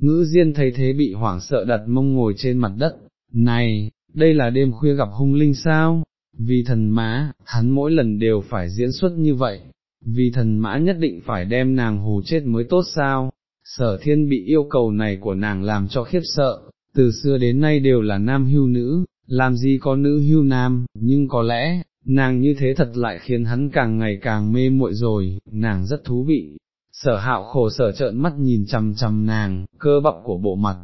ngữ diên thấy thế bị hoảng sợ đặt mông ngồi trên mặt đất, này, đây là đêm khuya gặp hung linh sao, vì thần mã, hắn mỗi lần đều phải diễn xuất như vậy, vì thần mã nhất định phải đem nàng hù chết mới tốt sao, sở thiên bị yêu cầu này của nàng làm cho khiếp sợ, từ xưa đến nay đều là nam hưu nữ, làm gì có nữ hưu nam, nhưng có lẽ, nàng như thế thật lại khiến hắn càng ngày càng mê muội rồi, nàng rất thú vị. Sở hạo khổ sở trợn mắt nhìn chằm chằm nàng, cơ bắp của bộ mặt,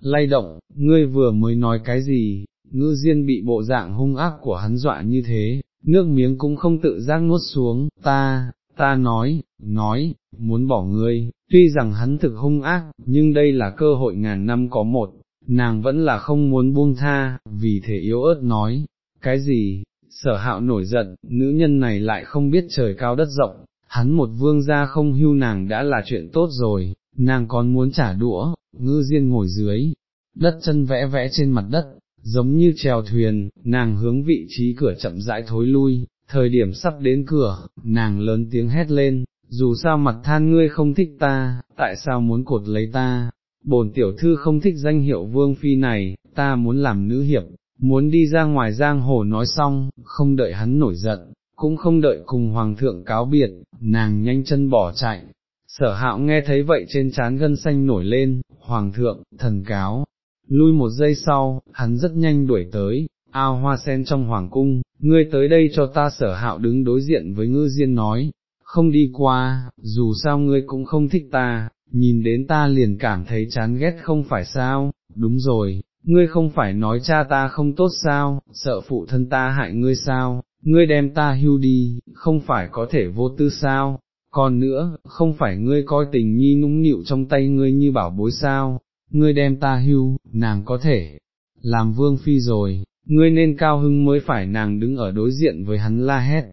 lay động, ngươi vừa mới nói cái gì, ngư diên bị bộ dạng hung ác của hắn dọa như thế, nước miếng cũng không tự giác nuốt xuống, ta, ta nói, nói, muốn bỏ ngươi, tuy rằng hắn thực hung ác, nhưng đây là cơ hội ngàn năm có một, nàng vẫn là không muốn buông tha, vì thế yếu ớt nói, cái gì, sở hạo nổi giận, nữ nhân này lại không biết trời cao đất rộng, hắn một vương gia không hưu nàng đã là chuyện tốt rồi, nàng còn muốn trả đũa, ngư diên ngồi dưới, đất chân vẽ vẽ trên mặt đất, giống như trèo thuyền, nàng hướng vị trí cửa chậm rãi thối lui, thời điểm sắp đến cửa, nàng lớn tiếng hét lên, dù sao mặt than ngươi không thích ta, tại sao muốn cột lấy ta, bổn tiểu thư không thích danh hiệu vương phi này, ta muốn làm nữ hiệp, muốn đi ra ngoài giang hồ nói xong, không đợi hắn nổi giận, cũng không đợi cùng hoàng thượng cáo biệt, nàng nhanh chân bỏ chạy. Sở hạo nghe thấy vậy trên trán gân xanh nổi lên, hoàng thượng, thần cáo, lui một giây sau, hắn rất nhanh đuổi tới, ao hoa sen trong hoàng cung, ngươi tới đây cho ta. Sở hạo đứng đối diện với ngư diên nói, không đi qua, dù sao ngươi cũng không thích ta, nhìn đến ta liền cảm thấy chán ghét không phải sao, đúng rồi, ngươi không phải nói cha ta không tốt sao, sợ phụ thân ta hại ngươi sao, ngươi đem ta hưu đi, không phải có thể vô tư sao, còn nữa, không phải ngươi coi tình nhi nũng nịu trong tay ngươi như bảo bối sao, ngươi đem ta hưu, nàng có thể làm vương phi rồi, ngươi nên cao hưng mới phải nàng đứng ở đối diện với hắn la hét,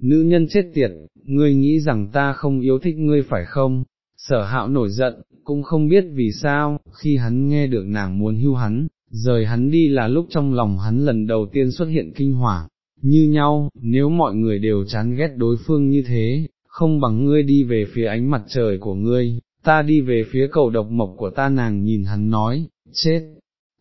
nữ nhân chết tiệt, ngươi nghĩ rằng ta không yêu thích ngươi phải không, sở hạo nổi giận, cũng không biết vì sao, khi hắn nghe được nàng muốn hưu hắn, rời hắn đi là lúc trong lòng hắn lần đầu tiên xuất hiện kinh hoàng, như nhau, nếu mọi người đều chán ghét đối phương như thế, không bằng ngươi đi về phía ánh mặt trời của ngươi, ta đi về phía cầu độc mộc của ta nàng nhìn hắn nói, chết.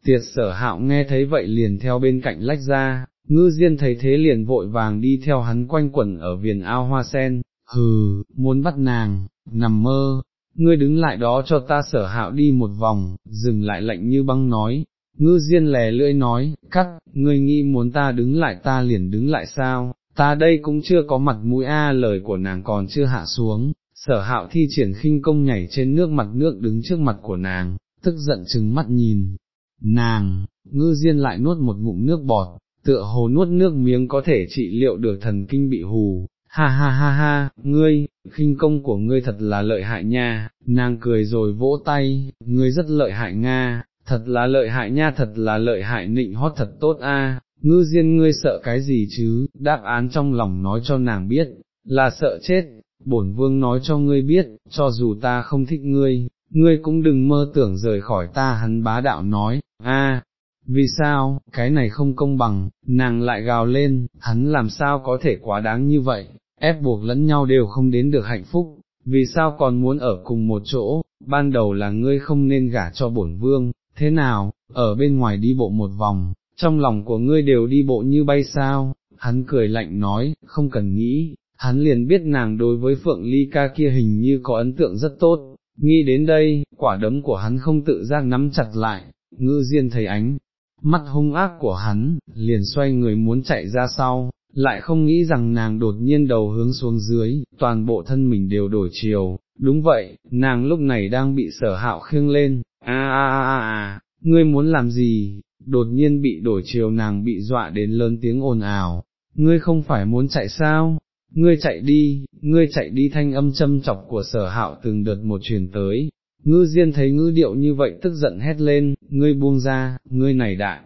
Tiệt sở hạo nghe thấy vậy liền theo bên cạnh lách ra, ngư diên thấy thế liền vội vàng đi theo hắn quanh quẩn ở viền ao hoa sen, hừ, muốn bắt nàng, nằm mơ, ngươi đứng lại đó cho ta sở hạo đi một vòng, dừng lại lạnh như băng nói, ngư diên lè lưỡi nói, cắt, ngươi nghĩ muốn ta đứng lại ta liền đứng lại sao, ta đây cũng chưa có mặt mũi a lời của nàng còn chưa hạ xuống, sở hạo thi triển khinh công nhảy trên nước mặt nước đứng trước mặt của nàng, tức giận chừng mắt nhìn, nàng, ngư diên lại nuốt một ngụm nước bọt, tựa hồ nuốt nước miếng có thể trị liệu được thần kinh bị hù, ha ha ha ha, ngươi, khinh công của ngươi thật là lợi hại nha, nàng cười rồi vỗ tay, ngươi rất lợi hại nga, thật là lợi hại nha thật là lợi hại nịnh hót thật tốt a. ngư diên ngươi sợ cái gì chứ, đáp án trong lòng nói cho nàng biết, là sợ chết, bổn vương nói cho ngươi biết, cho dù ta không thích ngươi, ngươi cũng đừng mơ tưởng rời khỏi ta hắn bá đạo nói, a, vì sao, cái này không công bằng, nàng lại gào lên, hắn làm sao có thể quá đáng như vậy, ép buộc lẫn nhau đều không đến được hạnh phúc, vì sao còn muốn ở cùng một chỗ, ban đầu là ngươi không nên gả cho bổn vương, thế nào, ở bên ngoài đi bộ một vòng, trong lòng của ngươi đều đi bộ như bay sao, hắn cười lạnh nói, không cần nghĩ, hắn liền biết nàng đối với Phượng Ly ca kia hình như có ấn tượng rất tốt, nghĩ đến đây, quả đấm của hắn không tự giác nắm chặt lại, ngư diên thấy ánh, mắt hung ác của hắn, liền xoay người muốn chạy ra sau, lại không nghĩ rằng nàng đột nhiên đầu hướng xuống dưới, toàn bộ thân mình đều đổi chiều, đúng vậy, nàng lúc này đang bị sở hạo khiêng lên, a a a a a, ngươi muốn làm gì, đột nhiên bị đổi chiều nàng bị dọa đến lớn tiếng ồn ào, ngươi không phải muốn chạy sao, ngươi chạy đi, ngươi chạy đi thanh âm châm chọc của sở hạo từng đợt một truyền tới, ngư diên thấy ngư điệu như vậy tức giận hét lên, ngươi buông ra, ngươi này đại,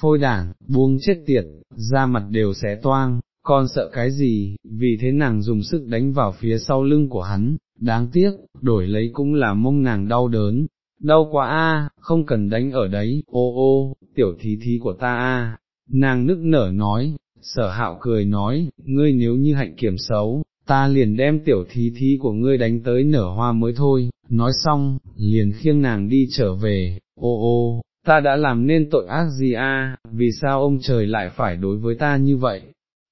phôi đảng, buông chết tiệt, da mặt đều xé toang, con sợ cái gì, vì thế nàng dùng sức đánh vào phía sau lưng của hắn, đáng tiếc, đổi lấy cũng là mông nàng đau đớn, đau quá a, không cần đánh ở đấy, ô ô, tiểu thí thí của ta a, nàng nức nở nói, sở hạo cười nói, ngươi nếu như hạnh kiểm xấu, ta liền đem tiểu thí thí của ngươi đánh tới nở hoa mới thôi, nói xong, liền khiêng nàng đi trở về, ô ô, ta đã làm nên tội ác gì a? vì sao ông trời lại phải đối với ta như vậy?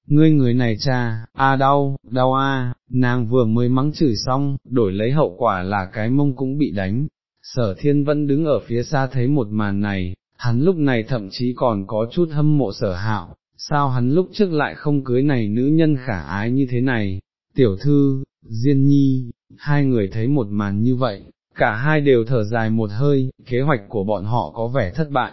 Ngươi người này cha, a đau, đau a, nàng vừa mới mắng chửi xong, đổi lấy hậu quả là cái mông cũng bị đánh. Sở thiên vẫn đứng ở phía xa thấy một màn này, hắn lúc này thậm chí còn có chút hâm mộ sở hạo, sao hắn lúc trước lại không cưới này nữ nhân khả ái như thế này, tiểu thư, Diên Nhi, hai người thấy một màn như vậy, cả hai đều thở dài một hơi, kế hoạch của bọn họ có vẻ thất bại.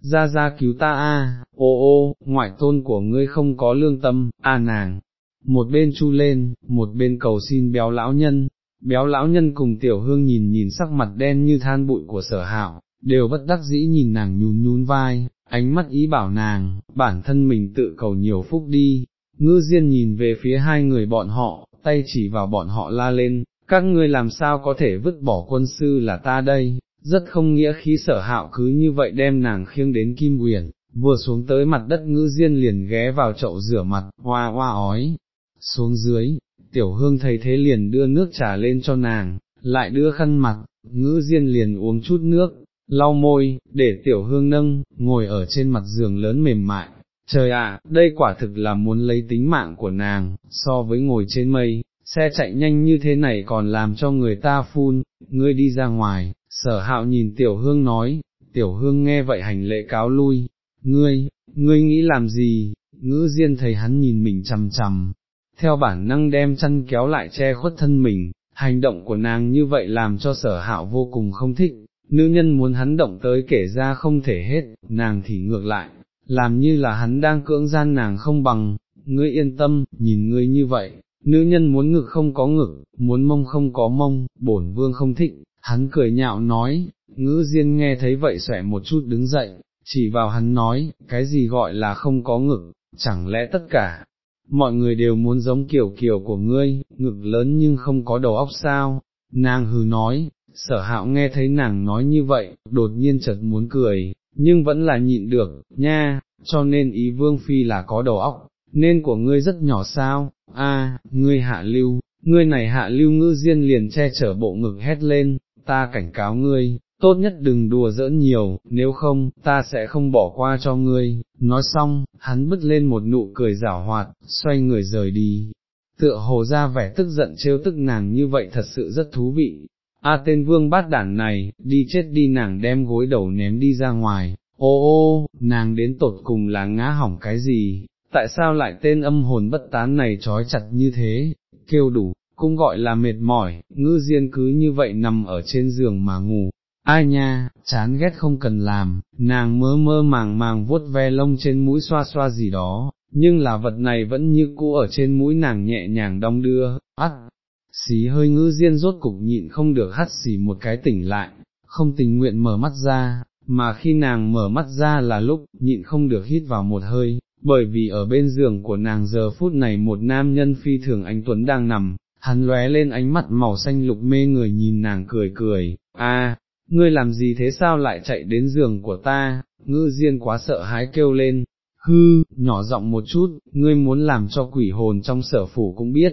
Ra ra cứu ta a, ô ô, ngoại tôn của ngươi không có lương tâm, a nàng. Một bên chu lên, một bên cầu xin béo lão nhân, béo lão nhân cùng tiểu hương nhìn nhìn sắc mặt đen như than bụi của sở hạo, đều bất đắc dĩ nhìn nàng nhún nhún vai, ánh mắt ý bảo nàng, bản thân mình tự cầu nhiều phúc đi, ngư diên nhìn về phía hai người bọn họ, tay chỉ vào bọn họ la lên, các ngươi làm sao có thể vứt bỏ quân sư là ta đây, rất không nghĩa khí sở hạo cứ như vậy đem nàng khiêng đến kim uyển, vừa xuống tới mặt đất ngư diên liền ghé vào chậu rửa mặt, hoa hoa ói, xuống dưới, tiểu hương thấy thế liền đưa nước trà lên cho nàng, lại đưa khăn mặt, Ngữ diên liền uống chút nước, lau môi, để tiểu hương nâng, ngồi ở trên mặt giường lớn mềm mại. Trời ạ, đây quả thực là muốn lấy tính mạng của nàng, so với ngồi trên mây, xe chạy nhanh như thế này còn làm cho người ta phun, ngươi đi ra ngoài, sở hạo nhìn tiểu hương nói, tiểu hương nghe vậy hành lệ cáo lui, ngươi, ngươi nghĩ làm gì, ngữ diên thấy hắn nhìn mình chằm chằm, theo bản năng đem chăn kéo lại che khuất thân mình, hành động của nàng như vậy làm cho sở hạo vô cùng không thích, nữ nhân muốn hắn động tới kể ra không thể hết, nàng thì ngược lại, làm như là hắn đang cưỡng gian nàng không bằng, ngươi yên tâm, nhìn ngươi như vậy, nữ nhân muốn ngực không có ngực, muốn mông không có mông, bổn vương không thích, hắn cười nhạo nói, ngữ diên nghe thấy vậy xẻ một chút đứng dậy, chỉ vào hắn nói, cái gì gọi là không có ngực, chẳng lẽ tất cả, mọi người đều muốn giống kiểu kiểu của ngươi, ngực lớn nhưng không có đầu óc sao, nàng hừ nói, sở hạo nghe thấy nàng nói như vậy, đột nhiên chợt muốn cười, nhưng vẫn là nhịn được, nha, cho nên ý vương phi là có đầu óc, nên của ngươi rất nhỏ sao, a, ngươi hạ lưu, ngươi này hạ lưu ngữ diên liền che chở bộ ngực hét lên, ta cảnh cáo ngươi, tốt nhất đừng đùa giỡn nhiều, nếu không, ta sẽ không bỏ qua cho ngươi, nói xong, hắn bứt lên một nụ cười giả hoạt, xoay người rời đi, tựa hồ ra vẻ tức giận trêu tức nàng như vậy thật sự rất thú vị. A tên vương bát đản này, đi chết đi nàng đem gối đầu ném đi ra ngoài, ô ô, nàng đến tột cùng là ngã hỏng cái gì, tại sao lại tên âm hồn bất tán này trói chặt như thế, kêu đủ, cũng gọi là mệt mỏi, ngư diên cứ như vậy nằm ở trên giường mà ngủ, ai nha, chán ghét không cần làm, nàng mơ mơ màng màng vuốt ve lông trên mũi xoa xoa gì đó, nhưng là vật này vẫn như cũ ở trên mũi nàng nhẹ nhàng đong đưa, ắt, xí hơi ngư diên rốt cục nhịn không được hắt xì một cái tỉnh lại, không tình nguyện mở mắt ra, mà khi nàng mở mắt ra là lúc nhịn không được hít vào một hơi, bởi vì ở bên giường của nàng giờ phút này một nam nhân phi thường anh Tuấn đang nằm, hắn lóe lên ánh mắt màu xanh lục mê người nhìn nàng cười cười, a, ngươi làm gì thế sao lại chạy đến giường của ta, ngư diên quá sợ hãi kêu lên, hư, nhỏ giọng một chút, ngươi muốn làm cho quỷ hồn trong sở phủ cũng biết,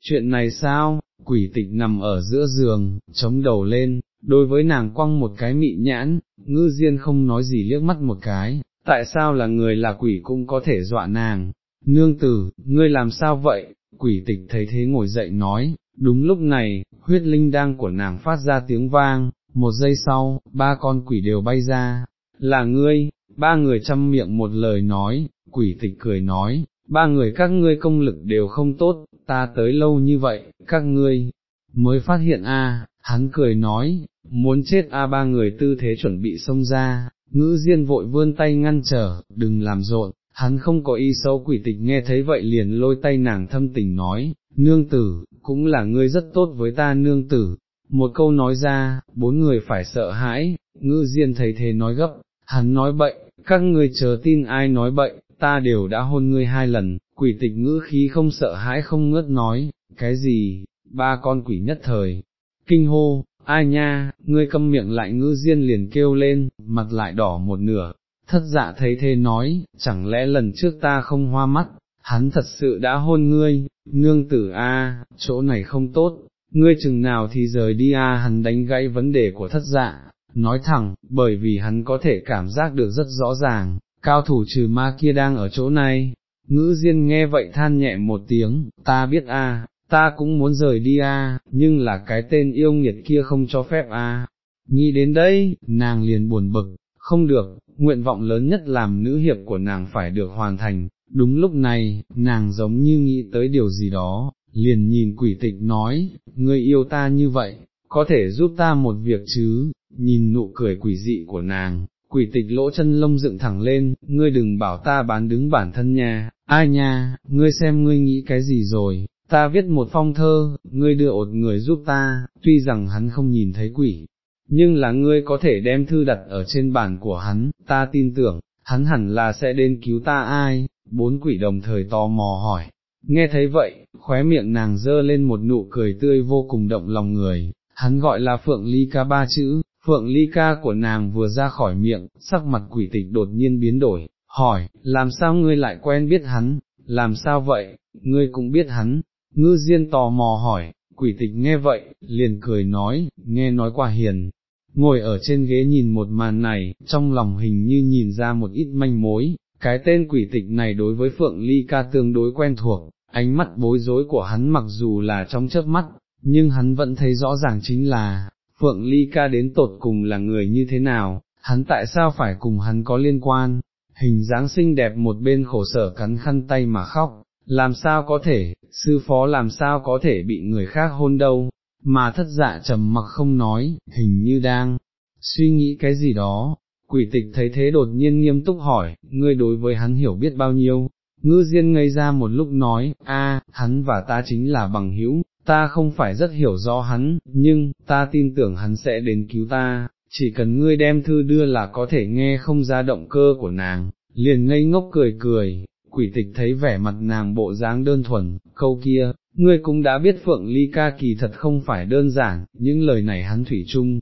chuyện này sao, quỷ tịch nằm ở giữa giường, chống đầu lên, đối với nàng quăng một cái mị nhãn, ngư diên không nói gì liếc mắt một cái, tại sao là người là quỷ cũng có thể dọa nàng, nương tử, ngươi làm sao vậy, quỷ tịch thấy thế ngồi dậy nói, đúng lúc này, huyết linh đang của nàng phát ra tiếng vang, một giây sau, ba con quỷ đều bay ra, là ngươi, ba người chăm miệng một lời nói, quỷ tịch cười nói, ba người các ngươi công lực đều không tốt, ta tới lâu như vậy, các ngươi, mới phát hiện a, hắn cười nói, muốn chết a ba người tư thế chuẩn bị xông ra, ngữ diên vội vươn tay ngăn trở, đừng làm rộn, hắn không có ý xấu quỷ tịch nghe thấy vậy liền lôi tay nàng thâm tình nói, nương tử, cũng là ngươi rất tốt với ta nương tử, một câu nói ra, bốn người phải sợ hãi, Ngư diên thấy thế nói gấp, hắn nói bậy, các ngươi chờ tin ai nói bậy, ta đều đã hôn ngươi hai lần, quỷ tịch ngữ khí không sợ hãi không ngớt nói, cái gì, ba con quỷ nhất thời, kinh hô, ai nha, ngươi câm miệng lại ngữ diên liền kêu lên, mặt lại đỏ một nửa, thất dạ thấy thế nói, chẳng lẽ lần trước ta không hoa mắt, hắn thật sự đã hôn ngươi, nương tử a, chỗ này không tốt, ngươi chừng nào thì rời đi a hắn đánh gãy vấn đề của thất dạ, nói thẳng, bởi vì hắn có thể cảm giác được rất rõ ràng, cao thủ trừ ma kia đang ở chỗ này, ngữ diên nghe vậy than nhẹ một tiếng, ta biết a, ta cũng muốn rời đi a, nhưng là cái tên yêu nghiệt kia không cho phép a. Nghĩ đến đây, nàng liền buồn bực, không được, nguyện vọng lớn nhất làm nữ hiệp của nàng phải được hoàn thành, đúng lúc này, nàng giống như nghĩ tới điều gì đó, liền nhìn quỷ tịch nói, ngươi yêu ta như vậy, có thể giúp ta một việc chứ, nhìn nụ cười quỷ dị của nàng, quỷ tịch lỗ chân lông dựng thẳng lên, ngươi đừng bảo ta bán đứng bản thân nha, ai nha, ngươi xem ngươi nghĩ cái gì rồi, ta viết một phong thơ, ngươi đưa ột người giúp ta, tuy rằng hắn không nhìn thấy quỷ, nhưng là ngươi có thể đem thư đặt ở trên bàn của hắn, ta tin tưởng, hắn hẳn là sẽ đến cứu ta. Ai, bốn quỷ đồng thời tò mò hỏi, nghe thấy vậy, khóe miệng nàng dơ lên một nụ cười tươi vô cùng động lòng người, hắn gọi là Phượng Ly ca ba chữ, Phượng Ly ca của nàng vừa ra khỏi miệng, sắc mặt quỷ tịch đột nhiên biến đổi, hỏi, làm sao ngươi lại quen biết hắn, làm sao vậy, ngươi cũng biết hắn, ngư diên tò mò hỏi, quỷ tịch nghe vậy, liền cười nói, nghe nói qua hiền, ngồi ở trên ghế nhìn một màn này, trong lòng hình như nhìn ra một ít manh mối, cái tên quỷ tịch này đối với Phượng Ly ca tương đối quen thuộc, ánh mắt bối rối của hắn mặc dù là trong chớp mắt, nhưng hắn vẫn thấy rõ ràng chính là, Phượng Ly ca đến tột cùng là người như thế nào, hắn tại sao phải cùng hắn có liên quan, hình dáng xinh đẹp một bên khổ sở cắn khăn tay mà khóc, làm sao có thể, sư phó làm sao có thể bị người khác hôn đâu, mà thất dạ trầm mặc không nói, hình như đang suy nghĩ cái gì đó, quỷ tịch thấy thế đột nhiên nghiêm túc hỏi, ngươi đối với hắn hiểu biết bao nhiêu, ngư diên ngây ra một lúc nói, a, hắn và ta chính là bằng hữu, ta không phải rất hiểu rõ hắn, nhưng, ta tin tưởng hắn sẽ đến cứu ta, chỉ cần ngươi đem thư đưa là có thể nghe không ra động cơ của nàng, liền ngây ngốc cười cười, quỷ tịch thấy vẻ mặt nàng bộ dáng đơn thuần, câu kia, ngươi cũng đã biết Phượng Ly ca kỳ thật không phải đơn giản, những lời này hắn thủy chung,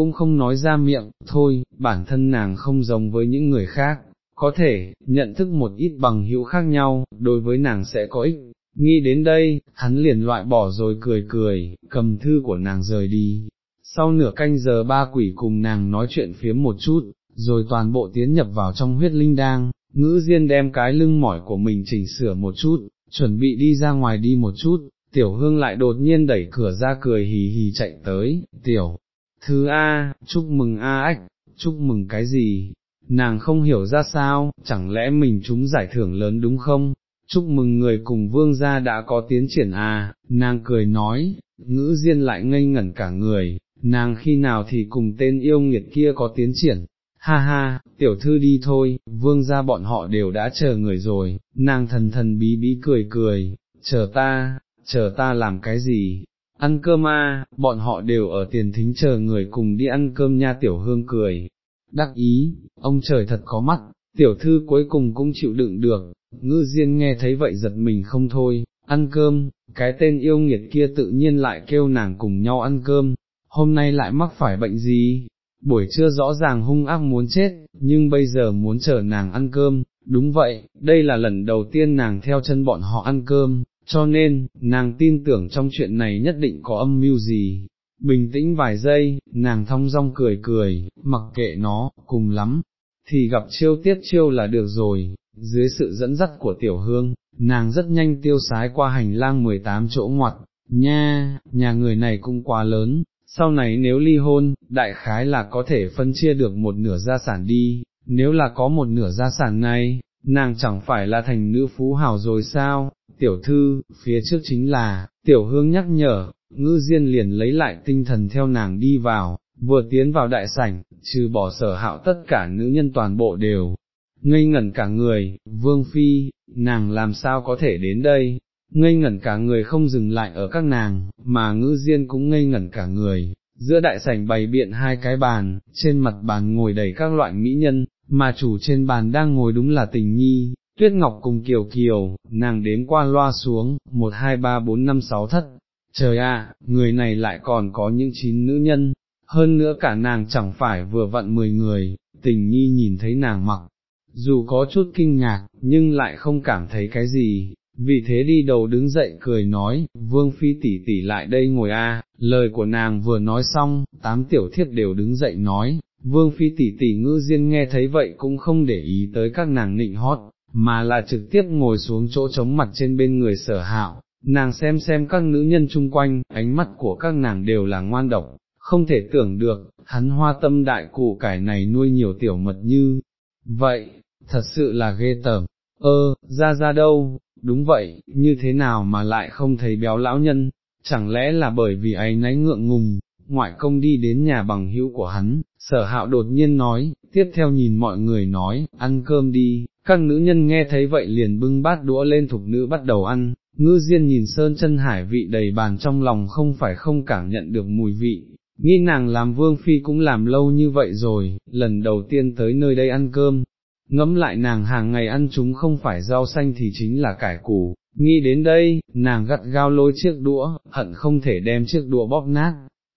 cũng không nói ra miệng, thôi, bản thân nàng không giống với những người khác, có thể, nhận thức một ít bằng hữu khác nhau, đối với nàng sẽ có ích. Nghĩ đến đây, hắn liền loại bỏ rồi cười cười, cầm thư của nàng rời đi. Sau nửa canh giờ ba quỷ cùng nàng nói chuyện phiếm một chút, rồi toàn bộ tiến nhập vào trong huyết linh đang, ngữ diên đem cái lưng mỏi của mình chỉnh sửa một chút, chuẩn bị đi ra ngoài đi một chút, tiểu hương lại đột nhiên đẩy cửa ra cười hì hì chạy tới, tiểu, thứ A, chúc mừng A ách, chúc mừng cái gì, nàng không hiểu ra sao, chẳng lẽ mình chúng giải thưởng lớn đúng không, chúc mừng người cùng vương gia đã có tiến triển à, nàng cười nói, ngữ diên lại ngây ngẩn cả người, nàng khi nào thì cùng tên yêu nghiệt kia có tiến triển, ha ha, tiểu thư đi thôi, vương gia bọn họ đều đã chờ người rồi, nàng thần thần bí bí cười cười, chờ ta, chờ ta làm cái gì, ăn cơm à, bọn họ đều ở tiền thính chờ người cùng đi ăn cơm nha tiểu hương cười, đắc ý, ông trời thật có mắt, tiểu thư cuối cùng cũng chịu đựng được, ngư diên nghe thấy vậy giật mình không thôi, ăn cơm, cái tên yêu nghiệt kia tự nhiên lại kêu nàng cùng nhau ăn cơm, hôm nay lại mắc phải bệnh gì, buổi trưa rõ ràng hung ác muốn chết, nhưng bây giờ muốn chờ nàng ăn cơm, đúng vậy, đây là lần đầu tiên nàng theo chân bọn họ ăn cơm, cho nên, nàng tin tưởng trong chuyện này nhất định có âm mưu gì. Bình tĩnh vài giây, nàng thong dong cười cười, mặc kệ nó, cùng lắm, thì gặp chiêu tiết chiêu là được rồi, dưới sự dẫn dắt của tiểu hương, nàng rất nhanh tiêu sái qua hành lang 18 chỗ ngoặt, nha, nhà người này cũng quá lớn, sau này nếu ly hôn, đại khái là có thể phân chia được một nửa gia sản đi, nếu là có một nửa gia sản này, nàng chẳng phải là thành nữ phú hảo rồi sao, tiểu thư, phía trước chính là, tiểu hương nhắc nhở, ngư diên liền lấy lại tinh thần theo nàng đi vào, vừa tiến vào đại sảnh, trừ bỏ sở hạo tất cả nữ nhân toàn bộ đều, ngây ngẩn cả người, vương phi, nàng làm sao có thể đến đây, ngây ngẩn cả người không dừng lại ở các nàng, mà ngữ diên cũng ngây ngẩn cả người, giữa đại sảnh bày biện hai cái bàn, trên mặt bàn ngồi đầy các loại mỹ nhân, mà chủ trên bàn đang ngồi đúng là tình nhi, tuyết ngọc cùng kiều kiều, nàng đếm qua loa xuống, một hai ba bốn năm sáu thất, trời ạ, người này lại còn có những chín nữ nhân, hơn nữa cả nàng chẳng phải vừa vặn mười người, tình nhi nhìn thấy nàng mặc, dù có chút kinh ngạc, nhưng lại không cảm thấy cái gì, vì thế đi đầu đứng dậy cười nói, vương phi tỷ tỷ lại đây ngồi a. lời của nàng vừa nói xong, tám tiểu thiết đều đứng dậy nói, vương phi tỷ tỷ ngư diên nghe thấy vậy cũng không để ý tới các nàng nịnh hót, mà là trực tiếp ngồi xuống chỗ trống mặt trên bên người sở hạo, nàng xem xem các nữ nhân chung quanh, ánh mắt của các nàng đều là ngoan độc, không thể tưởng được, hắn hoa tâm đại cụ cải này nuôi nhiều tiểu mật như, vậy, thật sự là ghê tởm, ơ, ra ra đâu, đúng vậy, như thế nào mà lại không thấy béo lão nhân, chẳng lẽ là bởi vì ấy náy ngượng ngùng, ngoại công đi đến nhà bằng hữu của hắn, sở hạo đột nhiên nói, tiếp theo nhìn mọi người nói, ăn cơm đi, các nữ nhân nghe thấy vậy liền bưng bát đũa lên thục nữ bắt đầu ăn, ngư diên nhìn sơn chân hải vị đầy bàn trong lòng không phải không cảm nhận được mùi vị, nghi nàng làm vương phi cũng làm lâu như vậy rồi, lần đầu tiên tới nơi đây ăn cơm, ngẫm lại nàng hàng ngày ăn chúng không phải rau xanh thì chính là cải củ, nghĩ đến đây, nàng gắt gao lôi chiếc đũa, hận không thể đem chiếc đũa bóp nát,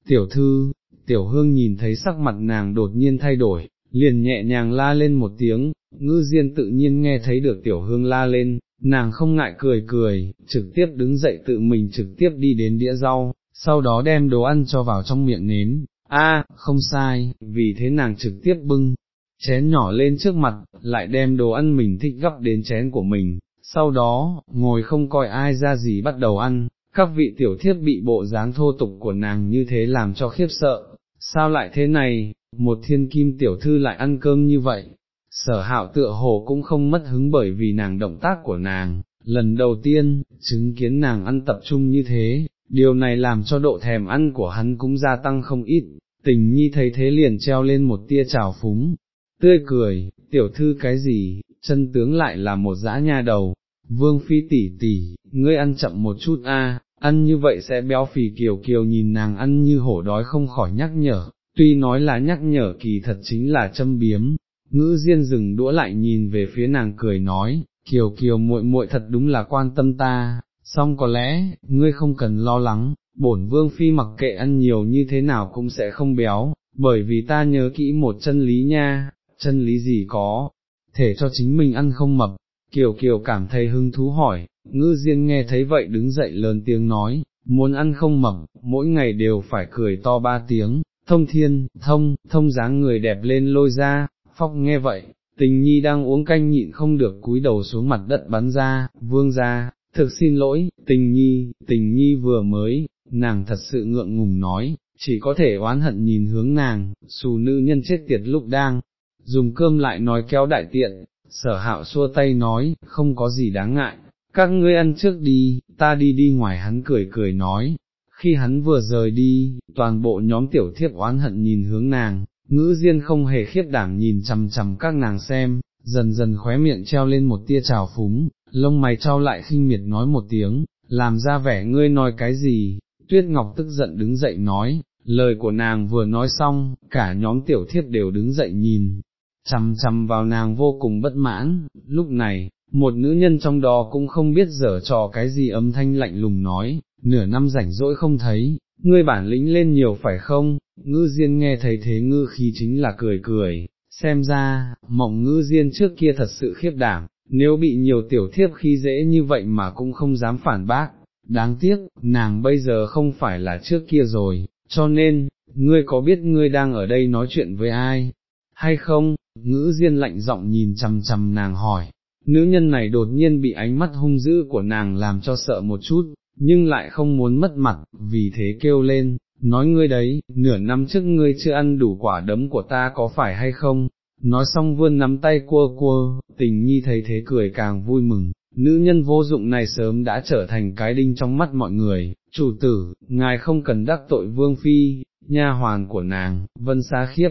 tiểu thư, tiểu hương nhìn thấy sắc mặt nàng đột nhiên thay đổi, liền nhẹ nhàng la lên một tiếng, ngư diên tự nhiên nghe thấy được tiểu hương la lên, nàng không ngại cười cười, trực tiếp đứng dậy tự mình trực tiếp đi đến đĩa rau, sau đó đem đồ ăn cho vào trong miệng nếm, a không sai, vì thế nàng trực tiếp bưng, chén nhỏ lên trước mặt, lại đem đồ ăn mình thích gấp đến chén của mình, sau đó, ngồi không coi ai ra gì bắt đầu ăn, các vị tiểu thiết bị bộ dáng thô tục của nàng như thế làm cho khiếp sợ, sao lại thế này, một thiên kim tiểu thư lại ăn cơm như vậy, sở hạo tựa hồ cũng không mất hứng bởi vì nàng động tác của nàng, lần đầu tiên, chứng kiến nàng ăn tập trung như thế, điều này làm cho độ thèm ăn của hắn cũng gia tăng không ít, tình nhi thấy thế liền treo lên một tia trào phúng, tươi cười, tiểu thư cái gì, chân tướng lại là một dã nha đầu, vương phi tỷ tỷ, ngươi ăn chậm một chút a, ăn như vậy sẽ béo phì kiều kiều nhìn nàng ăn như hổ đói không khỏi nhắc nhở, tuy nói là nhắc nhở kỳ thật chính là châm biếm, ngữ diên dừng đũa lại nhìn về phía nàng cười nói, kiều kiều muội muội thật đúng là quan tâm ta, song có lẽ, ngươi không cần lo lắng, bổn vương phi mặc kệ ăn nhiều như thế nào cũng sẽ không béo, bởi vì ta nhớ kỹ một chân lý nha, chân lý gì có, thể cho chính mình ăn không mập, kiều kiều cảm thấy hứng thú hỏi, ngư diên nghe thấy vậy đứng dậy lớn tiếng nói, muốn ăn không mập, mỗi ngày đều phải cười to ba tiếng, thông thiên, thông, thông dáng người đẹp lên lôi ra, phóc nghe vậy, tình nhi đang uống canh nhịn không được cúi đầu xuống mặt đất bắn ra, vương ra, thực xin lỗi, tình nhi, tình nhi vừa mới, nàng thật sự ngượng ngùng nói, chỉ có thể oán hận nhìn hướng nàng, xù nữ nhân chết tiệt lúc đang, dùng cơm lại nói kéo đại tiện, sở hạo xua tay nói, không có gì đáng ngại, các ngươi ăn trước đi, ta đi đi ngoài hắn cười cười nói, khi hắn vừa rời đi, toàn bộ nhóm tiểu thiếp oán hận nhìn hướng nàng, ngữ diên không hề khiếp đảm nhìn chằm chằm các nàng xem, dần dần khóe miệng treo lên một tia trào phúng, lông mày trao lại khinh miệt nói một tiếng, làm ra vẻ ngươi nói cái gì, tuyết ngọc tức giận đứng dậy nói, lời của nàng vừa nói xong, cả nhóm tiểu thiếp đều đứng dậy nhìn, chằm chằm vào nàng vô cùng bất mãn, lúc này, một nữ nhân trong đó cũng không biết dở trò cái gì âm thanh lạnh lùng nói, nửa năm rảnh rỗi không thấy, ngươi bản lĩnh lên nhiều phải không, ngư diên nghe thấy thế ngư khí chính là cười cười, xem ra, mộng ngư diên trước kia thật sự khiếp đảm, nếu bị nhiều tiểu thiếp khi dễ như vậy mà cũng không dám phản bác, đáng tiếc, nàng bây giờ không phải là trước kia rồi, cho nên, ngươi có biết ngươi đang ở đây nói chuyện với ai, hay không, ngữ diên lạnh giọng nhìn chằm chằm nàng hỏi, nữ nhân này đột nhiên bị ánh mắt hung dữ của nàng làm cho sợ một chút, nhưng lại không muốn mất mặt, vì thế kêu lên, nói ngươi đấy, nửa năm trước ngươi chưa ăn đủ quả đấm của ta có phải hay không, nói xong vươn nắm tay cua cua, tình nhi thấy thế cười càng vui mừng, nữ nhân vô dụng này sớm đã trở thành cái đinh trong mắt mọi người, chủ tử, ngài không cần đắc tội vương phi, nha hoàn của nàng, vân Xá khiếp.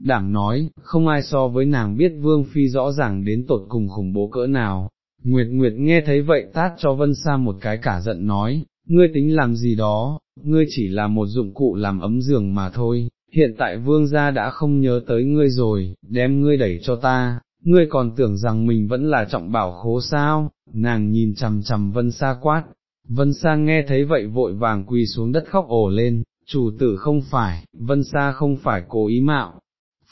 Đảm nói, không ai so với nàng biết vương phi rõ ràng đến tột cùng khủng bố cỡ nào, Nguyệt Nguyệt nghe thấy vậy tát cho Vân Sa một cái cả giận nói, ngươi tính làm gì đó, ngươi chỉ là một dụng cụ làm ấm giường mà thôi, hiện tại vương gia đã không nhớ tới ngươi rồi, đem ngươi đẩy cho ta, ngươi còn tưởng rằng mình vẫn là trọng bảo khố sao, nàng nhìn chằm chằm Vân Sa quát, Vân Sa nghe thấy vậy vội vàng quỳ xuống đất khóc ổ lên, chủ tử không phải, Vân Sa không phải cố ý mạo.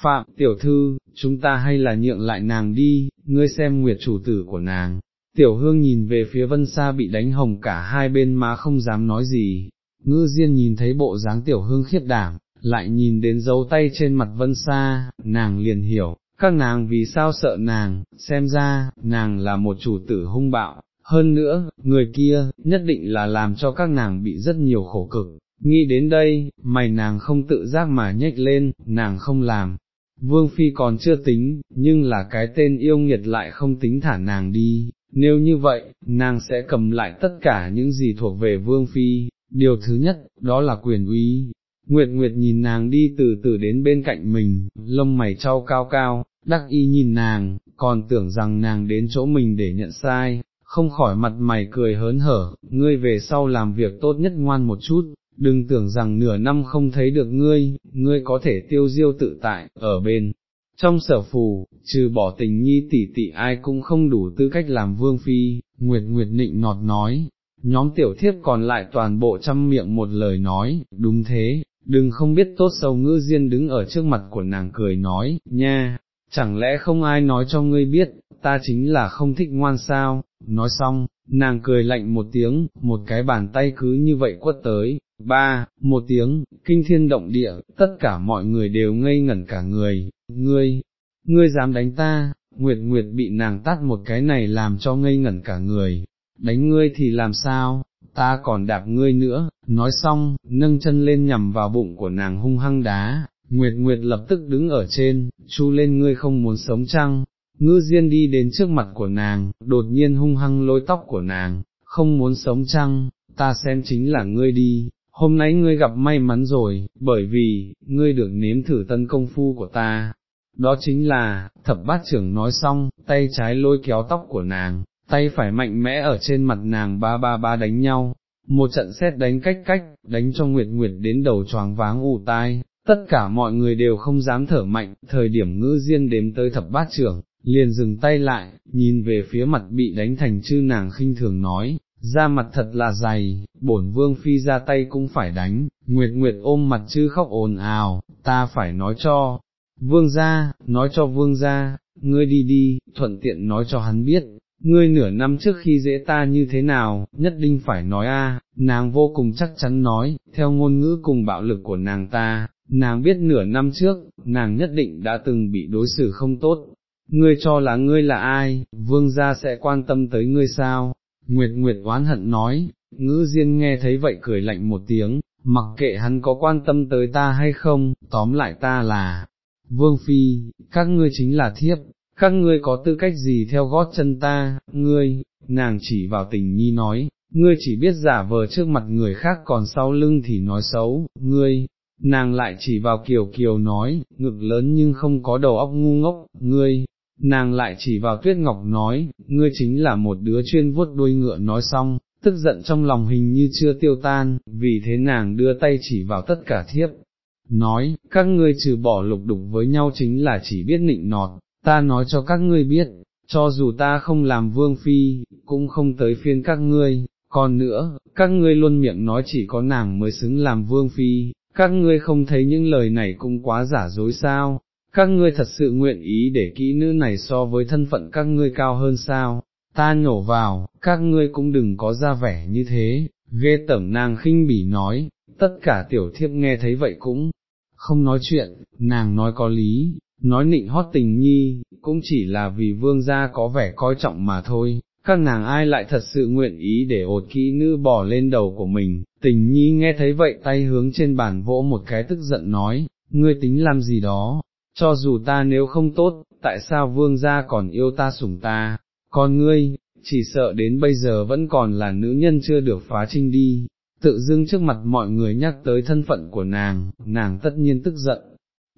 Phạm, tiểu thư, chúng ta hay là nhượng lại nàng đi, ngươi xem nguyệt chủ tử của nàng, tiểu hương nhìn về phía vân xa bị đánh hồng cả hai bên má không dám nói gì, ngư diên nhìn thấy bộ dáng tiểu hương khiết đảm, lại nhìn đến dấu tay trên mặt vân xa, nàng liền hiểu, các nàng vì sao sợ nàng, xem ra, nàng là một chủ tử hung bạo, hơn nữa, người kia, nhất định là làm cho các nàng bị rất nhiều khổ cực, nghĩ đến đây, mày nàng không tự giác mà nhếch lên, nàng không làm. Vương Phi còn chưa tính, nhưng là cái tên yêu nghiệt lại không tính thả nàng đi, nếu như vậy, nàng sẽ cầm lại tất cả những gì thuộc về Vương Phi, điều thứ nhất, đó là quyền uy. Nguyệt Nguyệt nhìn nàng đi từ từ đến bên cạnh mình, lông mày trao cao cao, đắc y nhìn nàng, còn tưởng rằng nàng đến chỗ mình để nhận sai, không khỏi mặt mày cười hớn hở, ngươi về sau làm việc tốt nhất ngoan một chút, đừng tưởng rằng nửa năm không thấy được ngươi, ngươi có thể tiêu diêu tự tại, ở bên. Trong sở phù, trừ bỏ tình nhi tỷ tỷ ai cũng không đủ tư cách làm vương phi, Nguyệt Nguyệt nịnh nọt nói, nhóm tiểu thiếp còn lại toàn bộ trăm miệng một lời nói, đúng thế, đừng không biết tốt sâu ngữ diên đứng ở trước mặt của nàng cười nói, nha, chẳng lẽ không ai nói cho ngươi biết, ta chính là không thích ngoan sao, nói xong, nàng cười lạnh một tiếng, một cái bàn tay cứ như vậy quất tới, ba, một tiếng, kinh thiên động địa, tất cả mọi người đều ngây ngẩn cả người, ngươi, ngươi dám đánh ta, Nguyệt Nguyệt bị nàng tát một cái này làm cho ngây ngẩn cả người, đánh ngươi thì làm sao, ta còn đạp ngươi nữa, nói xong, nâng chân lên nhằm vào bụng của nàng hung hăng đá, Nguyệt Nguyệt lập tức đứng ở trên, chu lên ngươi không muốn sống chăng, ngư diên đi đến trước mặt của nàng, đột nhiên hung hăng lôi tóc của nàng, không muốn sống chăng, ta xem chính là ngươi đi, hôm nay ngươi gặp may mắn rồi, bởi vì, ngươi được nếm thử tân công phu của ta. Đó chính là, thập bát trưởng nói xong, tay trái lôi kéo tóc của nàng, tay phải mạnh mẽ ở trên mặt nàng ba ba ba đánh nhau, một trận xét đánh cách cách, đánh cho Nguyệt Nguyệt đến đầu choáng váng ù tai, tất cả mọi người đều không dám thở mạnh, thời điểm ngữ diên đếm tới thập bát trưởng, liền dừng tay lại, nhìn về phía mặt bị đánh thành chư nàng khinh thường nói, ra mặt thật là dày, bổn vương phi ra tay cũng phải đánh, Nguyệt Nguyệt ôm mặt chư khóc ồn ào, ta phải nói cho, vương ra, nói cho vương ra, ngươi đi đi, thuận tiện nói cho hắn biết, ngươi nửa năm trước khi dễ ta như thế nào, nhất định phải nói a. nàng vô cùng chắc chắn nói, theo ngôn ngữ cùng bạo lực của nàng ta, nàng biết nửa năm trước, nàng nhất định đã từng bị đối xử không tốt, ngươi cho là ngươi là ai, vương gia sẽ quan tâm tới ngươi sao, Nguyệt Nguyệt oán hận nói, ngữ diên nghe thấy vậy cười lạnh một tiếng, mặc kệ hắn có quan tâm tới ta hay không, tóm lại ta là, vương phi, các ngươi chính là thiếp, các ngươi có tư cách gì theo gót chân ta, ngươi, nàng chỉ vào tình nhi nói, ngươi chỉ biết giả vờ trước mặt người khác còn sau lưng thì nói xấu, ngươi, nàng lại chỉ vào kiều kiều nói, ngực lớn nhưng không có đầu óc ngu ngốc, ngươi, nàng lại chỉ vào tuyết ngọc nói, ngươi chính là một đứa chuyên vuốt đuôi ngựa nói xong, tức giận trong lòng hình như chưa tiêu tan, vì thế nàng đưa tay chỉ vào tất cả thiếp, nói, các ngươi trừ bỏ lục đục với nhau chính là chỉ biết nịnh nọt, ta nói cho các ngươi biết, cho dù ta không làm vương phi, cũng không tới phiên các ngươi, còn nữa, các ngươi luôn miệng nói chỉ có nàng mới xứng làm vương phi, các ngươi không thấy những lời này cũng quá giả dối sao, các ngươi thật sự nguyện ý để kỹ nữ này so với thân phận các ngươi cao hơn sao, ta nhổ vào, các ngươi cũng đừng có ra vẻ như thế, ghê tẩm nàng khinh bỉ nói, tất cả tiểu thiếp nghe thấy vậy cũng không nói chuyện, nàng nói có lý, nói nịnh hót tình nhi, cũng chỉ là vì vương gia có vẻ coi trọng mà thôi, các nàng ai lại thật sự nguyện ý để ột kỹ nữ bỏ lên đầu của mình, tình nhi nghe thấy vậy tay hướng trên bàn vỗ một cái tức giận nói, ngươi tính làm gì đó, cho dù ta nếu không tốt, tại sao vương gia còn yêu ta sủng ta, còn ngươi, chỉ sợ đến bây giờ vẫn còn là nữ nhân chưa được phá trinh đi, tự dưng trước mặt mọi người nhắc tới thân phận của nàng, nàng tất nhiên tức giận,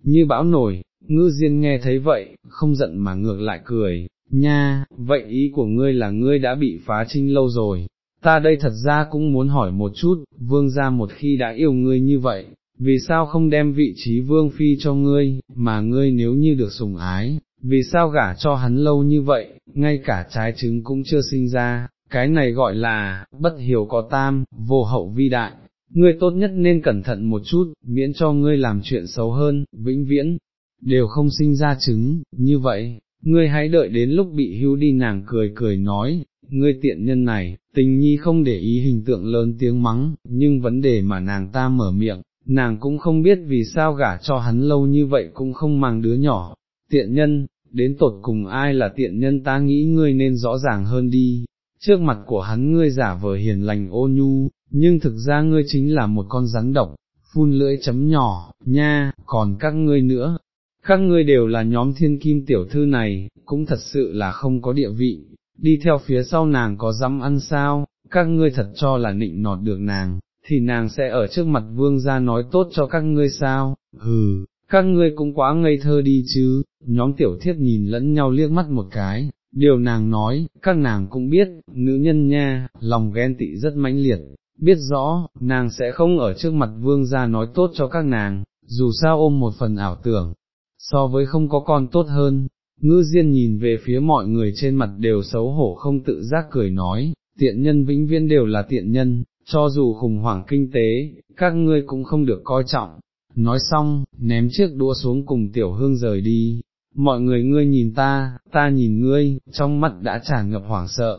như bão nổi, ngư diên nghe thấy vậy, không giận mà ngược lại cười, nha, vậy ý của ngươi là ngươi đã bị phá trinh lâu rồi, ta đây thật ra cũng muốn hỏi một chút, vương gia một khi đã yêu ngươi như vậy, vì sao không đem vị trí vương phi cho ngươi, mà ngươi nếu như được sủng ái, vì sao gả cho hắn lâu như vậy, ngay cả trái trứng cũng chưa sinh ra, cái này gọi là, bất hiểu có tam, vô hậu vi đại, ngươi tốt nhất nên cẩn thận một chút, miễn cho ngươi làm chuyện xấu hơn, vĩnh viễn, đều không sinh ra trứng, như vậy, ngươi hãy đợi đến lúc bị hưu đi nàng cười cười nói, ngươi tiện nhân này, tình nhi không để ý hình tượng lớn tiếng mắng, nhưng vấn đề mà nàng ta mở miệng, nàng cũng không biết vì sao gả cho hắn lâu như vậy cũng không mang đứa nhỏ, tiện nhân, đến tột cùng ai là tiện nhân ta nghĩ ngươi nên rõ ràng hơn đi, trước mặt của hắn ngươi giả vờ hiền lành ô nhu, nhưng thực ra ngươi chính là một con rắn độc, phun lưỡi chấm nhỏ, nha, còn các ngươi nữa, các ngươi đều là nhóm thiên kim tiểu thư này, cũng thật sự là không có địa vị, đi theo phía sau nàng có dám ăn sao, các ngươi thật cho là nịnh nọt được nàng, thì nàng sẽ ở trước mặt vương gia nói tốt cho các ngươi sao, hừ, các ngươi cũng quá ngây thơ đi chứ, nhóm tiểu thiết nhìn lẫn nhau liếc mắt một cái, điều nàng nói, các nàng cũng biết, nữ nhân nha, lòng ghen tị rất mãnh liệt, biết rõ, nàng sẽ không ở trước mặt vương gia nói tốt cho các nàng, dù sao ôm một phần ảo tưởng, so với không có con tốt hơn, ngư diên nhìn về phía mọi người trên mặt đều xấu hổ không tự giác cười nói, tiện nhân vĩnh viễn đều là tiện nhân, cho dù khủng hoảng kinh tế, các ngươi cũng không được coi trọng. Nói xong, ném chiếc đũa xuống cùng tiểu hương rời đi, mọi người ngươi nhìn ta, ta nhìn ngươi, trong mắt đã tràn ngập hoảng sợ,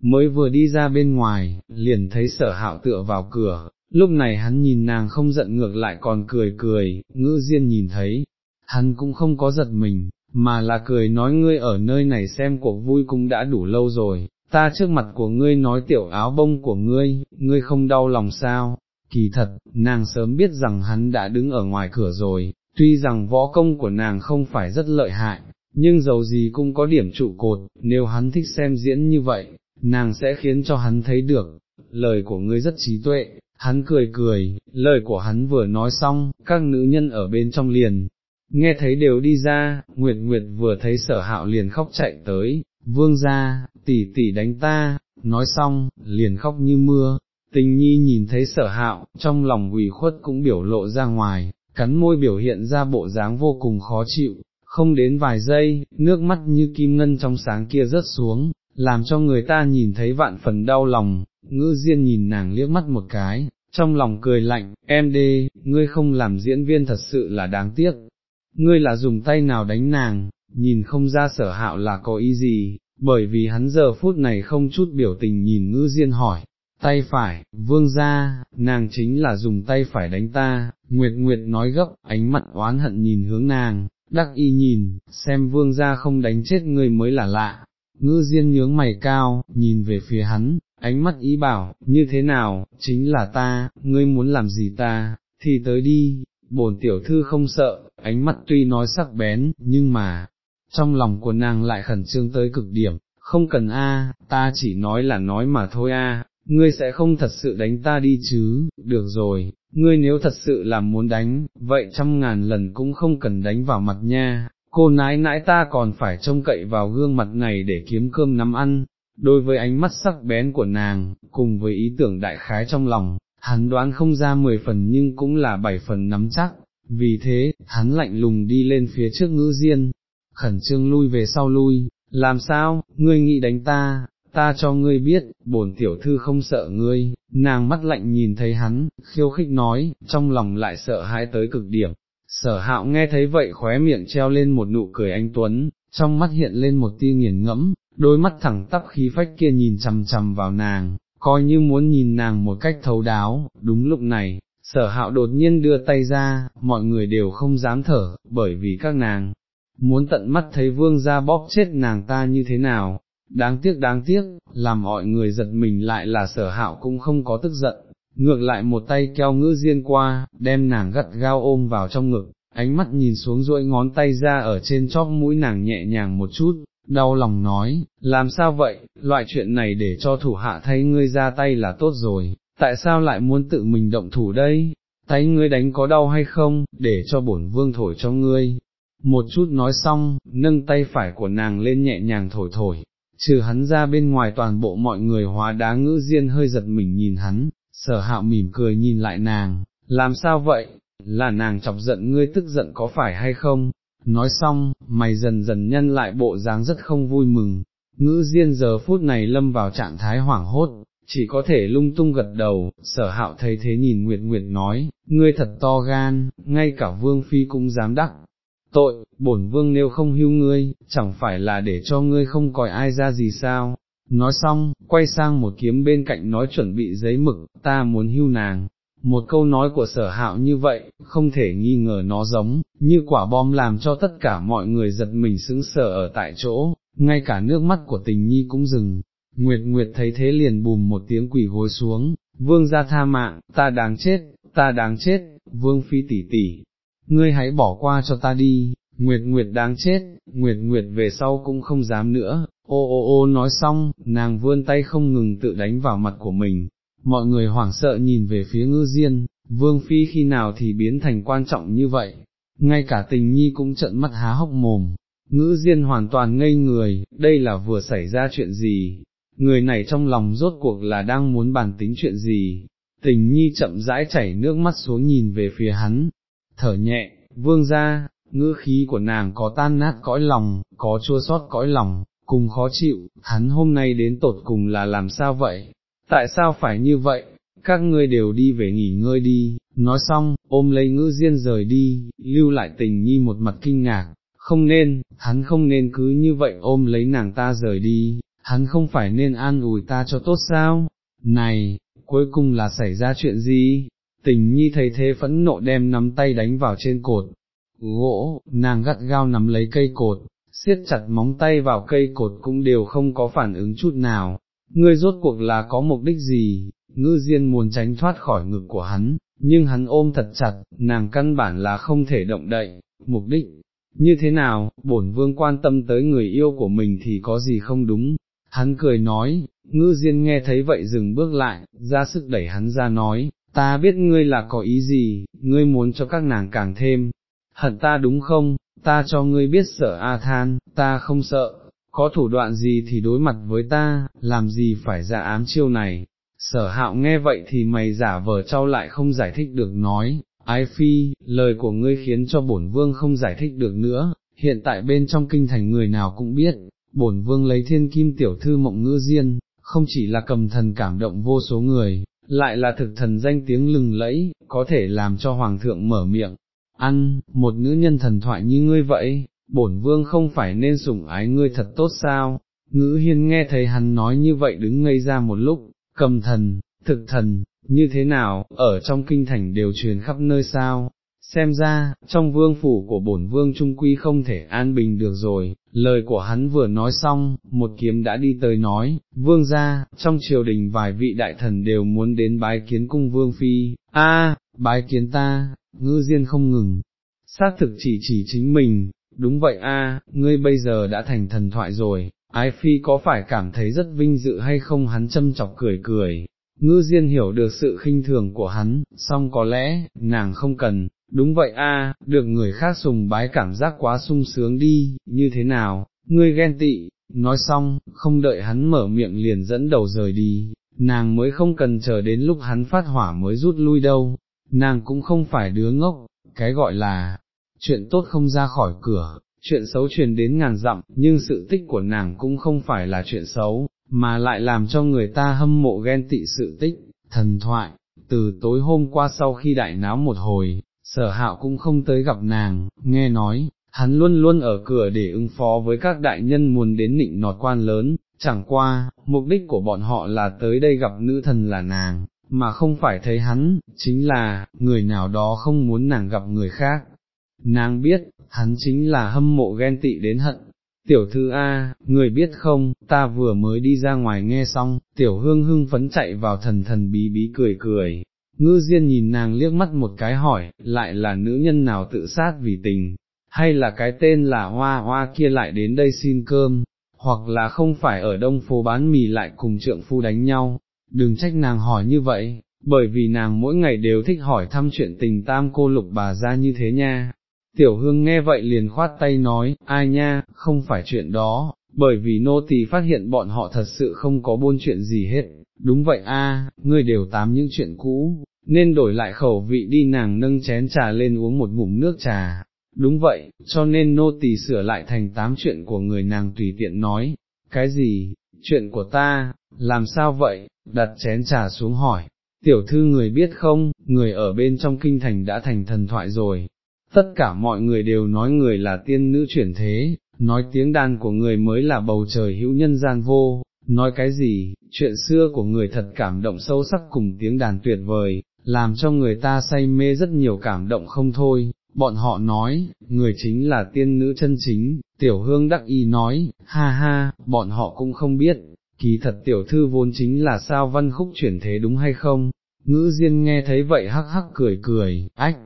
mới vừa đi ra bên ngoài, liền thấy sở hạo tựa vào cửa, lúc này hắn nhìn nàng không giận ngược lại còn cười cười, ngữ diên nhìn thấy, hắn cũng không có giật mình, mà là cười nói ngươi ở nơi này xem cuộc vui cũng đã đủ lâu rồi, ta trước mặt của ngươi nói tiểu áo bông của ngươi, ngươi không đau lòng sao, kỳ thật, nàng sớm biết rằng hắn đã đứng ở ngoài cửa rồi, tuy rằng võ công của nàng không phải rất lợi hại, nhưng dầu gì cũng có điểm trụ cột, nếu hắn thích xem diễn như vậy, nàng sẽ khiến cho hắn thấy được, lời của ngươi rất trí tuệ, hắn cười cười, lời của hắn vừa nói xong, các nữ nhân ở bên trong liền, nghe thấy đều đi ra, Nguyệt Nguyệt vừa thấy sở hạo liền khóc chạy tới, vương ra, tỷ tỷ đánh ta, nói xong, liền khóc như mưa, tình nhi nhìn thấy sở hạo, trong lòng ủy khuất cũng biểu lộ ra ngoài, cắn môi biểu hiện ra bộ dáng vô cùng khó chịu, không đến vài giây, nước mắt như kim ngân trong sáng kia rớt xuống, làm cho người ta nhìn thấy vạn phần đau lòng, ngữ diên nhìn nàng liếc mắt một cái, trong lòng cười lạnh, em đê, ngươi không làm diễn viên thật sự là đáng tiếc, ngươi là dùng tay nào đánh nàng, nhìn không ra sở hạo là có ý gì, bởi vì hắn giờ phút này không chút biểu tình nhìn ngữ diên hỏi, tay phải, vương ra, nàng chính là dùng tay phải đánh ta, Nguyệt Nguyệt nói gấp, ánh mặt oán hận nhìn hướng nàng, đắc y nhìn, xem vương ra không đánh chết ngươi mới là lạ, ngư diên nhướng mày cao, nhìn về phía hắn, ánh mắt ý bảo, như thế nào, chính là ta, ngươi muốn làm gì ta, thì tới đi, bổn tiểu thư không sợ, ánh mắt tuy nói sắc bén, nhưng mà, trong lòng của nàng lại khẩn trương tới cực điểm, không cần a, ta chỉ nói là nói mà thôi a, ngươi sẽ không thật sự đánh ta đi chứ, được rồi, ngươi nếu thật sự là muốn đánh, vậy trăm ngàn lần cũng không cần đánh vào mặt nha, cô nãi nãi ta còn phải trông cậy vào gương mặt này để kiếm cơm nắm ăn, đối với ánh mắt sắc bén của nàng, cùng với ý tưởng đại khái trong lòng, hắn đoán không ra mười phần nhưng cũng là bảy phần nắm chắc, vì thế, hắn lạnh lùng đi lên phía trước ngữ diên, khẩn trương lui về sau lui, làm sao, ngươi nghĩ đánh ta, ta cho ngươi biết, bổn tiểu thư không sợ ngươi, nàng mắt lạnh nhìn thấy hắn, khiêu khích nói, trong lòng lại sợ hãi tới cực điểm. Sở hạo nghe thấy vậy khóe miệng treo lên một nụ cười anh Tuấn, trong mắt hiện lên một tia nghiền ngẫm, đôi mắt thẳng tắp khí phách kia nhìn chằm chằm vào nàng, coi như muốn nhìn nàng một cách thấu đáo, đúng lúc này, sở hạo đột nhiên đưa tay ra, mọi người đều không dám thở, bởi vì các nàng, muốn tận mắt thấy vương ra bóp chết nàng ta như thế nào, đáng tiếc đáng tiếc, làm mọi người giật mình lại là sở hạo cũng không có tức giận, ngược lại một tay keo ngữ diên qua, đem nàng gắt gao ôm vào trong ngực, ánh mắt nhìn xuống duỗi ngón tay ra ở trên chóp mũi nàng nhẹ nhàng một chút, đau lòng nói, làm sao vậy, loại chuyện này để cho thủ hạ thay ngươi ra tay là tốt rồi, tại sao lại muốn tự mình động thủ đây, tay ngươi đánh có đau hay không, để cho bổn vương thổi cho ngươi. Một chút nói xong, nâng tay phải của nàng lên nhẹ nhàng thổi thổi, trừ hắn ra bên ngoài toàn bộ mọi người hóa đá ngữ diên hơi giật mình nhìn hắn, sở hạo mỉm cười nhìn lại nàng, làm sao vậy, là nàng chọc giận ngươi tức giận có phải hay không, nói xong, mày dần dần nhân lại bộ dáng rất không vui mừng, ngữ diên giờ phút này lâm vào trạng thái hoảng hốt, chỉ có thể lung tung gật đầu, sở hạo thấy thế nhìn Nguyệt Nguyệt nói, ngươi thật to gan, ngay cả vương phi cũng dám đắc. Tội, bổn vương nếu không hưu ngươi, chẳng phải là để cho ngươi không coi ai ra gì sao, nói xong, quay sang một kiếm bên cạnh nói chuẩn bị giấy mực, ta muốn hưu nàng. Một câu nói của sở hạo như vậy, không thể nghi ngờ nó giống, như quả bom làm cho tất cả mọi người giật mình sững sờ ở tại chỗ, ngay cả nước mắt của tình nhi cũng dừng. Nguyệt Nguyệt thấy thế liền bùm một tiếng quỷ gối xuống, vương ra tha mạng, ta đáng chết, ta đáng chết, vương phi tỷ tỷ, ngươi hãy bỏ qua cho ta đi, Nguyệt Nguyệt đáng chết, Nguyệt Nguyệt về sau cũng không dám nữa, ô ô ô nói xong, nàng vươn tay không ngừng tự đánh vào mặt của mình, mọi người hoảng sợ nhìn về phía ngư diên, vương phi khi nào thì biến thành quan trọng như vậy, ngay cả tình nhi cũng trợn mắt há hốc mồm, ngữ diên hoàn toàn ngây người, đây là vừa xảy ra chuyện gì, người này trong lòng rốt cuộc là đang muốn bàn tính chuyện gì, tình nhi chậm rãi chảy nước mắt xuống nhìn về phía hắn, thở nhẹ, vương ra, ngữ khí của nàng có tan nát cõi lòng, có chua sót cõi lòng, cùng khó chịu, hắn hôm nay đến tột cùng là làm sao vậy, tại sao phải như vậy, các ngươi đều đi về nghỉ ngơi đi, nói xong, ôm lấy ngữ diên rời đi, lưu lại tình nhi một mặt kinh ngạc, không nên, hắn không nên cứ như vậy ôm lấy nàng ta rời đi, hắn không phải nên an ủi ta cho tốt sao, này, cuối cùng là xảy ra chuyện gì, tình nhi thấy thế phẫn nộ đem nắm tay đánh vào trên cột, gỗ, nàng gắt gao nắm lấy cây cột, siết chặt móng tay vào cây cột cũng đều không có phản ứng chút nào, ngươi rốt cuộc là có mục đích gì, ngư diên muốn tránh thoát khỏi ngực của hắn, nhưng hắn ôm thật chặt, nàng căn bản là không thể động đậy, mục đích, như thế nào, bổn vương quan tâm tới người yêu của mình thì có gì không đúng, hắn cười nói, ngư diên nghe thấy vậy dừng bước lại, ra sức đẩy hắn ra nói, ta biết ngươi là có ý gì, ngươi muốn cho các nàng càng thêm, hận ta đúng không, ta cho ngươi biết sợ A than, ta không sợ, có thủ đoạn gì thì đối mặt với ta, làm gì phải ra ám chiêu này. Sở hạo nghe vậy thì mày giả vờ trao lại không giải thích được nói, ái phi, lời của ngươi khiến cho bổn vương không giải thích được nữa, hiện tại bên trong kinh thành người nào cũng biết, bổn vương lấy thiên kim tiểu thư mộng ngữ diên, không chỉ là cầm thần cảm động vô số người, lại là thực thần danh tiếng lừng lẫy, có thể làm cho hoàng thượng mở miệng, ăn, một nữ nhân thần thoại như ngươi vậy, bổn vương không phải nên sủng ái ngươi thật tốt sao, ngữ hiên nghe thấy hắn nói như vậy đứng ngây ra một lúc, cầm thần, thực thần, như thế nào, ở trong kinh thành đều truyền khắp nơi sao, xem ra, trong vương phủ của bổn vương trung quy không thể an bình được rồi, lời của hắn vừa nói xong, một kiếm đã đi tới nói, vương ra, trong triều đình vài vị đại thần đều muốn đến bái kiến cung vương phi, a bái kiến ta, ngư diên không ngừng, xác thực chỉ chỉ chính mình, đúng vậy a, ngươi bây giờ đã thành thần thoại rồi, ái phi có phải cảm thấy rất vinh dự hay không? Hắn châm chọc cười cười, ngư diên hiểu được sự khinh thường của hắn, song có lẽ, nàng không cần, đúng vậy a, được người khác sùng bái cảm giác quá sung sướng đi, như thế nào, ngươi ghen tị, nói xong, không đợi hắn mở miệng liền dẫn đầu rời đi, nàng mới không cần chờ đến lúc hắn phát hỏa mới rút lui đâu, nàng cũng không phải đứa ngốc, cái gọi là, chuyện tốt không ra khỏi cửa, chuyện xấu truyền đến ngàn dặm, nhưng sự tích của nàng cũng không phải là chuyện xấu, mà lại làm cho người ta hâm mộ ghen tị sự tích, thần thoại, từ tối hôm qua sau khi đại náo một hồi, sở hạo cũng không tới gặp nàng, nghe nói, hắn luôn luôn ở cửa để ứng phó với các đại nhân muốn đến nịnh nọt quan lớn, chẳng qua, mục đích của bọn họ là tới đây gặp nữ thần là nàng, mà không phải thấy hắn, chính là, người nào đó không muốn nàng gặp người khác. Nàng biết, hắn chính là hâm mộ ghen tị đến hận. Tiểu thư A, người biết không, ta vừa mới đi ra ngoài nghe xong, tiểu hương hưng phấn chạy vào thần thần bí bí cười cười. Ngư Diên nhìn nàng liếc mắt một cái hỏi, lại là nữ nhân nào tự sát vì tình, hay là cái tên là hoa hoa kia lại đến đây xin cơm, hoặc là không phải ở đông phố bán mì lại cùng trượng phu đánh nhau, đừng trách nàng hỏi như vậy, bởi vì nàng mỗi ngày đều thích hỏi thăm chuyện tình tam cô lục bà ra như thế nha. Tiểu hương nghe vậy liền khoát tay nói, ai nha, không phải chuyện đó, bởi vì nô tỳ phát hiện bọn họ thật sự không có buôn chuyện gì hết, đúng vậy a, ngươi đều tám những chuyện cũ, nên đổi lại khẩu vị đi nàng nâng chén trà lên uống một ngụm nước trà, đúng vậy, cho nên nô tỳ sửa lại thành tám chuyện của người nàng tùy tiện nói, cái gì, chuyện của ta, làm sao vậy, đặt chén trà xuống hỏi, tiểu thư người biết không, người ở bên trong kinh thành đã thành thần thoại rồi, tất cả mọi người đều nói người là tiên nữ chuyển thế, nói tiếng đàn của người mới là bầu trời hữu nhân gian vô, nói cái gì, chuyện xưa của người thật cảm động sâu sắc cùng tiếng đàn tuyệt vời, làm cho người ta say mê rất nhiều cảm động không thôi, bọn họ nói, người chính là tiên nữ chân chính, tiểu hương đắc y nói, ha ha, bọn họ cũng không biết, kỳ thật tiểu thư vốn chính là sao văn khúc chuyển thế đúng hay không, ngữ diên nghe thấy vậy hắc hắc cười cười, ách,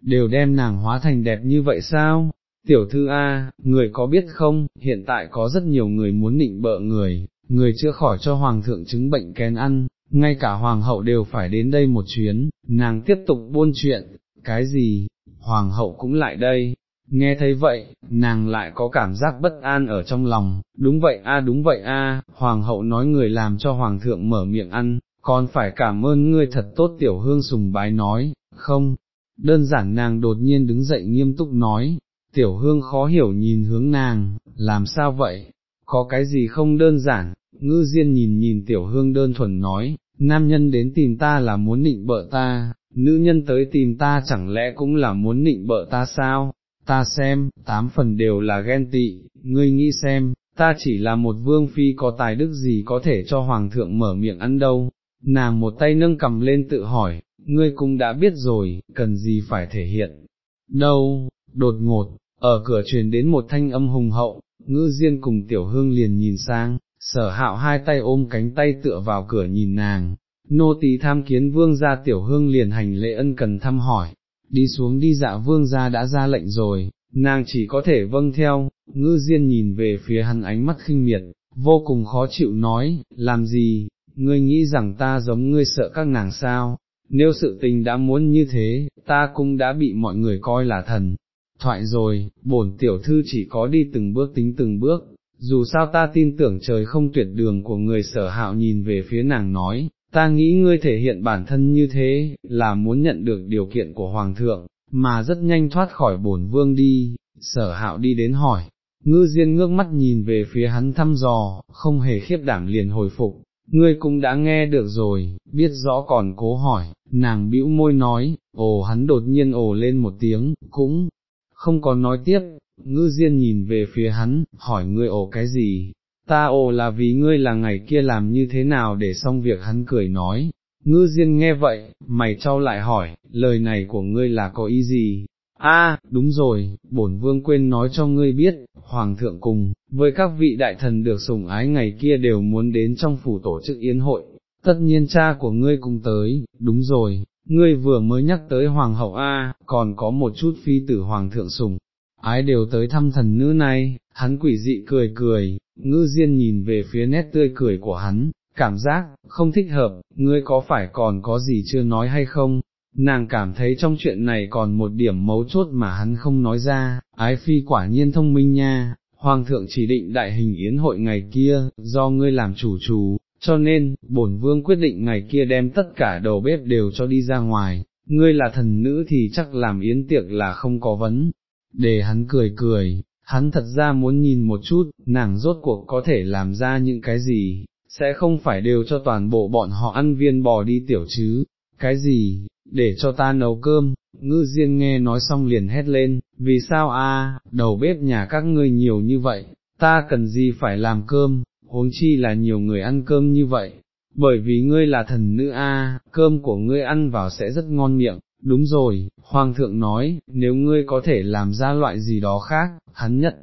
đều đem nàng hóa thành đẹp như vậy sao? Tiểu thư A, người có biết không, hiện tại có rất nhiều người muốn nịnh bợ người, người chưa khỏi cho hoàng thượng chứng bệnh kén ăn, ngay cả hoàng hậu đều phải đến đây một chuyến, nàng tiếp tục buôn chuyện, cái gì, hoàng hậu cũng lại đây, nghe thấy vậy, nàng lại có cảm giác bất an ở trong lòng, đúng vậy a đúng vậy a, hoàng hậu nói người làm cho hoàng thượng mở miệng ăn, còn phải cảm ơn ngươi thật tốt tiểu hương sùng bái nói, không, đơn giản nàng đột nhiên đứng dậy nghiêm túc nói, tiểu hương khó hiểu nhìn hướng nàng, làm sao vậy, có cái gì không đơn giản, ngư diên nhìn nhìn tiểu hương đơn thuần nói, nam nhân đến tìm ta là muốn nịnh bợ ta, nữ nhân tới tìm ta chẳng lẽ cũng là muốn nịnh bợ ta sao, ta xem, tám phần đều là ghen tị, ngươi nghĩ xem, ta chỉ là một vương phi có tài đức gì có thể cho hoàng thượng mở miệng ăn đâu, nàng một tay nâng cầm lên tự hỏi, ngươi cũng đã biết rồi, cần gì phải thể hiện, đâu, đột ngột, ở cửa truyền đến một thanh âm hùng hậu, ngư diên cùng tiểu hương liền nhìn sang, sở hạo hai tay ôm cánh tay tựa vào cửa nhìn nàng, nô tỳ tham kiến vương gia tiểu hương liền hành lễ ân cần thăm hỏi, đi xuống đi dạ vương gia đã ra lệnh rồi, nàng chỉ có thể vâng theo, ngư diên nhìn về phía hắn ánh mắt khinh miệt, vô cùng khó chịu nói, làm gì, ngươi nghĩ rằng ta giống ngươi sợ các nàng sao, nếu sự tình đã muốn như thế, ta cũng đã bị mọi người coi là thần. Thoại rồi, bổn tiểu thư chỉ có đi từng bước tính từng bước, dù sao ta tin tưởng trời không tuyệt đường của người sở hạo nhìn về phía nàng nói, ta nghĩ ngươi thể hiện bản thân như thế, là muốn nhận được điều kiện của Hoàng thượng, mà rất nhanh thoát khỏi bổn vương đi, sở hạo đi đến hỏi, ngư diên ngước mắt nhìn về phía hắn thăm dò, không hề khiếp đảm liền hồi phục, ngươi cũng đã nghe được rồi, biết rõ còn cố hỏi, nàng bĩu môi nói, ồ hắn đột nhiên ồ lên một tiếng, cũng không có nói tiếp, ngư diên nhìn về phía hắn, hỏi ngươi ổ cái gì, ta ồ là vì ngươi là ngày kia làm như thế nào để xong việc hắn cười nói, ngư diên nghe vậy, mày trao lại hỏi, lời này của ngươi là có ý gì? A, đúng rồi, bổn vương quên nói cho ngươi biết, hoàng thượng cùng, với các vị đại thần được sủng ái ngày kia đều muốn đến trong phủ tổ chức yến hội, tất nhiên cha của ngươi cùng tới, đúng rồi, ngươi vừa mới nhắc tới hoàng hậu A, còn có một chút phi tử hoàng thượng sùng, ái đều tới thăm thần nữ này, hắn quỷ dị cười cười, ngư diên nhìn về phía nét tươi cười của hắn, cảm giác, không thích hợp, ngươi có phải còn có gì chưa nói hay không? Nàng cảm thấy trong chuyện này còn một điểm mấu chốt mà hắn không nói ra, ái phi quả nhiên thông minh nha, hoàng thượng chỉ định đại hình yến hội ngày kia, do ngươi làm chủ chủ, cho nên, bổn vương quyết định ngày kia đem tất cả đầu bếp đều cho đi ra ngoài, ngươi là thần nữ thì chắc làm yến tiệc là không có vấn, để hắn cười cười, hắn thật ra muốn nhìn một chút, nàng rốt cuộc có thể làm ra những cái gì, sẽ không phải đều cho toàn bộ bọn họ ăn viên bò đi tiểu chứ, cái gì, để cho ta nấu cơm, ngư diên nghe nói xong liền hét lên, vì sao a? đầu bếp nhà các ngươi nhiều như vậy, ta cần gì phải làm cơm, huống chi là nhiều người ăn cơm như vậy, bởi vì ngươi là thần nữ a, cơm của ngươi ăn vào sẽ rất ngon miệng, đúng rồi, Hoàng thượng nói, nếu ngươi có thể làm ra loại gì đó khác, hắn nhất,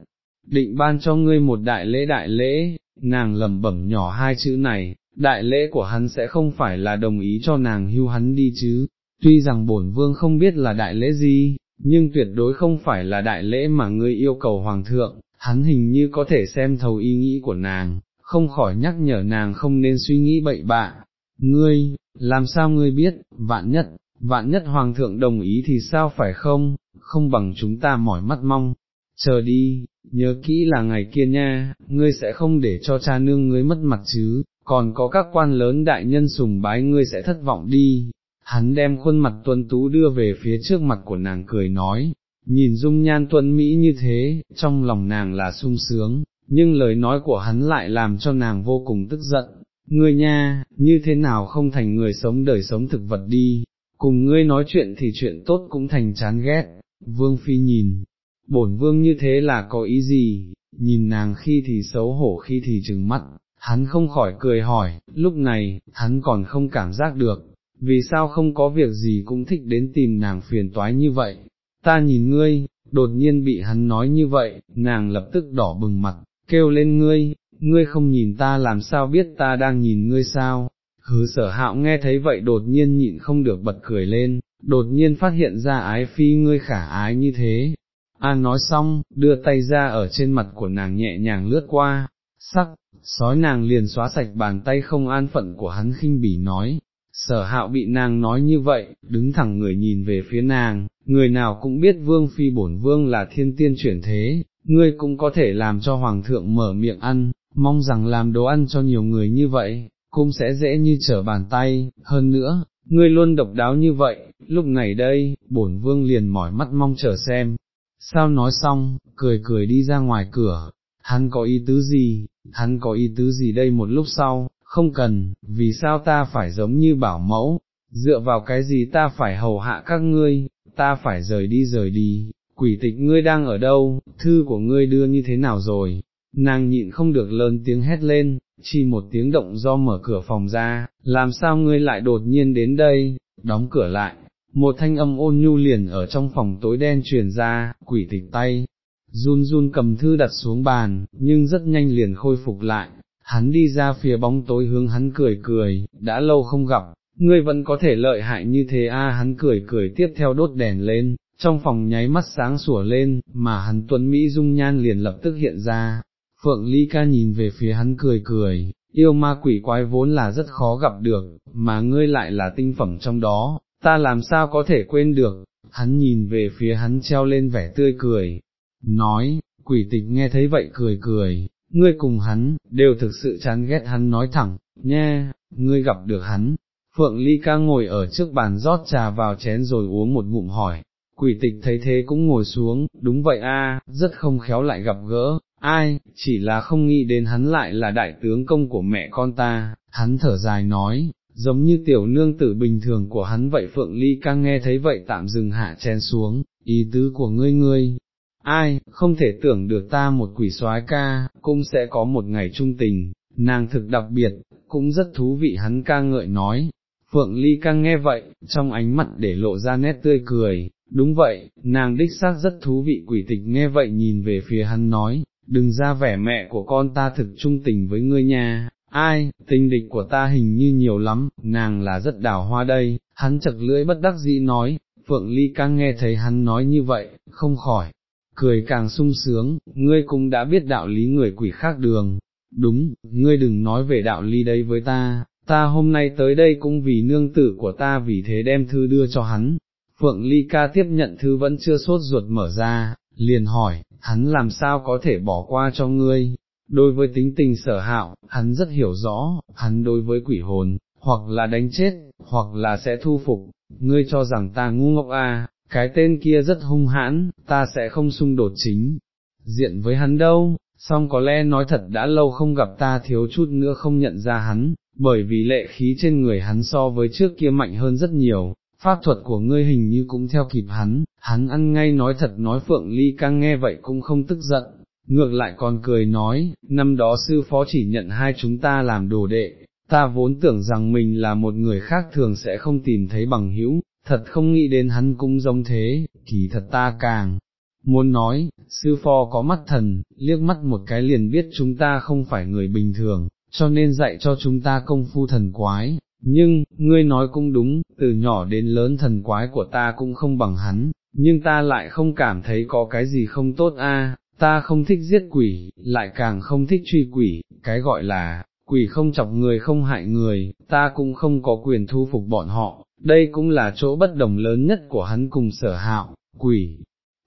định ban cho ngươi một đại lễ đại lễ, nàng lẩm bẩm nhỏ hai chữ này, đại lễ của hắn sẽ không phải là đồng ý cho nàng hưu hắn đi chứ, tuy rằng bổn vương không biết là đại lễ gì, nhưng tuyệt đối không phải là đại lễ mà ngươi yêu cầu hoàng thượng, hắn hình như có thể xem thấu ý nghĩ của nàng, không khỏi nhắc nhở nàng không nên suy nghĩ bậy bạ. Ngươi, làm sao ngươi biết, vạn nhất, vạn nhất hoàng thượng đồng ý thì sao phải không, không bằng chúng ta mỏi mắt mong, chờ đi, nhớ kỹ là ngày kia nha, ngươi sẽ không để cho cha nương ngươi mất mặt chứ, còn có các quan lớn đại nhân sùng bái ngươi sẽ thất vọng đi. Hắn đem khuôn mặt tuân tú đưa về phía trước mặt của nàng cười nói, nhìn dung nhan tuân Mỹ như thế, trong lòng nàng là sung sướng, nhưng lời nói của hắn lại làm cho nàng vô cùng tức giận, ngươi nha, như thế nào không thành người sống đời sống thực vật đi, cùng ngươi nói chuyện thì chuyện tốt cũng thành chán ghét, vương phi nhìn, bổn vương như thế là có ý gì, nhìn nàng khi thì xấu hổ khi thì trừng mắt, hắn không khỏi cười hỏi, lúc này, hắn còn không cảm giác được, vì sao không có việc gì cũng thích đến tìm nàng phiền toái như vậy, ta nhìn ngươi, đột nhiên bị hắn nói như vậy, nàng lập tức đỏ bừng mặt, kêu lên ngươi, ngươi không nhìn ta làm sao biết ta đang nhìn ngươi sao, hứ sở hạo nghe thấy vậy đột nhiên nhịn không được bật cười lên, đột nhiên phát hiện ra ái phi ngươi khả ái như thế. An nói xong, đưa tay ra ở trên mặt của nàng nhẹ nhàng lướt qua, sắc, sói nàng liền xóa sạch bàn tay không an phận của hắn khinh bỉ nói, sở hạo bị nàng nói như vậy, đứng thẳng người nhìn về phía nàng, người nào cũng biết vương phi bổn vương là thiên tiên chuyển thế, ngươi cũng có thể làm cho hoàng thượng mở miệng ăn, mong rằng làm đồ ăn cho nhiều người như vậy, cũng sẽ dễ như trở bàn tay, hơn nữa, ngươi luôn độc đáo như vậy, lúc này đây, bổn vương liền mỏi mắt mong chờ xem. Sao nói xong, cười cười đi ra ngoài cửa, hắn có ý tứ gì, hắn có ý tứ gì đây một lúc sau, không cần, vì sao ta phải giống như bảo mẫu, dựa vào cái gì ta phải hầu hạ các ngươi, ta phải rời đi rời đi, quỷ tịch ngươi đang ở đâu, thư của ngươi đưa như thế nào rồi, nàng nhịn không được lớn tiếng hét lên, chỉ một tiếng động do mở cửa phòng ra, làm sao ngươi lại đột nhiên đến đây, đóng cửa lại, một thanh âm ôn nhu liền ở trong phòng tối đen truyền ra, quỷ tịch tay, run run cầm thư đặt xuống bàn, nhưng rất nhanh liền khôi phục lại, hắn đi ra phía bóng tối hướng hắn cười cười, đã lâu không gặp, ngươi vẫn có thể lợi hại như thế a hắn cười cười tiếp theo đốt đèn lên, trong phòng nháy mắt sáng sủa lên, mà hắn tuấn Mỹ dung nhan liền lập tức hiện ra, Phượng Ly ca nhìn về phía hắn cười cười, yêu ma quỷ quái vốn là rất khó gặp được, mà ngươi lại là tinh phẩm trong đó, ta làm sao có thể quên được, hắn nhìn về phía hắn treo lên vẻ tươi cười, nói, quỷ tịch nghe thấy vậy cười cười, ngươi cùng hắn, đều thực sự chán ghét hắn nói thẳng, nha, ngươi gặp được hắn. Phượng Ly ca ngồi ở trước bàn rót trà vào chén rồi uống một ngụm hỏi, quỷ tịch thấy thế cũng ngồi xuống, đúng vậy a, rất không khéo lại gặp gỡ, ai, chỉ là không nghĩ đến hắn lại là đại tướng công của mẹ con ta, hắn thở dài nói, giống như tiểu nương tử bình thường của hắn vậy Phượng Ly ca nghe thấy vậy tạm dừng hạ chen xuống, ý tứ của ngươi ngươi, ai, không thể tưởng được ta một quỷ soái ca, cũng sẽ có một ngày trung tình, nàng thực đặc biệt, cũng rất thú vị hắn ca ngợi nói. Phượng Ly ca nghe vậy, trong ánh mặt để lộ ra nét tươi cười, đúng vậy, nàng đích xác rất thú vị quỷ tịch nghe vậy nhìn về phía hắn nói, đừng ra vẻ mẹ của con ta thực trung tình với ngươi nha, ai, tình địch của ta hình như nhiều lắm, nàng là rất đào hoa đây, hắn chật lưỡi bất đắc dĩ nói, Phượng Ly càng nghe thấy hắn nói như vậy, không khỏi, cười càng sung sướng, ngươi cũng đã biết đạo lý người quỷ khác đường, đúng, ngươi đừng nói về đạo lý đấy với ta, ta hôm nay tới đây cũng vì nương tử của ta vì thế đem thư đưa cho hắn. Phượng Ly ca tiếp nhận thư vẫn chưa sốt ruột mở ra, liền hỏi, hắn làm sao có thể bỏ qua cho ngươi, đối với tính tình sở hạo, hắn rất hiểu rõ, hắn đối với quỷ hồn, hoặc là đánh chết, hoặc là sẽ thu phục, ngươi cho rằng ta ngu ngốc à, cái tên kia rất hung hãn, ta sẽ không xung đột chính, diện với hắn đâu, song có lẽ nói thật đã lâu không gặp ta thiếu chút nữa không nhận ra hắn, bởi vì lệ khí trên người hắn so với trước kia mạnh hơn rất nhiều, pháp thuật của ngươi hình như cũng theo kịp hắn, hắn ăn ngay nói thật nói Phượng Ly Cang nghe vậy cũng không tức giận, ngược lại còn cười nói, năm đó sư phó chỉ nhận hai chúng ta làm đồ đệ, ta vốn tưởng rằng mình là một người khác thường sẽ không tìm thấy bằng hữu, thật không nghĩ đến hắn cũng giống thế, kỳ thật ta càng. Muốn nói, sư phó có mắt thần, liếc mắt một cái liền biết chúng ta không phải người bình thường, cho nên dạy cho chúng ta công phu thần quái, nhưng, ngươi nói cũng đúng, từ nhỏ đến lớn thần quái của ta cũng không bằng hắn, nhưng ta lại không cảm thấy có cái gì không tốt a. ta không thích giết quỷ, lại càng không thích truy quỷ, cái gọi là, quỷ không chọc người không hại người, ta cũng không có quyền thu phục bọn họ, đây cũng là chỗ bất đồng lớn nhất của hắn cùng sở hạo, quỷ.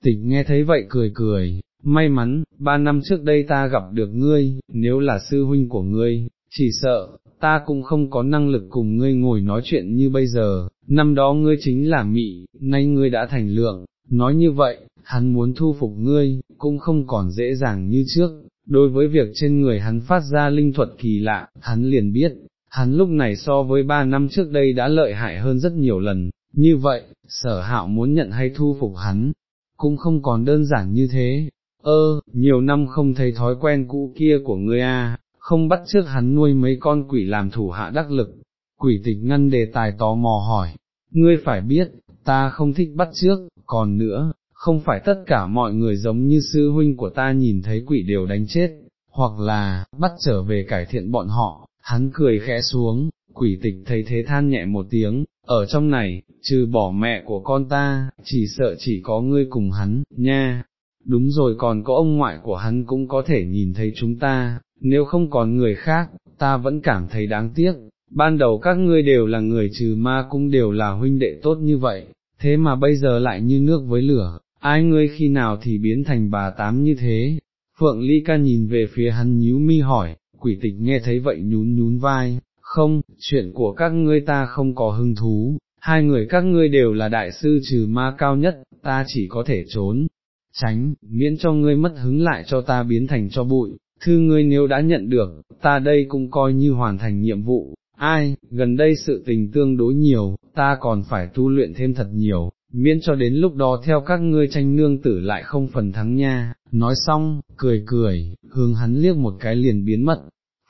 Tịch nghe thấy vậy cười cười, may mắn, ba năm trước đây ta gặp được ngươi, nếu là sư huynh của ngươi, chỉ sợ, ta cũng không có năng lực cùng ngươi ngồi nói chuyện như bây giờ, năm đó ngươi chính là mị, nay ngươi đã thành lượng, nói như vậy, hắn muốn thu phục ngươi, cũng không còn dễ dàng như trước, đối với việc trên người hắn phát ra linh thuật kỳ lạ, hắn liền biết, hắn lúc này so với ba năm trước đây đã lợi hại hơn rất nhiều lần, như vậy, sở hạo muốn nhận hay thu phục hắn, cũng không còn đơn giản như thế, ơ, nhiều năm không thấy thói quen cũ kia của ngươi a, không bắt trước hắn nuôi mấy con quỷ làm thủ hạ đắc lực. Quỷ tịch ngăn đề tài tò mò hỏi, ngươi phải biết, ta không thích bắt trước, còn nữa, không phải tất cả mọi người giống như sư huynh của ta nhìn thấy quỷ đều đánh chết, hoặc là, bắt trở về cải thiện bọn họ, hắn cười khẽ xuống, quỷ tịch thấy thế than nhẹ một tiếng, ở trong này, trừ bỏ mẹ của con ta, chỉ sợ chỉ có ngươi cùng hắn, nha, đúng rồi còn có ông ngoại của hắn cũng có thể nhìn thấy chúng ta, nếu không còn người khác, ta vẫn cảm thấy đáng tiếc, ban đầu các ngươi đều là người trừ ma cũng đều là huynh đệ tốt như vậy, thế mà bây giờ lại như nước với lửa, ai ngươi khi nào thì biến thành bà tám như thế, Phượng Ly ca nhìn về phía hắn nhíu mi hỏi, quỷ tịch nghe thấy vậy nhún nhún vai, không, chuyện của các ngươi ta không có hứng thú, hai người các ngươi đều là đại sư trừ ma cao nhất, ta chỉ có thể trốn, tránh, miễn cho ngươi mất hứng lại cho ta biến thành cho bụi, thư ngươi nếu đã nhận được, ta đây cũng coi như hoàn thành nhiệm vụ, ai, gần đây sự tình tương đối nhiều, ta còn phải tu luyện thêm thật nhiều, miễn cho đến lúc đó theo các ngươi tranh nương tử lại không phần thắng nha, nói xong, cười cười, hướng hắn liếc một cái liền biến mất.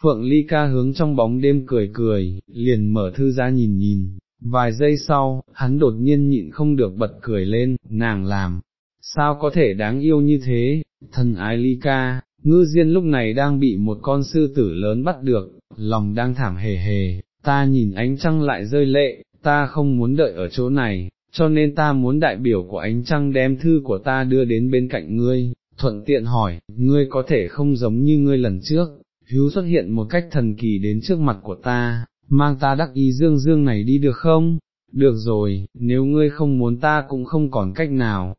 Phượng Ly ca hướng trong bóng đêm cười cười, liền mở thư ra nhìn nhìn, vài giây sau, hắn đột nhiên nhịn không được bật cười lên, nàng làm, sao có thể đáng yêu như thế, thần ái Ly ca, ngư diên lúc này đang bị một con sư tử lớn bắt được, lòng đang thảm hề hề, ta nhìn ánh trăng lại rơi lệ, ta không muốn đợi ở chỗ này, cho nên ta muốn đại biểu của ánh trăng đem thư của ta đưa đến bên cạnh ngươi, thuận tiện hỏi, ngươi có thể không giống như ngươi lần trước, hữu xuất hiện một cách thần kỳ đến trước mặt của ta, mang ta đắc ý dương dương này đi được không? Được rồi, nếu ngươi không muốn ta cũng không còn cách nào,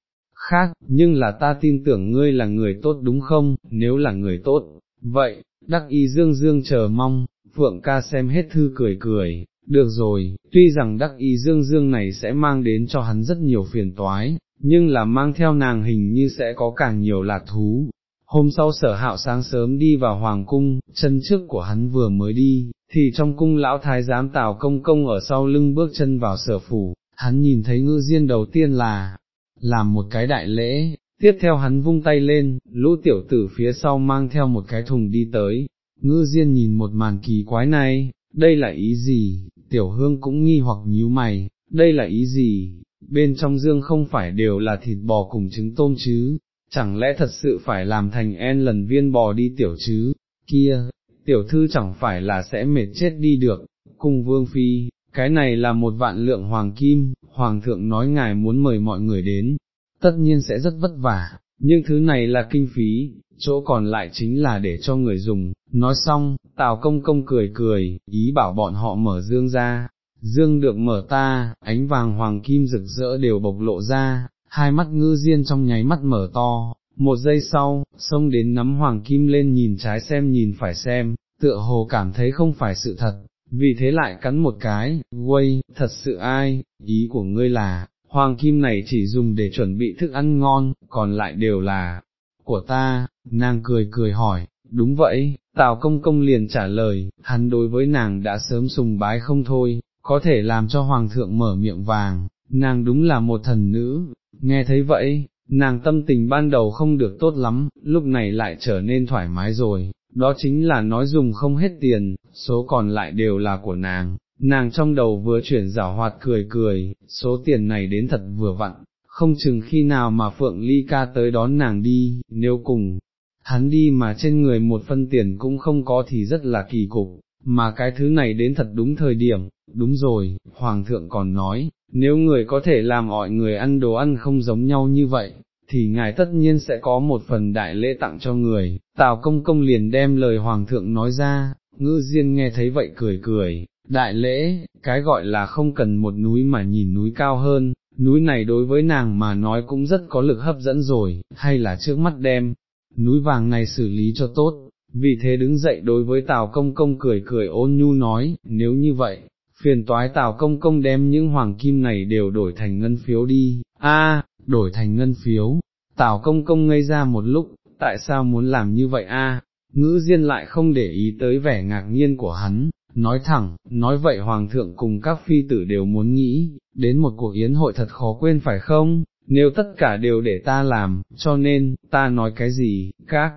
khác, nhưng là ta tin tưởng ngươi là người tốt đúng không, nếu là người tốt, vậy, đắc y dương dương chờ mong, phượng ca xem hết thư cười cười, được rồi, tuy rằng đắc y dương dương này sẽ mang đến cho hắn rất nhiều phiền toái, nhưng là mang theo nàng hình như sẽ có càng nhiều lạc thú. Hôm sau sở hạo sáng sớm đi vào hoàng cung, chân trước của hắn vừa mới đi, thì trong cung lão thái giám tào công công ở sau lưng bước chân vào sở phủ, hắn nhìn thấy ngư diên đầu tiên là, làm một cái đại lễ, tiếp theo hắn vung tay lên, lũ tiểu tử phía sau mang theo một cái thùng đi tới, ngư diên nhìn một màn kỳ quái này, đây là ý gì, tiểu hương cũng nghi hoặc nhíu mày, đây là ý gì, bên trong dương không phải đều là thịt bò cùng trứng tôm chứ, chẳng lẽ thật sự phải làm thành en lần viên bò đi tiểu chứ, kia, tiểu thư chẳng phải là sẽ mệt chết đi được, cùng vương phi, cái này là một vạn lượng hoàng kim, hoàng thượng nói ngài muốn mời mọi người đến, tất nhiên sẽ rất vất vả, nhưng thứ này là kinh phí, chỗ còn lại chính là để cho người dùng, nói xong, tào công công cười cười, ý bảo bọn họ mở dương ra, dương được mở ta, ánh vàng hoàng kim rực rỡ đều bộc lộ ra, hai mắt ngư diên trong nháy mắt mở to, một giây sau, xông đến nắm hoàng kim lên nhìn trái xem nhìn phải xem, tựa hồ cảm thấy không phải sự thật, vì thế lại cắn một cái, quay thật sự ai, ý của ngươi là, hoàng kim này chỉ dùng để chuẩn bị thức ăn ngon, còn lại đều là, của ta, nàng cười cười hỏi, đúng vậy, Tào công công liền trả lời, hắn đối với nàng đã sớm sùng bái không thôi, có thể làm cho hoàng thượng mở miệng vàng, nàng đúng là một thần nữ, nghe thấy vậy, nàng tâm tình ban đầu không được tốt lắm, lúc này lại trở nên thoải mái rồi, đó chính là nói dùng không hết tiền, số còn lại đều là của nàng, nàng trong đầu vừa chuyển giảo hoạt cười cười, số tiền này đến thật vừa vặn, không chừng khi nào mà Phượng Ly ca tới đón nàng đi, nếu cùng, hắn đi mà trên người một phân tiền cũng không có thì rất là kỳ cục, mà cái thứ này đến thật đúng thời điểm, đúng rồi, Hoàng thượng còn nói, nếu người có thể làm mọi người ăn đồ ăn không giống nhau như vậy, thì ngài tất nhiên sẽ có một phần đại lễ tặng cho người, Tào công công liền đem lời Hoàng thượng nói ra, ngư diên nghe thấy vậy cười cười, đại lễ, cái gọi là không cần một núi mà nhìn núi cao hơn, núi này đối với nàng mà nói cũng rất có lực hấp dẫn rồi, hay là trước mắt đem, núi vàng này xử lý cho tốt, vì thế đứng dậy đối với Tào Công Công cười cười ôn nhu nói, nếu như vậy, phiền toái Tào Công Công đem những hoàng kim này đều đổi thành ngân phiếu đi, a đổi thành ngân phiếu, Tào Công Công ngây ra một lúc, tại sao muốn làm như vậy a? ngữ diên lại không để ý tới vẻ ngạc nhiên của hắn, nói thẳng, nói vậy Hoàng thượng cùng các phi tử đều muốn nghĩ, đến một cuộc yến hội thật khó quên phải không, nếu tất cả đều để ta làm, cho nên, ta nói cái gì, các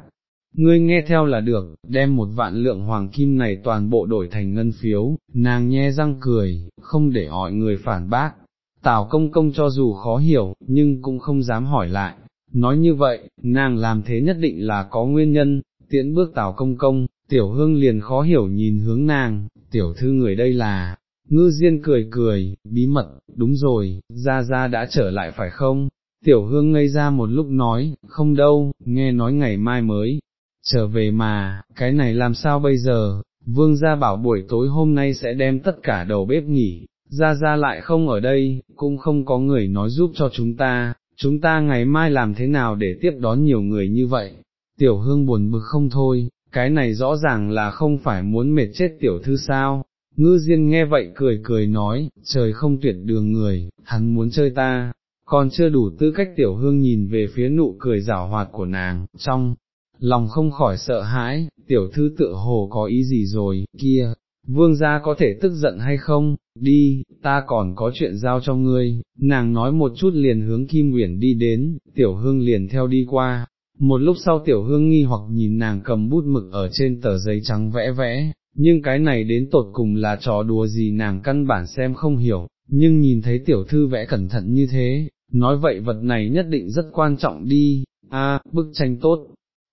ngươi nghe theo là được, đem một vạn lượng hoàng kim này toàn bộ đổi thành ngân phiếu, nàng nhe răng cười, không để hỏi người phản bác. Tào công công cho dù khó hiểu, nhưng cũng không dám hỏi lại, nói như vậy, nàng làm thế nhất định là có nguyên nhân, tiễn bước tào công công, tiểu hương liền khó hiểu nhìn hướng nàng, tiểu thư người đây là, ngư diên cười cười, bí mật, đúng rồi, ra ra đã trở lại phải không? Tiểu hương ngây ra một lúc nói, không đâu, nghe nói ngày mai mới, trở về mà, cái này làm sao bây giờ, vương gia bảo buổi tối hôm nay sẽ đem tất cả đầu bếp nghỉ, ra ra lại không ở đây, cũng không có người nói giúp cho chúng ta, chúng ta ngày mai làm thế nào để tiếp đón nhiều người như vậy, tiểu hương buồn bực không thôi, cái này rõ ràng là không phải muốn mệt chết tiểu thư sao, ngư diên nghe vậy cười cười nói, trời không tuyệt đường người, hắn muốn chơi ta, còn chưa đủ tư cách tiểu hương nhìn về phía nụ cười rảo hoạt của nàng, trong lòng không khỏi sợ hãi, tiểu thư tựa hồ có ý gì rồi, kia, vương gia có thể tức giận hay không, đi, ta còn có chuyện giao cho ngươi, nàng nói một chút liền hướng Kim Uyển đi đến, tiểu hương liền theo đi qua, một lúc sau tiểu hương nghi hoặc nhìn nàng cầm bút mực ở trên tờ giấy trắng vẽ vẽ, nhưng cái này đến tột cùng là trò đùa gì nàng căn bản xem không hiểu, nhưng nhìn thấy tiểu thư vẽ cẩn thận như thế, nói vậy vật này nhất định rất quan trọng đi, a bức tranh tốt,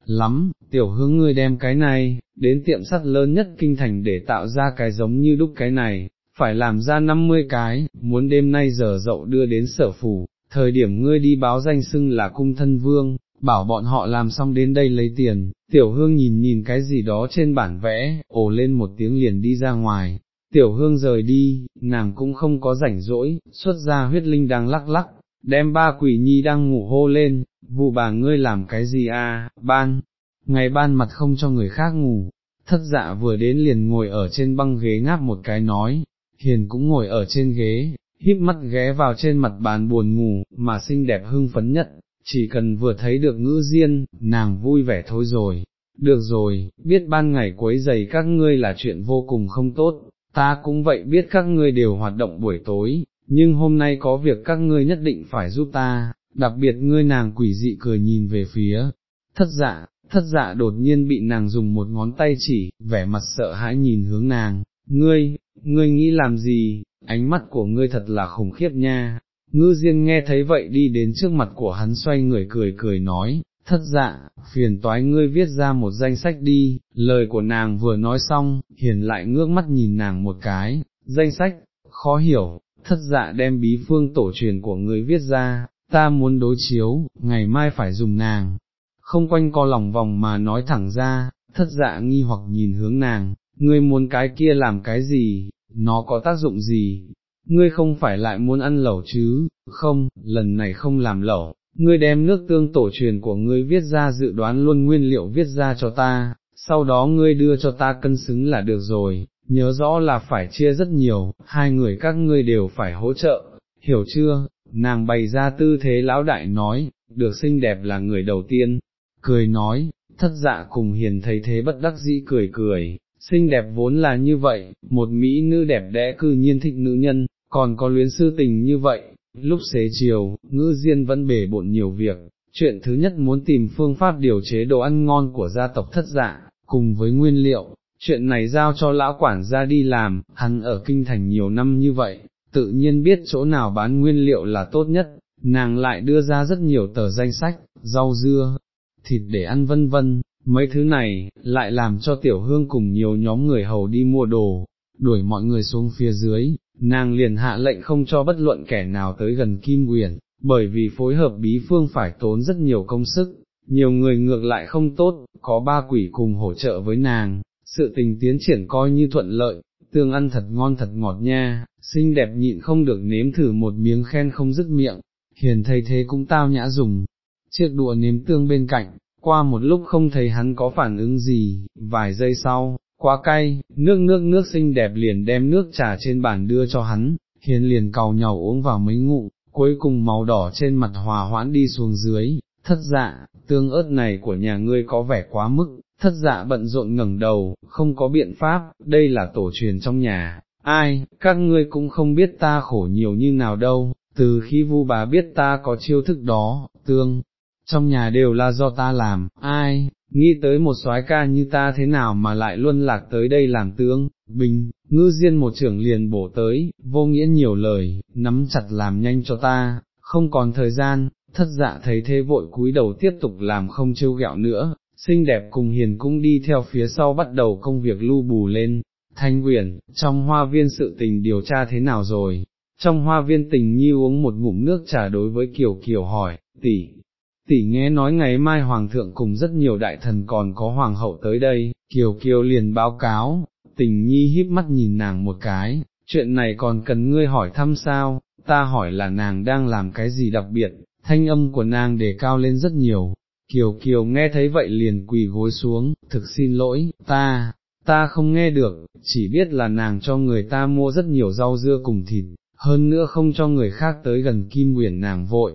lắm, tiểu hương ngươi đem cái này, đến tiệm sắt lớn nhất kinh thành để tạo ra cái giống như đúc cái này, phải làm ra 50 cái, muốn đêm nay giờ dậu đưa đến sở phủ, thời điểm ngươi đi báo danh xưng là cung thân vương, bảo bọn họ làm xong đến đây lấy tiền, tiểu hương nhìn nhìn cái gì đó trên bản vẽ, ồ lên một tiếng liền đi ra ngoài, tiểu hương rời đi, nàng cũng không có rảnh rỗi, xuất ra huyết linh đang lắc lắc, đem ba quỷ nhi đang ngủ hô lên, vụ bà ngươi làm cái gì à, ban, ngày ban mặt không cho người khác ngủ, thất dạ vừa đến liền ngồi ở trên băng ghế ngáp một cái nói, hiền cũng ngồi ở trên ghế, híp mắt ghé vào trên mặt bàn buồn ngủ, mà xinh đẹp hưng phấn nhất, chỉ cần vừa thấy được ngữ diên, nàng vui vẻ thôi rồi. Được rồi, biết ban ngày quấy giày các ngươi là chuyện vô cùng không tốt, ta cũng vậy biết các ngươi đều hoạt động buổi tối, nhưng hôm nay có việc các ngươi nhất định phải giúp ta, đặc biệt ngươi nàng quỷ dị cười nhìn về phía, thất dạ, thất dạ đột nhiên bị nàng dùng một ngón tay chỉ, vẻ mặt sợ hãi nhìn hướng nàng, ngươi, ngươi nghĩ làm gì, ánh mắt của ngươi thật là khủng khiếp nha. Ngư Diên nghe thấy vậy đi đến trước mặt của hắn xoay người cười cười nói, thất dạ, phiền toái ngươi viết ra một danh sách đi, lời của nàng vừa nói xong, hiền lại ngước mắt nhìn nàng một cái, danh sách, khó hiểu, thất dạ đem bí phương tổ truyền của người viết ra, ta muốn đối chiếu, ngày mai phải dùng nàng, không quanh co lòng vòng mà nói thẳng ra, thất dạ nghi hoặc nhìn hướng nàng, ngươi muốn cái kia làm cái gì, nó có tác dụng gì, ngươi không phải lại muốn ăn lẩu chứ, không, lần này không làm lẩu, ngươi đem nước tương tổ truyền của ngươi viết ra dự đoán luôn nguyên liệu viết ra cho ta, sau đó ngươi đưa cho ta cân xứng là được rồi, nhớ rõ là phải chia rất nhiều, hai người các ngươi đều phải hỗ trợ, hiểu chưa, nàng bày ra tư thế lão đại nói, được xinh đẹp là người đầu tiên, cười nói, thất dạ cùng hiền thấy thế bất đắc dĩ cười cười, xinh đẹp vốn là như vậy, một mỹ nữ đẹp đẽ cư nhiên thích nữ nhân, còn có luyến sư tình như vậy, lúc xế chiều, ngữ diên vẫn bể bộn nhiều việc, chuyện thứ nhất muốn tìm phương pháp điều chế đồ ăn ngon của gia tộc thất dạ, cùng với nguyên liệu, chuyện này giao cho lão quản gia đi làm, hắn ở kinh thành nhiều năm như vậy, tự nhiên biết chỗ nào bán nguyên liệu là tốt nhất, nàng lại đưa ra rất nhiều tờ danh sách, rau dưa, thịt để ăn vân vân, mấy thứ này, lại làm cho tiểu hương cùng nhiều nhóm người hầu đi mua đồ, đuổi mọi người xuống phía dưới, nàng liền hạ lệnh không cho bất luận kẻ nào tới gần Kim Uyển, bởi vì phối hợp bí phương phải tốn rất nhiều công sức, nhiều người ngược lại không tốt, có ba quỷ cùng hỗ trợ với nàng, sự tình tiến triển coi như thuận lợi, tương ăn thật ngon thật ngọt nha, xinh đẹp nhịn không được nếm thử một miếng khen không dứt miệng, hiền thấy thế cũng tao nhã dùng, chiếc đùa nếm tương bên cạnh, qua một lúc không thấy hắn có phản ứng gì, vài giây sau, quá cay, nước nước nước xinh đẹp liền đem nước trà trên bàn đưa cho hắn, hiền liền cầu nhau uống vào mấy ngụ, cuối cùng màu đỏ trên mặt hòa hoãn đi xuống dưới, thất dạ, tương ớt này của nhà ngươi có vẻ quá mức, thất dạ bận rộn ngẩng đầu, không có biện pháp, đây là tổ truyền trong nhà, ai, các ngươi cũng không biết ta khổ nhiều như nào đâu, từ khi vu bà biết ta có chiêu thức đó, tương, trong nhà đều là do ta làm, ai, nghĩ tới một soái ca như ta thế nào mà lại luân lạc tới đây làm tướng, bình, ngư diên một trưởng liền bổ tới, vô nghĩa nhiều lời, nắm chặt làm nhanh cho ta, không còn thời gian, thất dạ thấy thế vội cúi đầu tiếp tục làm không trêu ghẹo nữa, xinh đẹp cùng hiền cũng đi theo phía sau bắt đầu công việc lưu bù lên. Thanh Quyển, trong hoa viên sự tình điều tra thế nào rồi? Trong hoa viên tình nhi uống một ngụm nước trà đối với Kiều Kiều hỏi, tỷ, tỷ nghe nói ngày mai Hoàng thượng cùng rất nhiều đại thần còn có Hoàng hậu tới đây, Kiều Kiều liền báo cáo, tình nhi híp mắt nhìn nàng một cái, chuyện này còn cần ngươi hỏi thăm sao, ta hỏi là nàng đang làm cái gì đặc biệt, thanh âm của nàng đề cao lên rất nhiều, Kiều Kiều nghe thấy vậy liền quỳ gối xuống, thực xin lỗi, ta, ta không nghe được, chỉ biết là nàng cho người ta mua rất nhiều rau dưa cùng thịt, hơn nữa không cho người khác tới gần Kim Uyển nàng vội.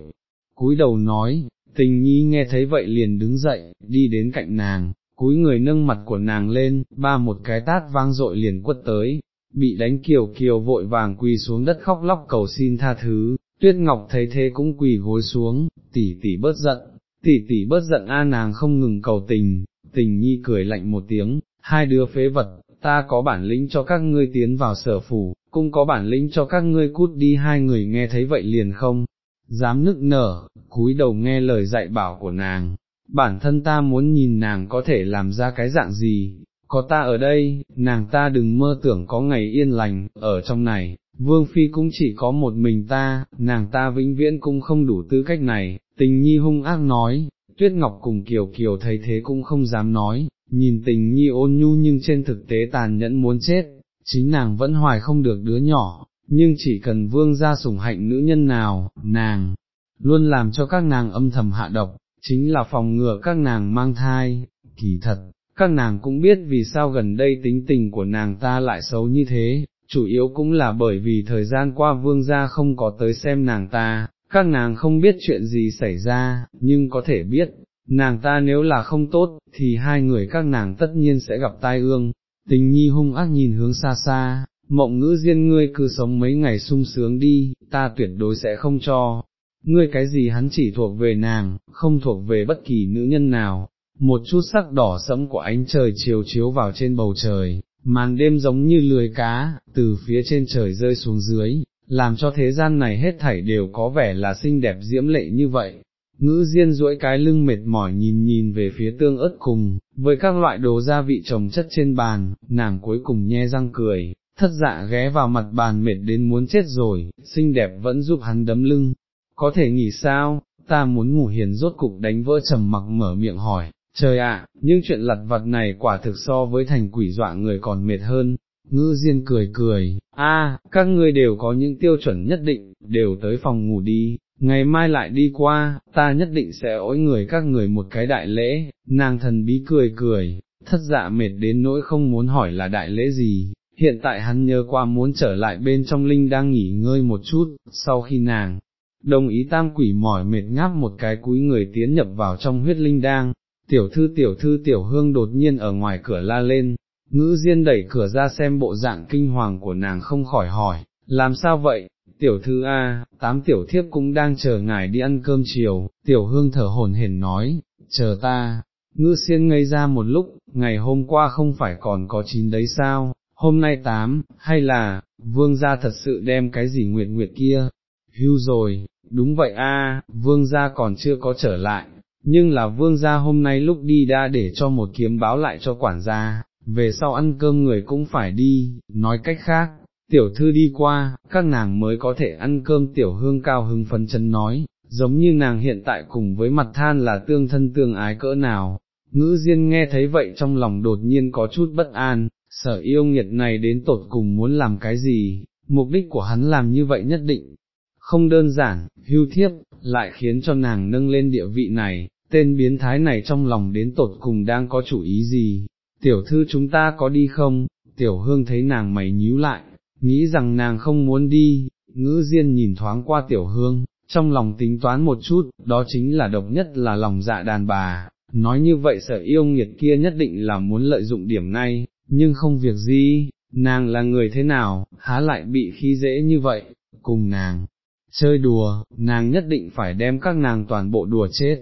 Cúi đầu nói, tình nhi nghe thấy vậy liền đứng dậy, đi đến cạnh nàng, cúi người nâng mặt của nàng lên, ba một cái tát vang dội liền quất tới, bị đánh kiều kiều vội vàng quỳ xuống đất khóc lóc cầu xin tha thứ, tuyết ngọc thấy thế cũng quỳ gối xuống, tỷ tỷ bớt giận, tỷ tỷ bớt giận a nàng không ngừng cầu tình, tình nhi cười lạnh một tiếng, hai đứa phế vật, ta có bản lĩnh cho các ngươi tiến vào sở phủ, cũng có bản lĩnh cho các ngươi cút đi hai người nghe thấy vậy liền không, dám nức nở, cúi đầu nghe lời dạy bảo của nàng, bản thân ta muốn nhìn nàng có thể làm ra cái dạng gì, có ta ở đây, nàng ta đừng mơ tưởng có ngày yên lành, ở trong này, vương phi cũng chỉ có một mình ta, nàng ta vĩnh viễn cũng không đủ tư cách này, tình nhi hung ác nói, tuyết ngọc cùng kiều kiều thấy thế cũng không dám nói, nhìn tình nhi ôn nhu nhưng trên thực tế tàn nhẫn muốn chết, chính nàng vẫn hoài không được đứa nhỏ, nhưng chỉ cần vương gia sủng hạnh nữ nhân nào, nàng, luôn làm cho các nàng âm thầm hạ độc, chính là phòng ngừa các nàng mang thai, kỳ thật, các nàng cũng biết vì sao gần đây tính tình của nàng ta lại xấu như thế, chủ yếu cũng là bởi vì thời gian qua vương gia không có tới xem nàng ta, các nàng không biết chuyện gì xảy ra, nhưng có thể biết, nàng ta nếu là không tốt, thì hai người các nàng tất nhiên sẽ gặp tai ương, tình nhi hung ác nhìn hướng xa xa, mộng ngữ riêng ngươi cứ sống mấy ngày sung sướng đi, ta tuyệt đối sẽ không cho, ngươi cái gì hắn chỉ thuộc về nàng, không thuộc về bất kỳ nữ nhân nào, một chút sắc đỏ sẫm của ánh trời chiều chiếu vào trên bầu trời, màn đêm giống như lưới cá, từ phía trên trời rơi xuống dưới, làm cho thế gian này hết thảy đều có vẻ là xinh đẹp diễm lệ như vậy. Ngữ diên duỗi cái lưng mệt mỏi nhìn nhìn về phía tương ớt cùng, với các loại đồ gia vị trồng chất trên bàn, nàng cuối cùng nhe răng cười, thất dạ ghé vào mặt bàn mệt đến muốn chết rồi, xinh đẹp vẫn giúp hắn đấm lưng, có thể nghỉ sao, ta muốn ngủ hiền rốt cục đánh vỡ trầm mặc mở miệng hỏi, trời ạ, những chuyện lặt vặt này quả thực so với thành quỷ dọa người còn mệt hơn, ngư diên cười cười, a, các ngươi đều có những tiêu chuẩn nhất định, đều tới phòng ngủ đi, ngày mai lại đi qua, ta nhất định sẽ ối người các người một cái đại lễ, nàng thần bí cười cười, thất dạ mệt đến nỗi không muốn hỏi là đại lễ gì, hiện tại hắn nhớ qua muốn trở lại bên trong linh đang nghỉ ngơi một chút, sau khi nàng, đồng ý tam quỷ mỏi mệt ngáp một cái cúi người tiến nhập vào trong huyết linh đang, tiểu thư tiểu thư tiểu hương đột nhiên ở ngoài cửa la lên, ngữ diên đẩy cửa ra xem bộ dạng kinh hoàng của nàng không khỏi hỏi, làm sao vậy, tiểu thư A, tám tiểu thiếp cũng đang chờ ngài đi ăn cơm chiều, tiểu hương thở hồn hển nói, chờ ta, ngữ diên ngây ra một lúc, ngày hôm qua không phải còn có chín đấy sao, hôm nay tám, hay là, vương gia thật sự đem cái gì nguyệt nguyệt kia, hưu rồi, đúng vậy a, vương gia còn chưa có trở lại, nhưng là vương gia hôm nay lúc đi đã để cho một kiếm báo lại cho quản gia, về sau ăn cơm người cũng phải đi, nói cách khác, tiểu thư đi qua, các nàng mới có thể ăn cơm tiểu hương cao hưng phấn chân nói, giống như nàng hiện tại cùng với mặt than là tương thân tương ái cỡ nào. Ngữ Diên nghe thấy vậy trong lòng đột nhiên có chút bất an, sở yêu nghiệt này đến tột cùng muốn làm cái gì, mục đích của hắn làm như vậy nhất định, không đơn giản, hưu thiếp, lại khiến cho nàng nâng lên địa vị này, tên biến thái này trong lòng đến tột cùng đang có chủ ý gì, tiểu thư chúng ta có đi không, tiểu hương thấy nàng mày nhíu lại, nghĩ rằng nàng không muốn đi, ngữ diên nhìn thoáng qua tiểu hương, trong lòng tính toán một chút, đó chính là độc nhất là lòng dạ đàn bà, nói như vậy sợ yêu nghiệt kia nhất định là muốn lợi dụng điểm này, nhưng không việc gì, nàng là người thế nào, há lại bị khi dễ như vậy, cùng nàng, chơi đùa, nàng nhất định phải đem các nàng toàn bộ đùa chết,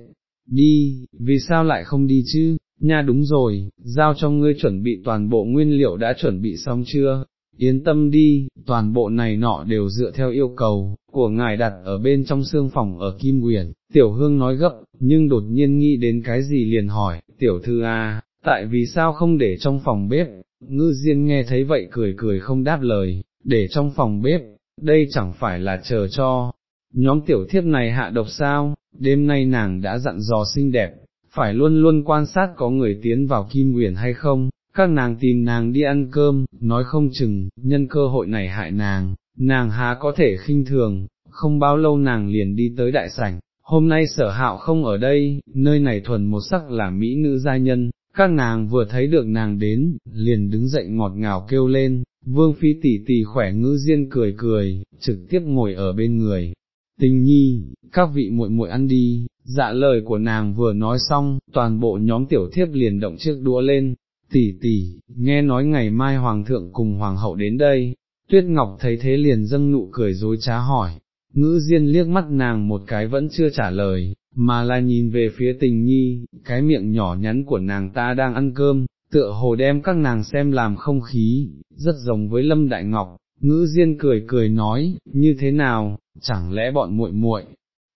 đi, vì sao lại không đi chứ, nha đúng rồi, giao cho ngươi chuẩn bị toàn bộ nguyên liệu đã chuẩn bị xong chưa, yên tâm đi, toàn bộ này nọ đều dựa theo yêu cầu, của ngài đặt ở bên trong xương phòng ở Kim Uyển, tiểu hương nói gấp, nhưng đột nhiên nghĩ đến cái gì liền hỏi, tiểu thư à tại vì sao không để trong phòng bếp, ngư diên nghe thấy vậy cười cười không đáp lời, để trong phòng bếp, đây chẳng phải là chờ cho, nhóm tiểu thiếp này hạ độc sao, đêm nay nàng đã dặn dò xinh đẹp, phải luôn luôn quan sát có người tiến vào kim uyển hay không, các nàng tìm nàng đi ăn cơm, nói không chừng, nhân cơ hội này hại nàng, nàng há có thể khinh thường, không bao lâu nàng liền đi tới đại sảnh, hôm nay sở hạo không ở đây, nơi này thuần một sắc là mỹ nữ gia nhân, các nàng vừa thấy được nàng đến, liền đứng dậy ngọt ngào kêu lên, vương phi tỷ tỷ khỏe ngữ diên cười cười, trực tiếp ngồi ở bên người. Tình nhi, các vị muội muội ăn đi, dạ lời của nàng vừa nói xong, toàn bộ nhóm tiểu thiếp liền động chiếc đũa lên, tỷ tỷ, nghe nói ngày mai hoàng thượng cùng hoàng hậu đến đây, tuyết ngọc thấy thế liền dâng nụ cười dối trá hỏi, ngữ diên liếc mắt nàng một cái vẫn chưa trả lời, mà là nhìn về phía tình nhi, cái miệng nhỏ nhắn của nàng ta đang ăn cơm, tựa hồ đem các nàng xem làm không khí, rất giống với Lâm Đại Ngọc, ngữ diên cười cười nói, như thế nào, chẳng lẽ bọn muội muội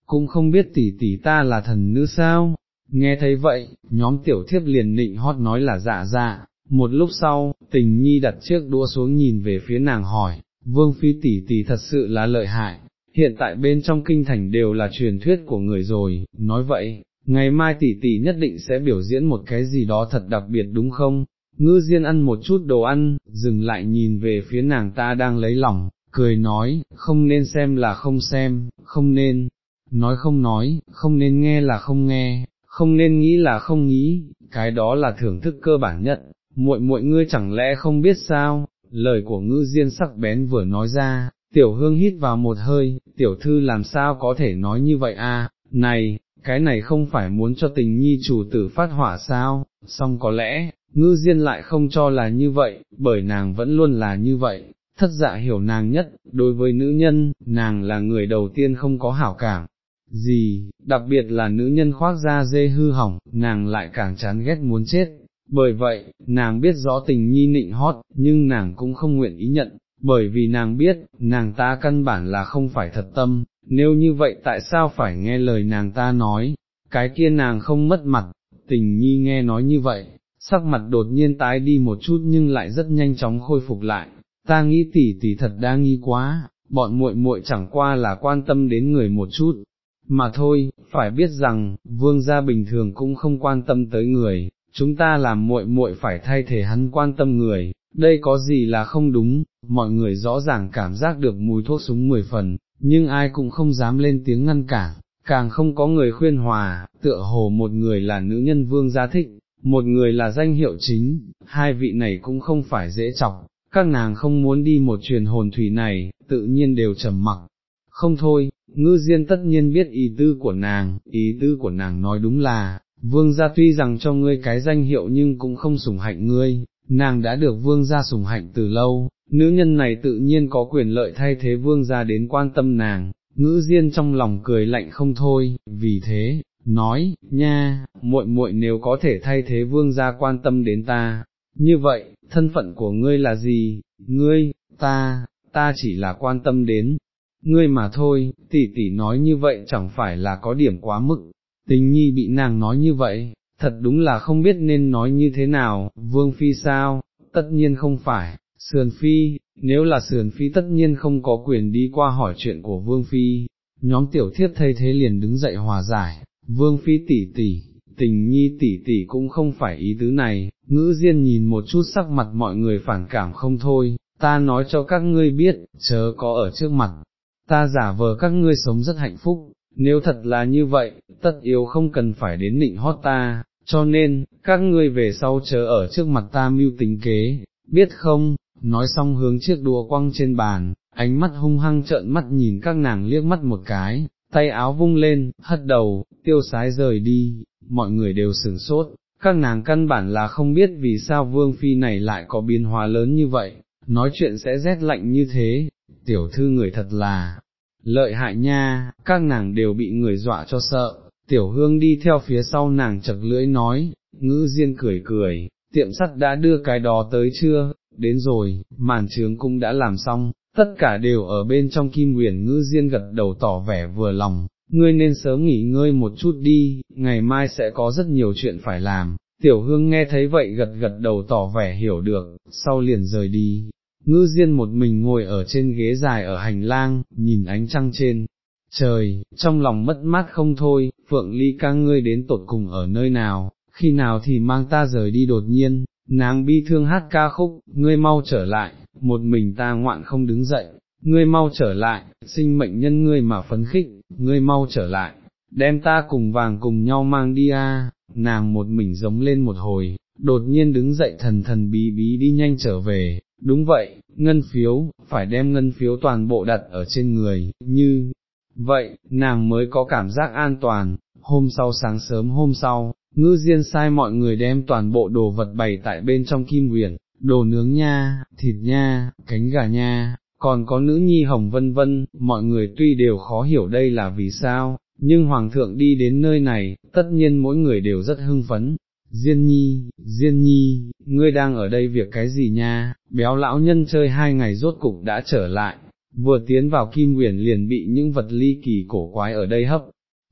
cũng không biết tỷ tỷ ta là thần nữ sao, nghe thấy vậy, nhóm tiểu thiếp liền nịnh hót nói là dạ dạ, một lúc sau, tình nhi đặt chiếc đũa xuống nhìn về phía nàng hỏi, vương phi tỷ tỷ thật sự là lợi hại, hiện tại bên trong kinh thành đều là truyền thuyết của người rồi, nói vậy, ngày mai tỷ tỷ nhất định sẽ biểu diễn một cái gì đó thật đặc biệt đúng không? Ngư Diên ăn một chút đồ ăn, dừng lại nhìn về phía nàng ta đang lấy lòng, cười nói, không nên xem là không xem, không nên, nói không nói, không nên nghe là không nghe, không nên nghĩ là không nghĩ, cái đó là thưởng thức cơ bản nhất, muội muội ngươi chẳng lẽ không biết sao, lời của ngư diên sắc bén vừa nói ra, tiểu hương hít vào một hơi, tiểu thư làm sao có thể nói như vậy a? này, cái này không phải muốn cho tình nhi chủ tử phát hỏa sao, song có lẽ, ngư diên lại không cho là như vậy, bởi nàng vẫn luôn là như vậy, thất dạ hiểu nàng nhất, đối với nữ nhân, nàng là người đầu tiên không có hảo cảm. Gì, đặc biệt là nữ nhân khoác da dê hư hỏng, nàng lại càng chán ghét muốn chết, bởi vậy, nàng biết rõ tình nhi nịnh hót, nhưng nàng cũng không nguyện ý nhận, bởi vì nàng biết, nàng ta căn bản là không phải thật tâm, nếu như vậy tại sao phải nghe lời nàng ta nói, cái kia nàng không mất mặt, tình nhi nghe nói như vậy, sắc mặt đột nhiên tái đi một chút nhưng lại rất nhanh chóng khôi phục lại, ta nghĩ tỷ tỷ thật đa nghi quá, bọn muội muội chẳng qua là quan tâm đến người một chút, mà thôi, phải biết rằng, vương gia bình thường cũng không quan tâm tới người, chúng ta làm muội muội phải thay thể hắn quan tâm người, đây có gì là không đúng, mọi người rõ ràng cảm giác được mùi thuốc súng mười phần, nhưng ai cũng không dám lên tiếng ngăn cản, càng không có người khuyên hòa, tựa hồ một người là nữ nhân vương gia thích, một người là danh hiệu chính, hai vị này cũng không phải dễ chọc, các nàng không muốn đi một truyền hồn thủy này, tự nhiên đều trầm mặc. Không thôi, ngư diên tất nhiên biết ý tư của nàng, ý tư của nàng nói đúng là, vương gia tuy rằng cho ngươi cái danh hiệu nhưng cũng không sủng hạnh ngươi, nàng đã được vương gia sủng hạnh từ lâu, nữ nhân này tự nhiên có quyền lợi thay thế vương gia đến quan tâm nàng, ngữ diên trong lòng cười lạnh không thôi, vì thế, nói, nha, muội muội nếu có thể thay thế vương gia quan tâm đến ta, như vậy, thân phận của ngươi là gì, ngươi, ta, ta chỉ là quan tâm đến, ngươi mà thôi, tỷ tỷ nói như vậy chẳng phải là có điểm quá mức, tình nhi bị nàng nói như vậy, thật đúng là không biết nên nói như thế nào, vương phi sao, tất nhiên không phải, sườn phi, nếu là sườn phi tất nhiên không có quyền đi qua hỏi chuyện của vương phi, nhóm tiểu thiết thay thế liền đứng dậy hòa giải, vương phi tỷ tỷ, tình nhi tỷ tỷ cũng không phải ý tứ này, ngữ diên nhìn một chút sắc mặt mọi người phản cảm không thôi, ta nói cho các ngươi biết, chớ có ở trước mặt, ta giả vờ các ngươi sống rất hạnh phúc, nếu thật là như vậy, tất yếu không cần phải đến nịnh hót ta, cho nên, các ngươi về sau chớ ở trước mặt ta mưu tính kế, biết không, nói xong hướng chiếc đùa quăng trên bàn, ánh mắt hung hăng trợn mắt nhìn các nàng liếc mắt một cái, tay áo vung lên, hất đầu, tiêu sái rời đi, mọi người đều sửng sốt, các nàng căn bản là không biết vì sao vương phi này lại có biến hóa lớn như vậy, nói chuyện sẽ rét lạnh như thế, tiểu thư người thật là lợi hại nha, các nàng đều bị người dọa cho sợ, tiểu hương đi theo phía sau nàng chật lưỡi nói, ngữ diên cười cười, tiệm sắt đã đưa cái đó tới chưa, đến rồi, màn trướng cũng đã làm xong, tất cả đều ở bên trong kim huyền ngữ diên gật đầu tỏ vẻ vừa lòng, ngươi nên sớm nghỉ ngơi một chút đi, ngày mai sẽ có rất nhiều chuyện phải làm. Tiểu hương nghe thấy vậy gật gật đầu tỏ vẻ hiểu được, sau liền rời đi, ngư diên một mình ngồi ở trên ghế dài ở hành lang, nhìn ánh trăng trên, trời, trong lòng mất mát không thôi, phượng ly ca ngươi đến tột cùng ở nơi nào, khi nào thì mang ta rời đi đột nhiên, nàng bi thương hát ca khúc, ngươi mau trở lại, một mình ta ngoạn không đứng dậy, ngươi mau trở lại, sinh mệnh nhân ngươi mà phấn khích, ngươi mau trở lại, đem ta cùng vàng cùng nhau mang đi a. nàng một mình giống lên một hồi, đột nhiên đứng dậy thần thần bí bí đi nhanh trở về, đúng vậy, ngân phiếu, phải đem ngân phiếu toàn bộ đặt ở trên người, như, vậy, nàng mới có cảm giác an toàn, hôm sau sáng sớm hôm sau, ngư diên sai mọi người đem toàn bộ đồ vật bày tại bên trong kim huyền, đồ nướng nha, thịt nha, cánh gà nha, còn có nữ nhi hồng vân vân, mọi người tuy đều khó hiểu đây là vì sao, nhưng Hoàng thượng đi đến nơi này, tất nhiên mỗi người đều rất hưng phấn. Diên nhi, Diên nhi, ngươi đang ở đây việc cái gì nha, béo lão nhân chơi hai ngày rốt cục đã trở lại, vừa tiến vào kim huyền liền bị những vật ly kỳ cổ quái ở đây hấp,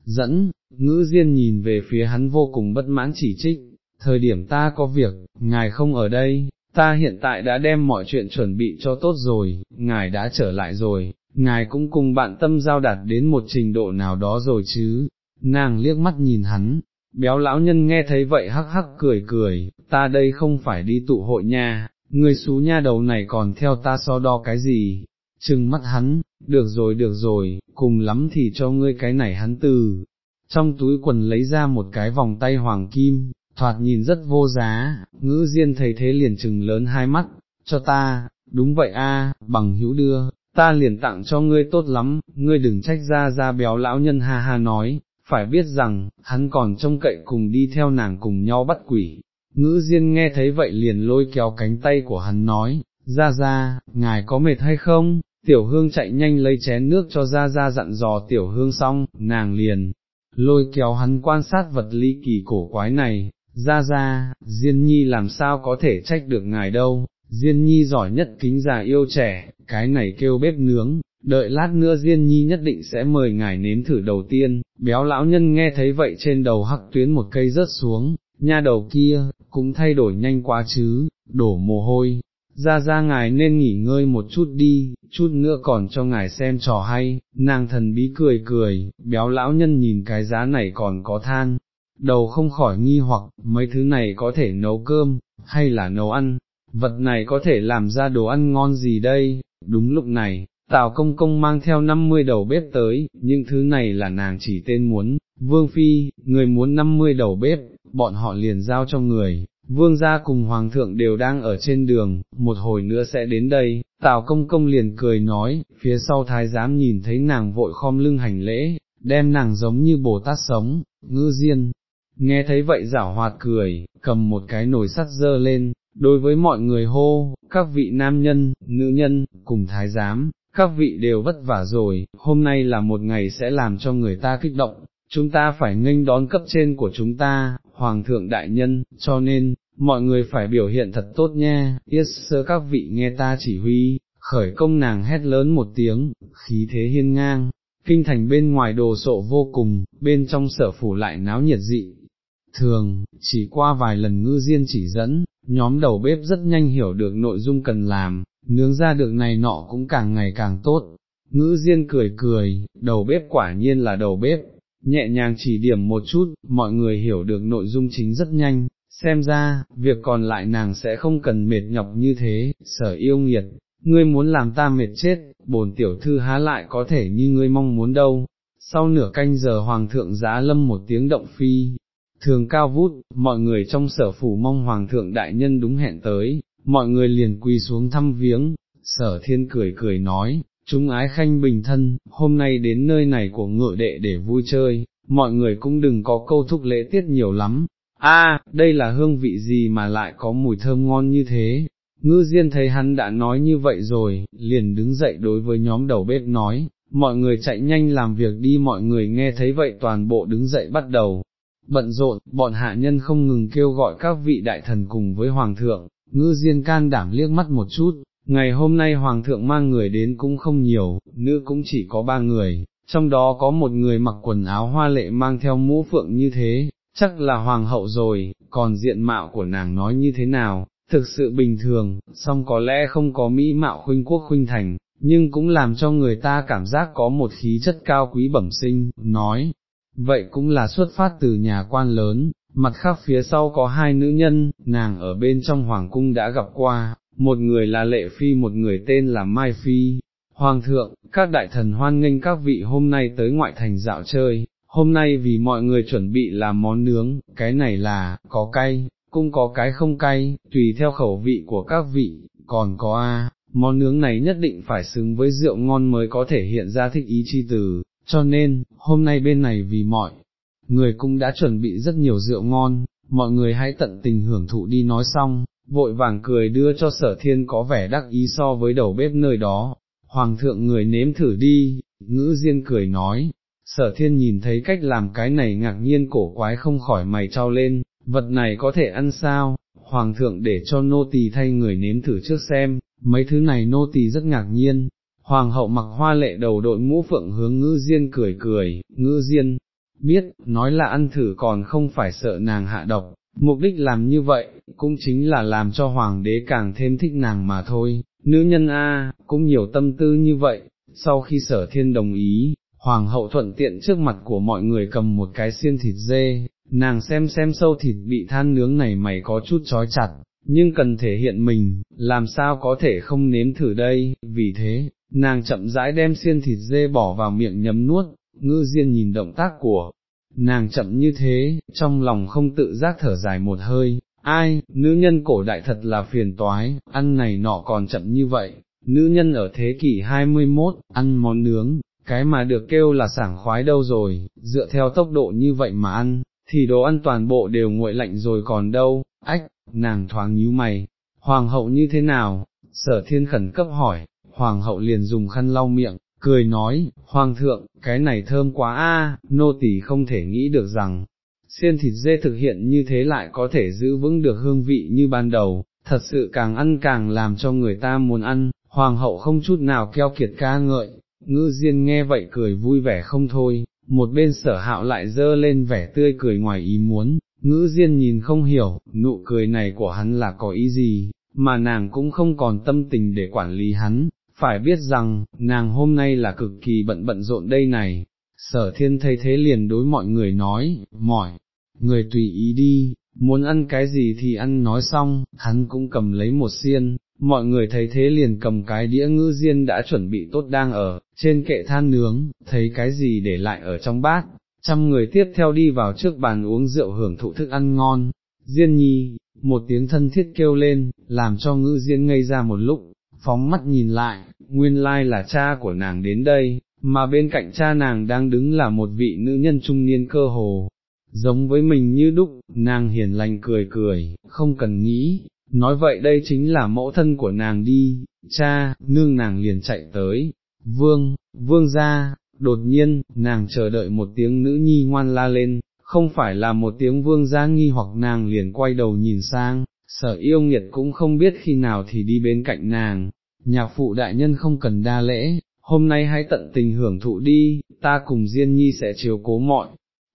dẫn, ngữ diên nhìn về phía hắn vô cùng bất mãn chỉ trích, thời điểm ta có việc, ngài không ở đây, ta hiện tại đã đem mọi chuyện chuẩn bị cho tốt rồi, ngài đã trở lại rồi, ngài cũng cùng bạn tâm giao đạt đến một trình độ nào đó rồi chứ, nàng liếc mắt nhìn hắn, béo lão nhân nghe thấy vậy hắc hắc cười cười, ta đây không phải đi tụ hội nha, người xú nha đầu này còn theo ta so đo cái gì, trừng mắt hắn, được rồi được rồi, cùng lắm thì cho ngươi cái này hắn từ, trong túi quần lấy ra một cái vòng tay hoàng kim, thoạt nhìn rất vô giá, ngữ diên thấy thế liền trừng lớn hai mắt, cho ta, đúng vậy a, bằng hữu đưa, ta liền tặng cho ngươi tốt lắm, ngươi đừng trách ra ra béo lão nhân ha ha nói, phải biết rằng, hắn còn trông cậy cùng đi theo nàng cùng nhau bắt quỷ. Ngữ Diên nghe thấy vậy liền lôi kéo cánh tay của hắn nói, ra ra, ngài có mệt hay không? Tiểu hương chạy nhanh lấy chén nước cho ra ra dặn dò tiểu hương xong, nàng liền, lôi kéo hắn quan sát vật ly kỳ cổ quái này, ra ra, Diên Nhi làm sao có thể trách được ngài đâu, Diên Nhi giỏi nhất kính già yêu trẻ, cái này kêu bếp nướng, đợi lát nữa Diên Nhi nhất định sẽ mời ngài nếm thử đầu tiên, béo lão nhân nghe thấy vậy trên đầu hắc tuyến một cây rớt xuống, nha đầu kia, cũng thay đổi nhanh quá chứ, đổ mồ hôi, ra ra ngài nên nghỉ ngơi một chút đi, chút nữa còn cho ngài xem trò hay, nàng thần bí cười cười, béo lão nhân nhìn cái giá này còn có than, đầu không khỏi nghi hoặc, mấy thứ này có thể nấu cơm, hay là nấu ăn, vật này có thể làm ra đồ ăn ngon gì đây, đúng lúc này, Tào công công mang theo 50 đầu bếp tới, những thứ này là nàng chỉ tên muốn, Vương Phi, người muốn 50 đầu bếp, bọn họ liền giao cho người, Vương gia cùng Hoàng thượng đều đang ở trên đường, một hồi nữa sẽ đến đây, Tào công công liền cười nói, phía sau thái giám nhìn thấy nàng vội khom lưng hành lễ, đem nàng giống như Bồ Tát sống, ngư diên, nghe thấy vậy giảo hoạt cười, cầm một cái nồi sắt dơ lên, đối với mọi người hô, các vị nam nhân, nữ nhân, cùng thái giám, các vị đều vất vả rồi, hôm nay là một ngày sẽ làm cho người ta kích động, chúng ta phải nghênh đón cấp trên của chúng ta, Hoàng thượng đại nhân, cho nên, mọi người phải biểu hiện thật tốt nha, yes sir các vị nghe ta chỉ huy, khởi công nàng hét lớn một tiếng, khí thế hiên ngang, kinh thành bên ngoài đồ sộ vô cùng, bên trong sở phủ lại náo nhiệt dị. Thường, chỉ qua vài lần ngư diên chỉ dẫn, nhóm đầu bếp rất nhanh hiểu được nội dung cần làm, nướng ra được này nọ cũng càng ngày càng tốt. Ngữ Diên cười cười, đầu bếp quả nhiên là đầu bếp, nhẹ nhàng chỉ điểm một chút, mọi người hiểu được nội dung chính rất nhanh, xem ra, việc còn lại nàng sẽ không cần mệt nhọc như thế, sở yêu nghiệt, ngươi muốn làm ta mệt chết, bồn tiểu thư há lại có thể như ngươi mong muốn đâu. Sau nửa canh giờ hoàng thượng giá lâm một tiếng động phi, thường cao vút, mọi người trong sở phủ mong hoàng thượng đại nhân đúng hẹn tới, mọi người liền quỳ xuống thăm viếng, sở thiên cười cười nói, chúng ái khanh bình thân, hôm nay đến nơi này của ngựa đệ để vui chơi, mọi người cũng đừng có câu thúc lễ tiết nhiều lắm, a đây là hương vị gì mà lại có mùi thơm ngon như thế, ngư diên thấy hắn đã nói như vậy rồi, liền đứng dậy đối với nhóm đầu bếp nói, mọi người chạy nhanh làm việc đi mọi người nghe thấy vậy toàn bộ đứng dậy bắt đầu, bận rộn, bọn hạ nhân không ngừng kêu gọi các vị đại thần cùng với hoàng thượng, ngư diên can đảm liếc mắt một chút, ngày hôm nay hoàng thượng mang người đến cũng không nhiều, nữ cũng chỉ có ba người, trong đó có một người mặc quần áo hoa lệ mang theo mũ phượng như thế, chắc là hoàng hậu rồi, còn diện mạo của nàng nói như thế nào, thực sự bình thường, song có lẽ không có mỹ mạo khuynh quốc khuynh thành, nhưng cũng làm cho người ta cảm giác có một khí chất cao quý bẩm sinh, nói, vậy cũng là xuất phát từ nhà quan lớn, mặt khác phía sau có hai nữ nhân, nàng ở bên trong hoàng cung đã gặp qua, một người là Lệ Phi một người tên là Mai Phi. Hoàng thượng, các đại thần hoan nghênh các vị hôm nay tới ngoại thành dạo chơi, hôm nay vì mọi người chuẩn bị làm món nướng, cái này là, có cay, cũng có cái không cay, tùy theo khẩu vị của các vị, còn có a, món nướng này nhất định phải xứng với rượu ngon mới có thể hiện ra thích ý chi từ, cho nên, hôm nay bên này vì mọi người cũng đã chuẩn bị rất nhiều rượu ngon, mọi người hãy tận tình hưởng thụ đi nói xong, vội vàng cười đưa cho sở thiên có vẻ đắc ý so với đầu bếp nơi đó, hoàng thượng người nếm thử đi, ngữ diên cười nói, sở thiên nhìn thấy cách làm cái này ngạc nhiên cổ quái không khỏi mày trao lên, vật này có thể ăn sao, hoàng thượng để cho nô tỳ thay người nếm thử trước xem, mấy thứ này nô tỳ rất ngạc nhiên. Hoàng hậu mặc hoa lệ đầu đội mũ phượng hướng Ngư diên cười cười, Ngư diên, biết, nói là ăn thử còn không phải sợ nàng hạ độc, mục đích làm như vậy, cũng chính là làm cho hoàng đế càng thêm thích nàng mà thôi, nữ nhân A, cũng nhiều tâm tư như vậy, sau khi sở thiên đồng ý, hoàng hậu thuận tiện trước mặt của mọi người cầm một cái xiên thịt dê, nàng xem xem sâu thịt bị than nướng này mày có chút chói chặt, nhưng cần thể hiện mình, làm sao có thể không nếm thử đây, vì thế, nàng chậm rãi đem xiên thịt dê bỏ vào miệng nhấm nuốt, ngư diên nhìn động tác của nàng chậm như thế, trong lòng không tự giác thở dài một hơi, ai, nữ nhân cổ đại thật là phiền toái, ăn này nọ còn chậm như vậy, nữ nhân ở thế kỷ 21, ăn món nướng, cái mà được kêu là sảng khoái đâu rồi, dựa theo tốc độ như vậy mà ăn, thì đồ ăn toàn bộ đều nguội lạnh rồi còn đâu, ách, nàng thoáng nhíu mày, hoàng hậu như thế nào, sở thiên khẩn cấp hỏi, hoàng hậu liền dùng khăn lau miệng, cười nói, Hoàng thượng, cái này thơm quá a, nô tỳ không thể nghĩ được rằng, xiên thịt dê thực hiện như thế lại có thể giữ vững được hương vị như ban đầu, thật sự càng ăn càng làm cho người ta muốn ăn, Hoàng hậu không chút nào keo kiệt ca ngợi, ngư diên nghe vậy cười vui vẻ không thôi, một bên sở hạo lại dơ lên vẻ tươi cười ngoài ý muốn, ngữ diên nhìn không hiểu, nụ cười này của hắn là có ý gì, mà nàng cũng không còn tâm tình để quản lý hắn, phải biết rằng, nàng hôm nay là cực kỳ bận bận rộn đây này, sở thiên thấy thế liền đối mọi người nói, mỏi, người tùy ý đi, muốn ăn cái gì thì ăn nói xong, hắn cũng cầm lấy một xiên, mọi người thấy thế liền cầm cái đĩa ngư diên đã chuẩn bị tốt đang ở, trên kệ than nướng, thấy cái gì để lại ở trong bát, trăm người tiếp theo đi vào trước bàn uống rượu hưởng thụ thức ăn ngon, diên nhi, một tiếng thân thiết kêu lên, làm cho ngư diên ngây ra một lúc, phóng mắt nhìn lại, nguyên lai là cha của nàng đến đây, mà bên cạnh cha nàng đang đứng là một vị nữ nhân trung niên cơ hồ, giống với mình như đúc, nàng hiền lành cười cười, không cần nghĩ, nói vậy đây chính là mẫu thân của nàng đi, cha, nương nàng liền chạy tới, vương, vương ra, đột nhiên, nàng chờ đợi một tiếng nữ nhi ngoan la lên, không phải là một tiếng vương gia nghi hoặc nàng liền quay đầu nhìn sang, sở yêu nghiệt cũng không biết khi nào thì đi bên cạnh nàng, nhạc phụ đại nhân không cần đa lễ, hôm nay hãy tận tình hưởng thụ đi, ta cùng Diên Nhi sẽ chiều cố mọi.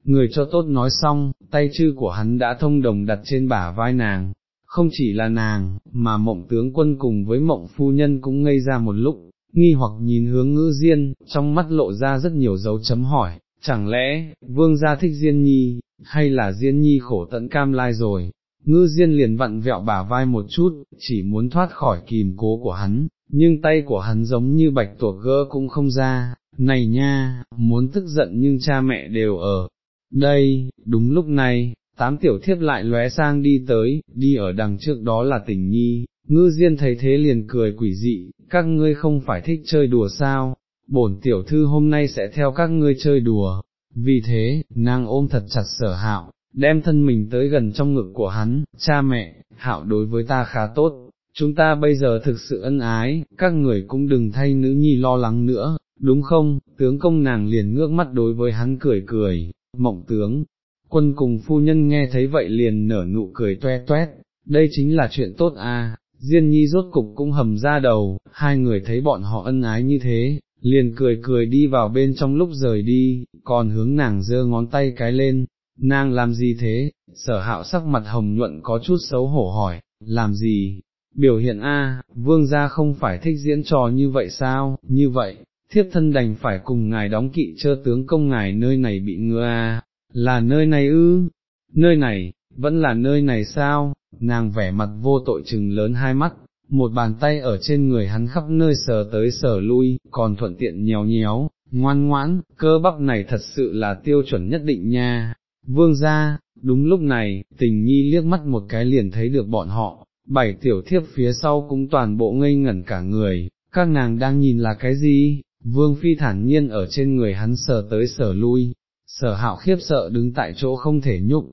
Người cho tốt nói xong, tay chư của hắn đã thông đồng đặt trên bả vai nàng, không chỉ là nàng, mà mộng tướng quân cùng với mộng phu nhân cũng ngây ra một lúc, nghi hoặc nhìn hướng ngữ Diên, trong mắt lộ ra rất nhiều dấu chấm hỏi, chẳng lẽ, vương gia thích Diên Nhi, hay là Diên Nhi khổ tận cam lai rồi, ngư diên liền vặn vẹo bả vai một chút, chỉ muốn thoát khỏi kìm cố của hắn, nhưng tay của hắn giống như bạch tuộc gỡ cũng không ra, này nha, muốn tức giận nhưng cha mẹ đều ở. Đây, đúng lúc này, tám tiểu thiếp lại lóe sang đi tới, đi ở đằng trước đó là tình nhi, ngư diên thấy thế liền cười quỷ dị, các ngươi không phải thích chơi đùa sao, bổn tiểu thư hôm nay sẽ theo các ngươi chơi đùa, vì thế, nàng ôm thật chặt sở hạo, đem thân mình tới gần trong ngực của hắn, cha mẹ, hạo đối với ta khá tốt, chúng ta bây giờ thực sự ân ái, các người cũng đừng thay nữ nhi lo lắng nữa, đúng không, tướng công nàng liền ngước mắt đối với hắn cười cười, mộng tướng, quân cùng phu nhân nghe thấy vậy liền nở nụ cười toe toét, đây chính là chuyện tốt à, Diên nhi rốt cục cũng hầm ra đầu, hai người thấy bọn họ ân ái như thế, liền cười cười đi vào bên trong lúc rời đi, còn hướng nàng giơ ngón tay cái lên, nàng làm gì thế, sở hạo sắc mặt hồng nhuận có chút xấu hổ hỏi, làm gì, biểu hiện a, vương gia không phải thích diễn trò như vậy sao, như vậy, thiếp thân đành phải cùng ngài đóng kỵ chơ tướng công ngài nơi này bị ngựa a, là nơi này ư, nơi này, vẫn là nơi này sao, nàng vẻ mặt vô tội chừng lớn hai mắt, một bàn tay ở trên người hắn khắp nơi sờ tới sờ lui, còn thuận tiện nhéo nhéo, ngoan ngoãn, cơ bắp này thật sự là tiêu chuẩn nhất định nha. Vương gia đúng lúc này, tình nhi liếc mắt một cái liền thấy được bọn họ, bảy tiểu thiếp phía sau cũng toàn bộ ngây ngẩn cả người, các nàng đang nhìn là cái gì, vương phi thản nhiên ở trên người hắn sờ tới sờ lui, sở hạo khiếp sợ đứng tại chỗ không thể nhúc,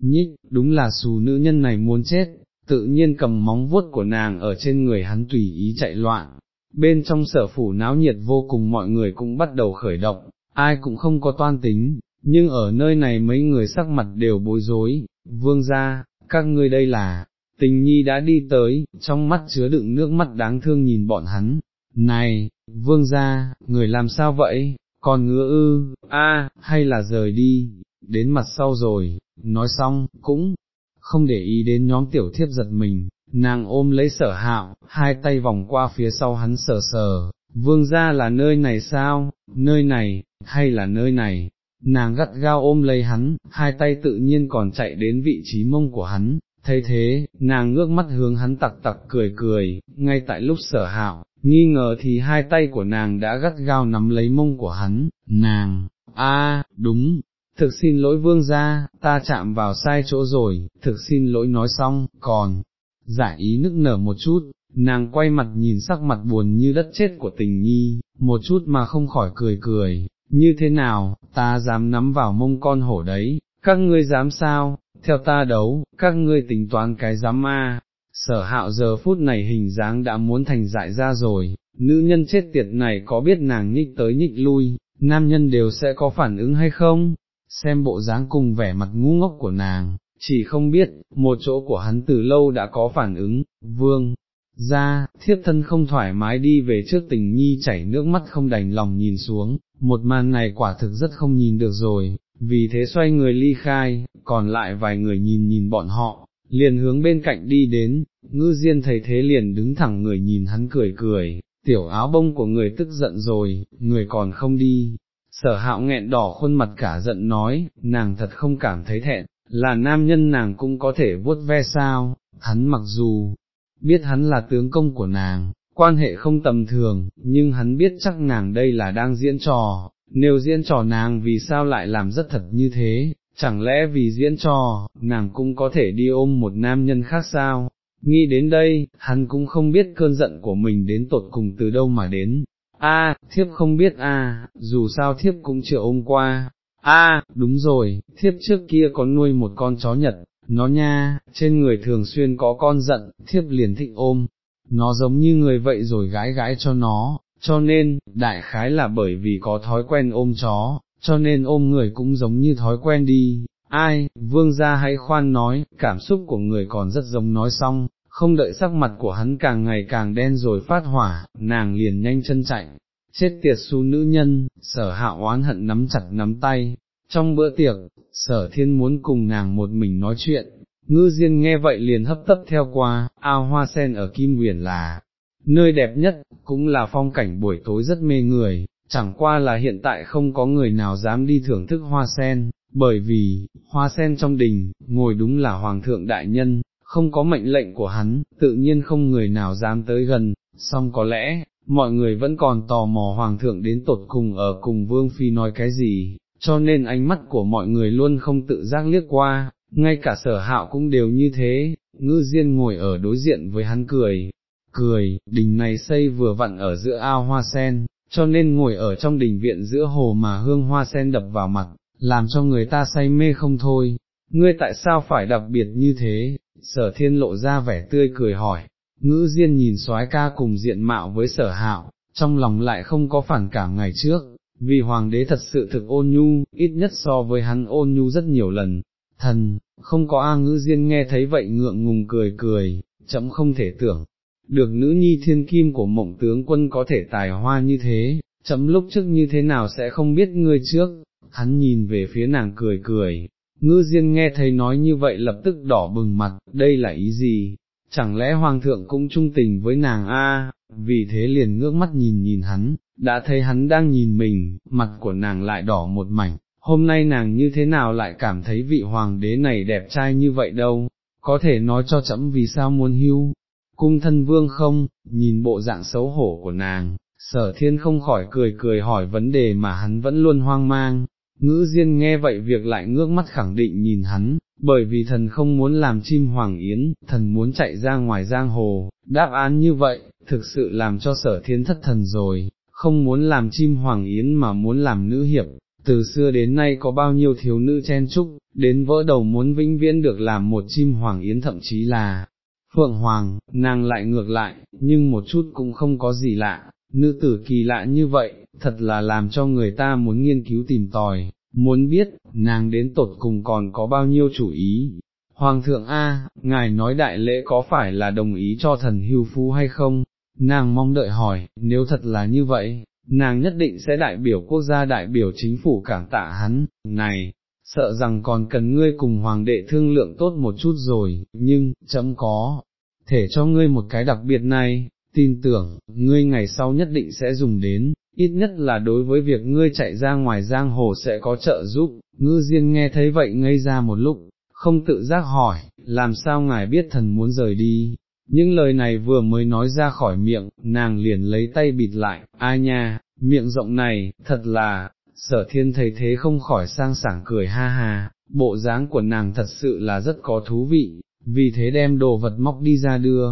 nhích, đúng là xù nữ nhân này muốn chết, tự nhiên cầm móng vuốt của nàng ở trên người hắn tùy ý chạy loạn. Bên trong sở phủ náo nhiệt vô cùng mọi người cũng bắt đầu khởi động, ai cũng không có toan tính, nhưng ở nơi này mấy người sắc mặt đều bối rối, vương ra, các ngươi đây là, tình nhi đã đi tới, trong mắt chứa đựng nước mắt đáng thương nhìn bọn hắn, này, vương gia, người làm sao vậy, còn ngứa ư, a, hay là rời đi, đến mặt sau rồi, nói xong, cũng không để ý đến nhóm tiểu thiếp giật mình, nàng ôm lấy sở hạo, hai tay vòng qua phía sau hắn sờ sờ, vương gia là nơi này sao, nơi này, hay là nơi này, nàng gắt gao ôm lấy hắn, hai tay tự nhiên còn chạy đến vị trí mông của hắn, thấy thế, nàng ngước mắt hướng hắn tặc tặc cười cười, ngay tại lúc sở hạo, nghi ngờ thì hai tay của nàng đã gắt gao nắm lấy mông của hắn, nàng, a đúng, thực xin lỗi vương gia, ta chạm vào sai chỗ rồi, thực xin lỗi nói xong, còn, giải ý nức nở một chút, nàng quay mặt nhìn sắc mặt buồn như đất chết của tình nhi, một chút mà không khỏi cười cười, như thế nào, ta dám nắm vào mông con hổ đấy, các ngươi dám sao, theo ta đấu, các ngươi tính toán cái giám ma. Sở hạo giờ phút này hình dáng đã muốn thành dại ra rồi, nữ nhân chết tiệt này có biết nàng nhích tới nhích lui, nam nhân đều sẽ có phản ứng hay không, xem bộ dáng cùng vẻ mặt ngu ngốc của nàng, chỉ không biết, một chỗ của hắn từ lâu đã có phản ứng, vương, ra, thiết thân không thoải mái đi về trước tình nhi chảy nước mắt không đành lòng nhìn xuống, một màn này quả thực rất không nhìn được rồi, vì thế xoay người ly khai, còn lại vài người nhìn nhìn bọn họ, liền hướng bên cạnh đi đến, ngư diên thấy thế liền đứng thẳng người nhìn hắn cười cười, tiểu áo bông của người tức giận rồi, người còn không đi, sở hạo nghẹn đỏ khuôn mặt cả giận nói, nàng thật không cảm thấy thẹn, là nam nhân nàng cũng có thể vuốt ve sao, hắn mặc dù, biết hắn là tướng công của nàng, quan hệ không tầm thường, nhưng hắn biết chắc nàng đây là đang diễn trò, nếu diễn trò nàng vì sao lại làm rất thật như thế, chẳng lẽ vì diễn trò, nàng cũng có thể đi ôm một nam nhân khác sao? Nghĩ đến đây, hắn cũng không biết cơn giận của mình đến tột cùng từ đâu mà đến, a thiếp không biết a dù sao thiếp cũng chưa ôm qua, a đúng rồi, thiếp trước kia có nuôi một con chó nhật, nó nha, trên người thường xuyên có con giận, thiếp liền thịnh ôm, nó giống như người vậy rồi gái gái cho nó, cho nên, đại khái là bởi vì có thói quen ôm chó, cho nên ôm người cũng giống như thói quen đi, ai, vương gia hãy khoan nói, cảm xúc của người còn rất giống nói xong, không đợi sắc mặt của hắn càng ngày càng đen rồi phát hỏa, nàng liền nhanh chân chạy, chết tiệt su nữ nhân, sở hạ oán hận nắm chặt nắm tay, trong bữa tiệc, sở thiên muốn cùng nàng một mình nói chuyện, ngư diên nghe vậy liền hấp tấp theo qua, ao hoa sen ở Kim Huyền là, nơi đẹp nhất, cũng là phong cảnh buổi tối rất mê người, chẳng qua là hiện tại không có người nào dám đi thưởng thức hoa sen, bởi vì, hoa sen trong đình, ngồi đúng là hoàng thượng đại nhân, không có mệnh lệnh của hắn, tự nhiên không người nào dám tới gần, song có lẽ, mọi người vẫn còn tò mò hoàng thượng đến tột cùng ở cùng vương phi nói cái gì, cho nên ánh mắt của mọi người luôn không tự giác liếc qua, ngay cả sở hạo cũng đều như thế, ngư diên ngồi ở đối diện với hắn cười, cười, đình này xây vừa vặn ở giữa ao hoa sen, cho nên ngồi ở trong đình viện giữa hồ mà hương hoa sen đập vào mặt, làm cho người ta say mê không thôi, ngươi tại sao phải đặc biệt như thế, sở thiên lộ ra vẻ tươi cười hỏi, ngữ diên nhìn soái ca cùng diện mạo với sở hạo, trong lòng lại không có phản cảm ngày trước, vì hoàng đế thật sự thực ôn nhu, ít nhất so với hắn ôn nhu rất nhiều lần, thần, không có A ngữ diên nghe thấy vậy ngượng ngùng cười cười, chậm không thể tưởng, được nữ nhi thiên kim của mộng tướng quân có thể tài hoa như thế, chấm lúc trước như thế nào sẽ không biết ngươi trước, hắn nhìn về phía nàng cười cười, ngư diên nghe thấy nói như vậy lập tức đỏ bừng mặt, đây là ý gì, chẳng lẽ hoàng thượng cũng trung tình với nàng a? vì thế liền ngước mắt nhìn nhìn hắn, đã thấy hắn đang nhìn mình, mặt của nàng lại đỏ một mảnh, hôm nay nàng như thế nào lại cảm thấy vị hoàng đế này đẹp trai như vậy đâu, có thể nói cho chấm vì sao muốn hưu, cung thân vương không, nhìn bộ dạng xấu hổ của nàng, sở thiên không khỏi cười cười hỏi vấn đề mà hắn vẫn luôn hoang mang, ngữ diên nghe vậy việc lại ngước mắt khẳng định nhìn hắn, bởi vì thần không muốn làm chim hoàng yến, thần muốn chạy ra ngoài giang hồ, đáp án như vậy, thực sự làm cho sở thiên thất thần rồi, không muốn làm chim hoàng yến mà muốn làm nữ hiệp, từ xưa đến nay có bao nhiêu thiếu nữ chen chúc, đến vỡ đầu muốn vĩnh viễn được làm một chim hoàng yến thậm chí là phượng hoàng, nàng lại ngược lại, nhưng một chút cũng không có gì lạ, nữ tử kỳ lạ như vậy, thật là làm cho người ta muốn nghiên cứu tìm tòi, muốn biết, nàng đến tột cùng còn có bao nhiêu chủ ý. Hoàng thượng A, ngài nói đại lễ có phải là đồng ý cho thần hưu Phú hay không? Nàng mong đợi hỏi, nếu thật là như vậy, nàng nhất định sẽ đại biểu quốc gia đại biểu chính phủ cảng tạ hắn, này, sợ rằng còn cần ngươi cùng hoàng đệ thương lượng tốt một chút rồi, nhưng, chấm có, thể cho ngươi một cái đặc biệt này, tin tưởng, ngươi ngày sau nhất định sẽ dùng đến, ít nhất là đối với việc ngươi chạy ra ngoài giang hồ sẽ có trợ giúp, ngư diên nghe thấy vậy ngây ra một lúc, không tự giác hỏi, làm sao ngài biết thần muốn rời đi, những lời này vừa mới nói ra khỏi miệng, nàng liền lấy tay bịt lại, ai nha, miệng rộng này, thật là, sở thiên thấy thế không khỏi sang sảng cười ha ha, bộ dáng của nàng thật sự là rất có thú vị, vì thế đem đồ vật móc đi ra đưa,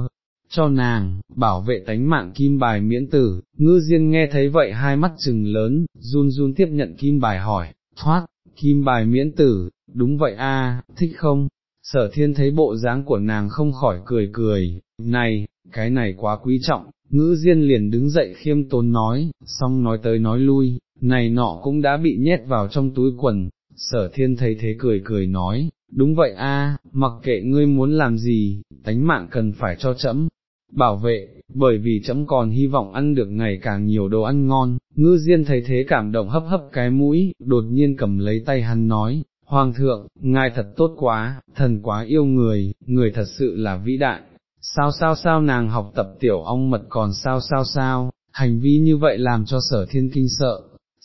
cho nàng, bảo vệ tánh mạng kim bài miễn tử, ngư diên nghe thấy vậy hai mắt trừng lớn, run run tiếp nhận kim bài hỏi, thoát, kim bài miễn tử, đúng vậy a, thích không? Sở thiên thấy bộ dáng của nàng không khỏi cười cười, này, cái này quá quý trọng, ngữ diên liền đứng dậy khiêm tốn nói, xong nói tới nói lui, này nọ cũng đã bị nhét vào trong túi quần, sở thiên thấy thế cười cười nói, đúng vậy a, mặc kệ ngươi muốn làm gì, tánh mạng cần phải cho chấm, bảo vệ, bởi vì chấm còn hy vọng ăn được ngày càng nhiều đồ ăn ngon, ngư diên thấy thế cảm động hấp hấp cái mũi, đột nhiên cầm lấy tay hắn nói, Hoàng thượng, ngài thật tốt quá, thần quá yêu người, người thật sự là vĩ đại, sao sao sao nàng học tập tiểu ong mật còn sao sao sao, hành vi như vậy làm cho sở thiên kinh sợ.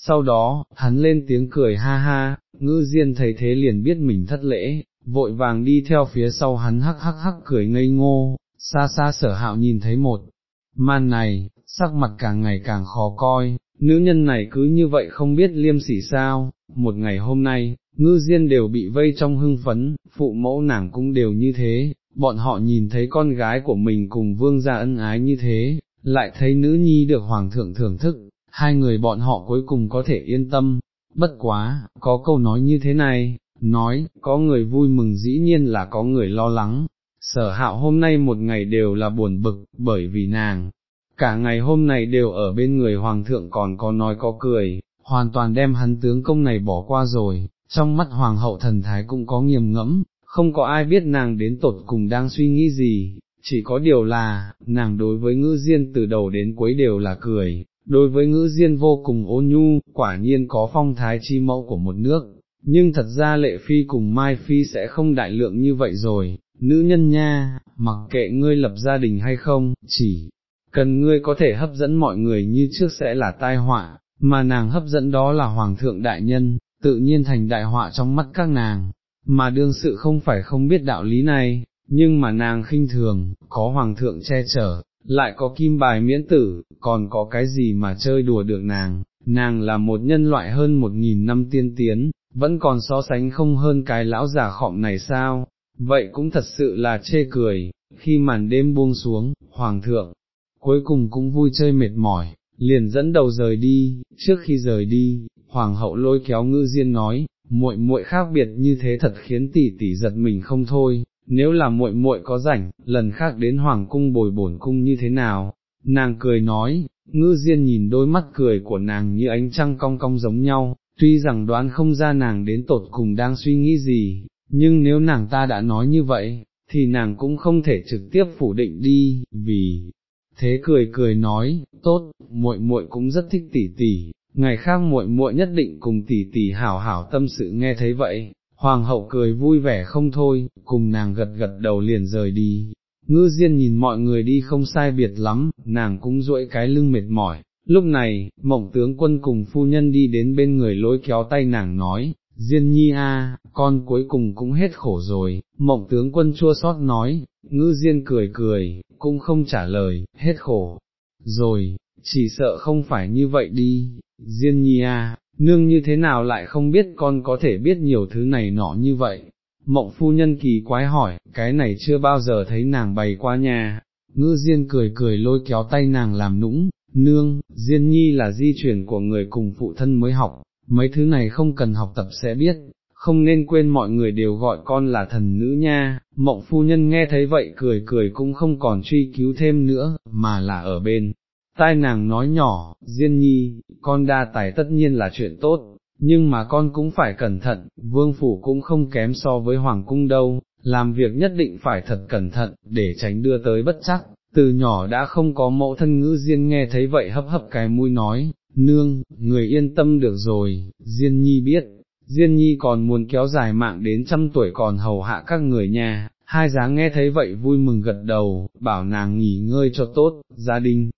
Sau đó, hắn lên tiếng cười ha ha, ngư diên thấy thế liền biết mình thất lễ, vội vàng đi theo phía sau hắn hắc hắc hắc cười ngây ngô, xa xa sở hạo nhìn thấy một man này, sắc mặt càng ngày càng khó coi, nữ nhân này cứ như vậy không biết liêm sỉ sao, một ngày hôm nay, ngư diên đều bị vây trong hưng phấn, phụ mẫu nàng cũng đều như thế, bọn họ nhìn thấy con gái của mình cùng vương gia ân ái như thế, lại thấy nữ nhi được hoàng thượng thưởng thức, hai người bọn họ cuối cùng có thể yên tâm, bất quá, có câu nói như thế này, nói, có người vui mừng dĩ nhiên là có người lo lắng, sở hạo hôm nay một ngày đều là buồn bực, bởi vì nàng, cả ngày hôm nay đều ở bên người hoàng thượng còn có nói có cười, hoàn toàn đem hắn tướng công này bỏ qua rồi, trong mắt hoàng hậu thần thái cũng có nghiêm ngẫm, không có ai biết nàng đến tột cùng đang suy nghĩ gì, chỉ có điều là, nàng đối với ngữ diên từ đầu đến cuối đều là cười, đối với ngữ diên vô cùng ôn nhu, quả nhiên có phong thái chi mẫu của một nước, nhưng thật ra lệ phi cùng mai phi sẽ không đại lượng như vậy rồi, nữ nhân nha, mặc kệ ngươi lập gia đình hay không, chỉ cần ngươi có thể hấp dẫn mọi người như trước sẽ là tai họa, mà nàng hấp dẫn đó là hoàng thượng đại nhân, tự nhiên thành đại họa trong mắt các nàng, mà đương sự không phải không biết đạo lý này, nhưng mà nàng khinh thường, có hoàng thượng che chở, lại có kim bài miễn tử, còn có cái gì mà chơi đùa được nàng, nàng là một nhân loại hơn một nghìn năm tiên tiến, vẫn còn so sánh không hơn cái lão già khọm này sao, vậy cũng thật sự là chê cười, khi màn đêm buông xuống, hoàng thượng, cuối cùng cũng vui chơi mệt mỏi, liền dẫn đầu rời đi, trước khi rời đi, hoàng hậu lôi kéo ngư diên nói, muội muội khác biệt như thế thật khiến tỷ tỷ giật mình không thôi, nếu là muội muội có rảnh, lần khác đến hoàng cung bồi bổn cung như thế nào, nàng cười nói, ngư diên nhìn đôi mắt cười của nàng như ánh trăng cong cong giống nhau, tuy rằng đoán không ra nàng đến tột cùng đang suy nghĩ gì, nhưng nếu nàng ta đã nói như vậy, thì nàng cũng không thể trực tiếp phủ định đi, vì thế cười cười nói, tốt, muội muội cũng rất thích tỷ tỷ, ngày khác muội muội nhất định cùng tỷ tỷ hảo hảo tâm sự nghe thấy vậy, hoàng hậu cười vui vẻ không thôi, cùng nàng gật gật đầu liền rời đi. Ngư Diên nhìn mọi người đi không sai biệt lắm, nàng cũng duỗi cái lưng mệt mỏi, lúc này, mộng tướng quân cùng phu nhân đi đến bên người lối kéo tay nàng nói, Diên nhi a, con cuối cùng cũng hết khổ rồi, mộng tướng quân chua xót nói, ngư Diên cười cười, cũng không trả lời, hết khổ, rồi, chỉ sợ không phải như vậy đi, Diên nhi a, nương như thế nào lại không biết con có thể biết nhiều thứ này nọ như vậy. Mộng phu nhân kỳ quái hỏi, cái này chưa bao giờ thấy nàng bày qua nhà, ngư diên cười cười lôi kéo tay nàng làm nũng, nương, diên nhi là di chuyển của người cùng phụ thân mới học, mấy thứ này không cần học tập sẽ biết, không nên quên mọi người đều gọi con là thần nữ nha, mộng phu nhân nghe thấy vậy cười cười cũng không còn truy cứu thêm nữa, mà là ở bên. Tai nàng nói nhỏ, Diên Nhi, con đa tài tất nhiên là chuyện tốt, nhưng mà con cũng phải cẩn thận, vương phủ cũng không kém so với hoàng cung đâu, làm việc nhất định phải thật cẩn thận, để tránh đưa tới bất chắc. Từ nhỏ đã không có mẫu thân ngữ Diên nghe thấy vậy hấp hấp cái mũi nói, nương, người yên tâm được rồi, Diên Nhi biết, Diên Nhi còn muốn kéo dài mạng đến trăm tuổi còn hầu hạ các người nhà, hai dáng nghe thấy vậy vui mừng gật đầu, bảo nàng nghỉ ngơi cho tốt, gia đình,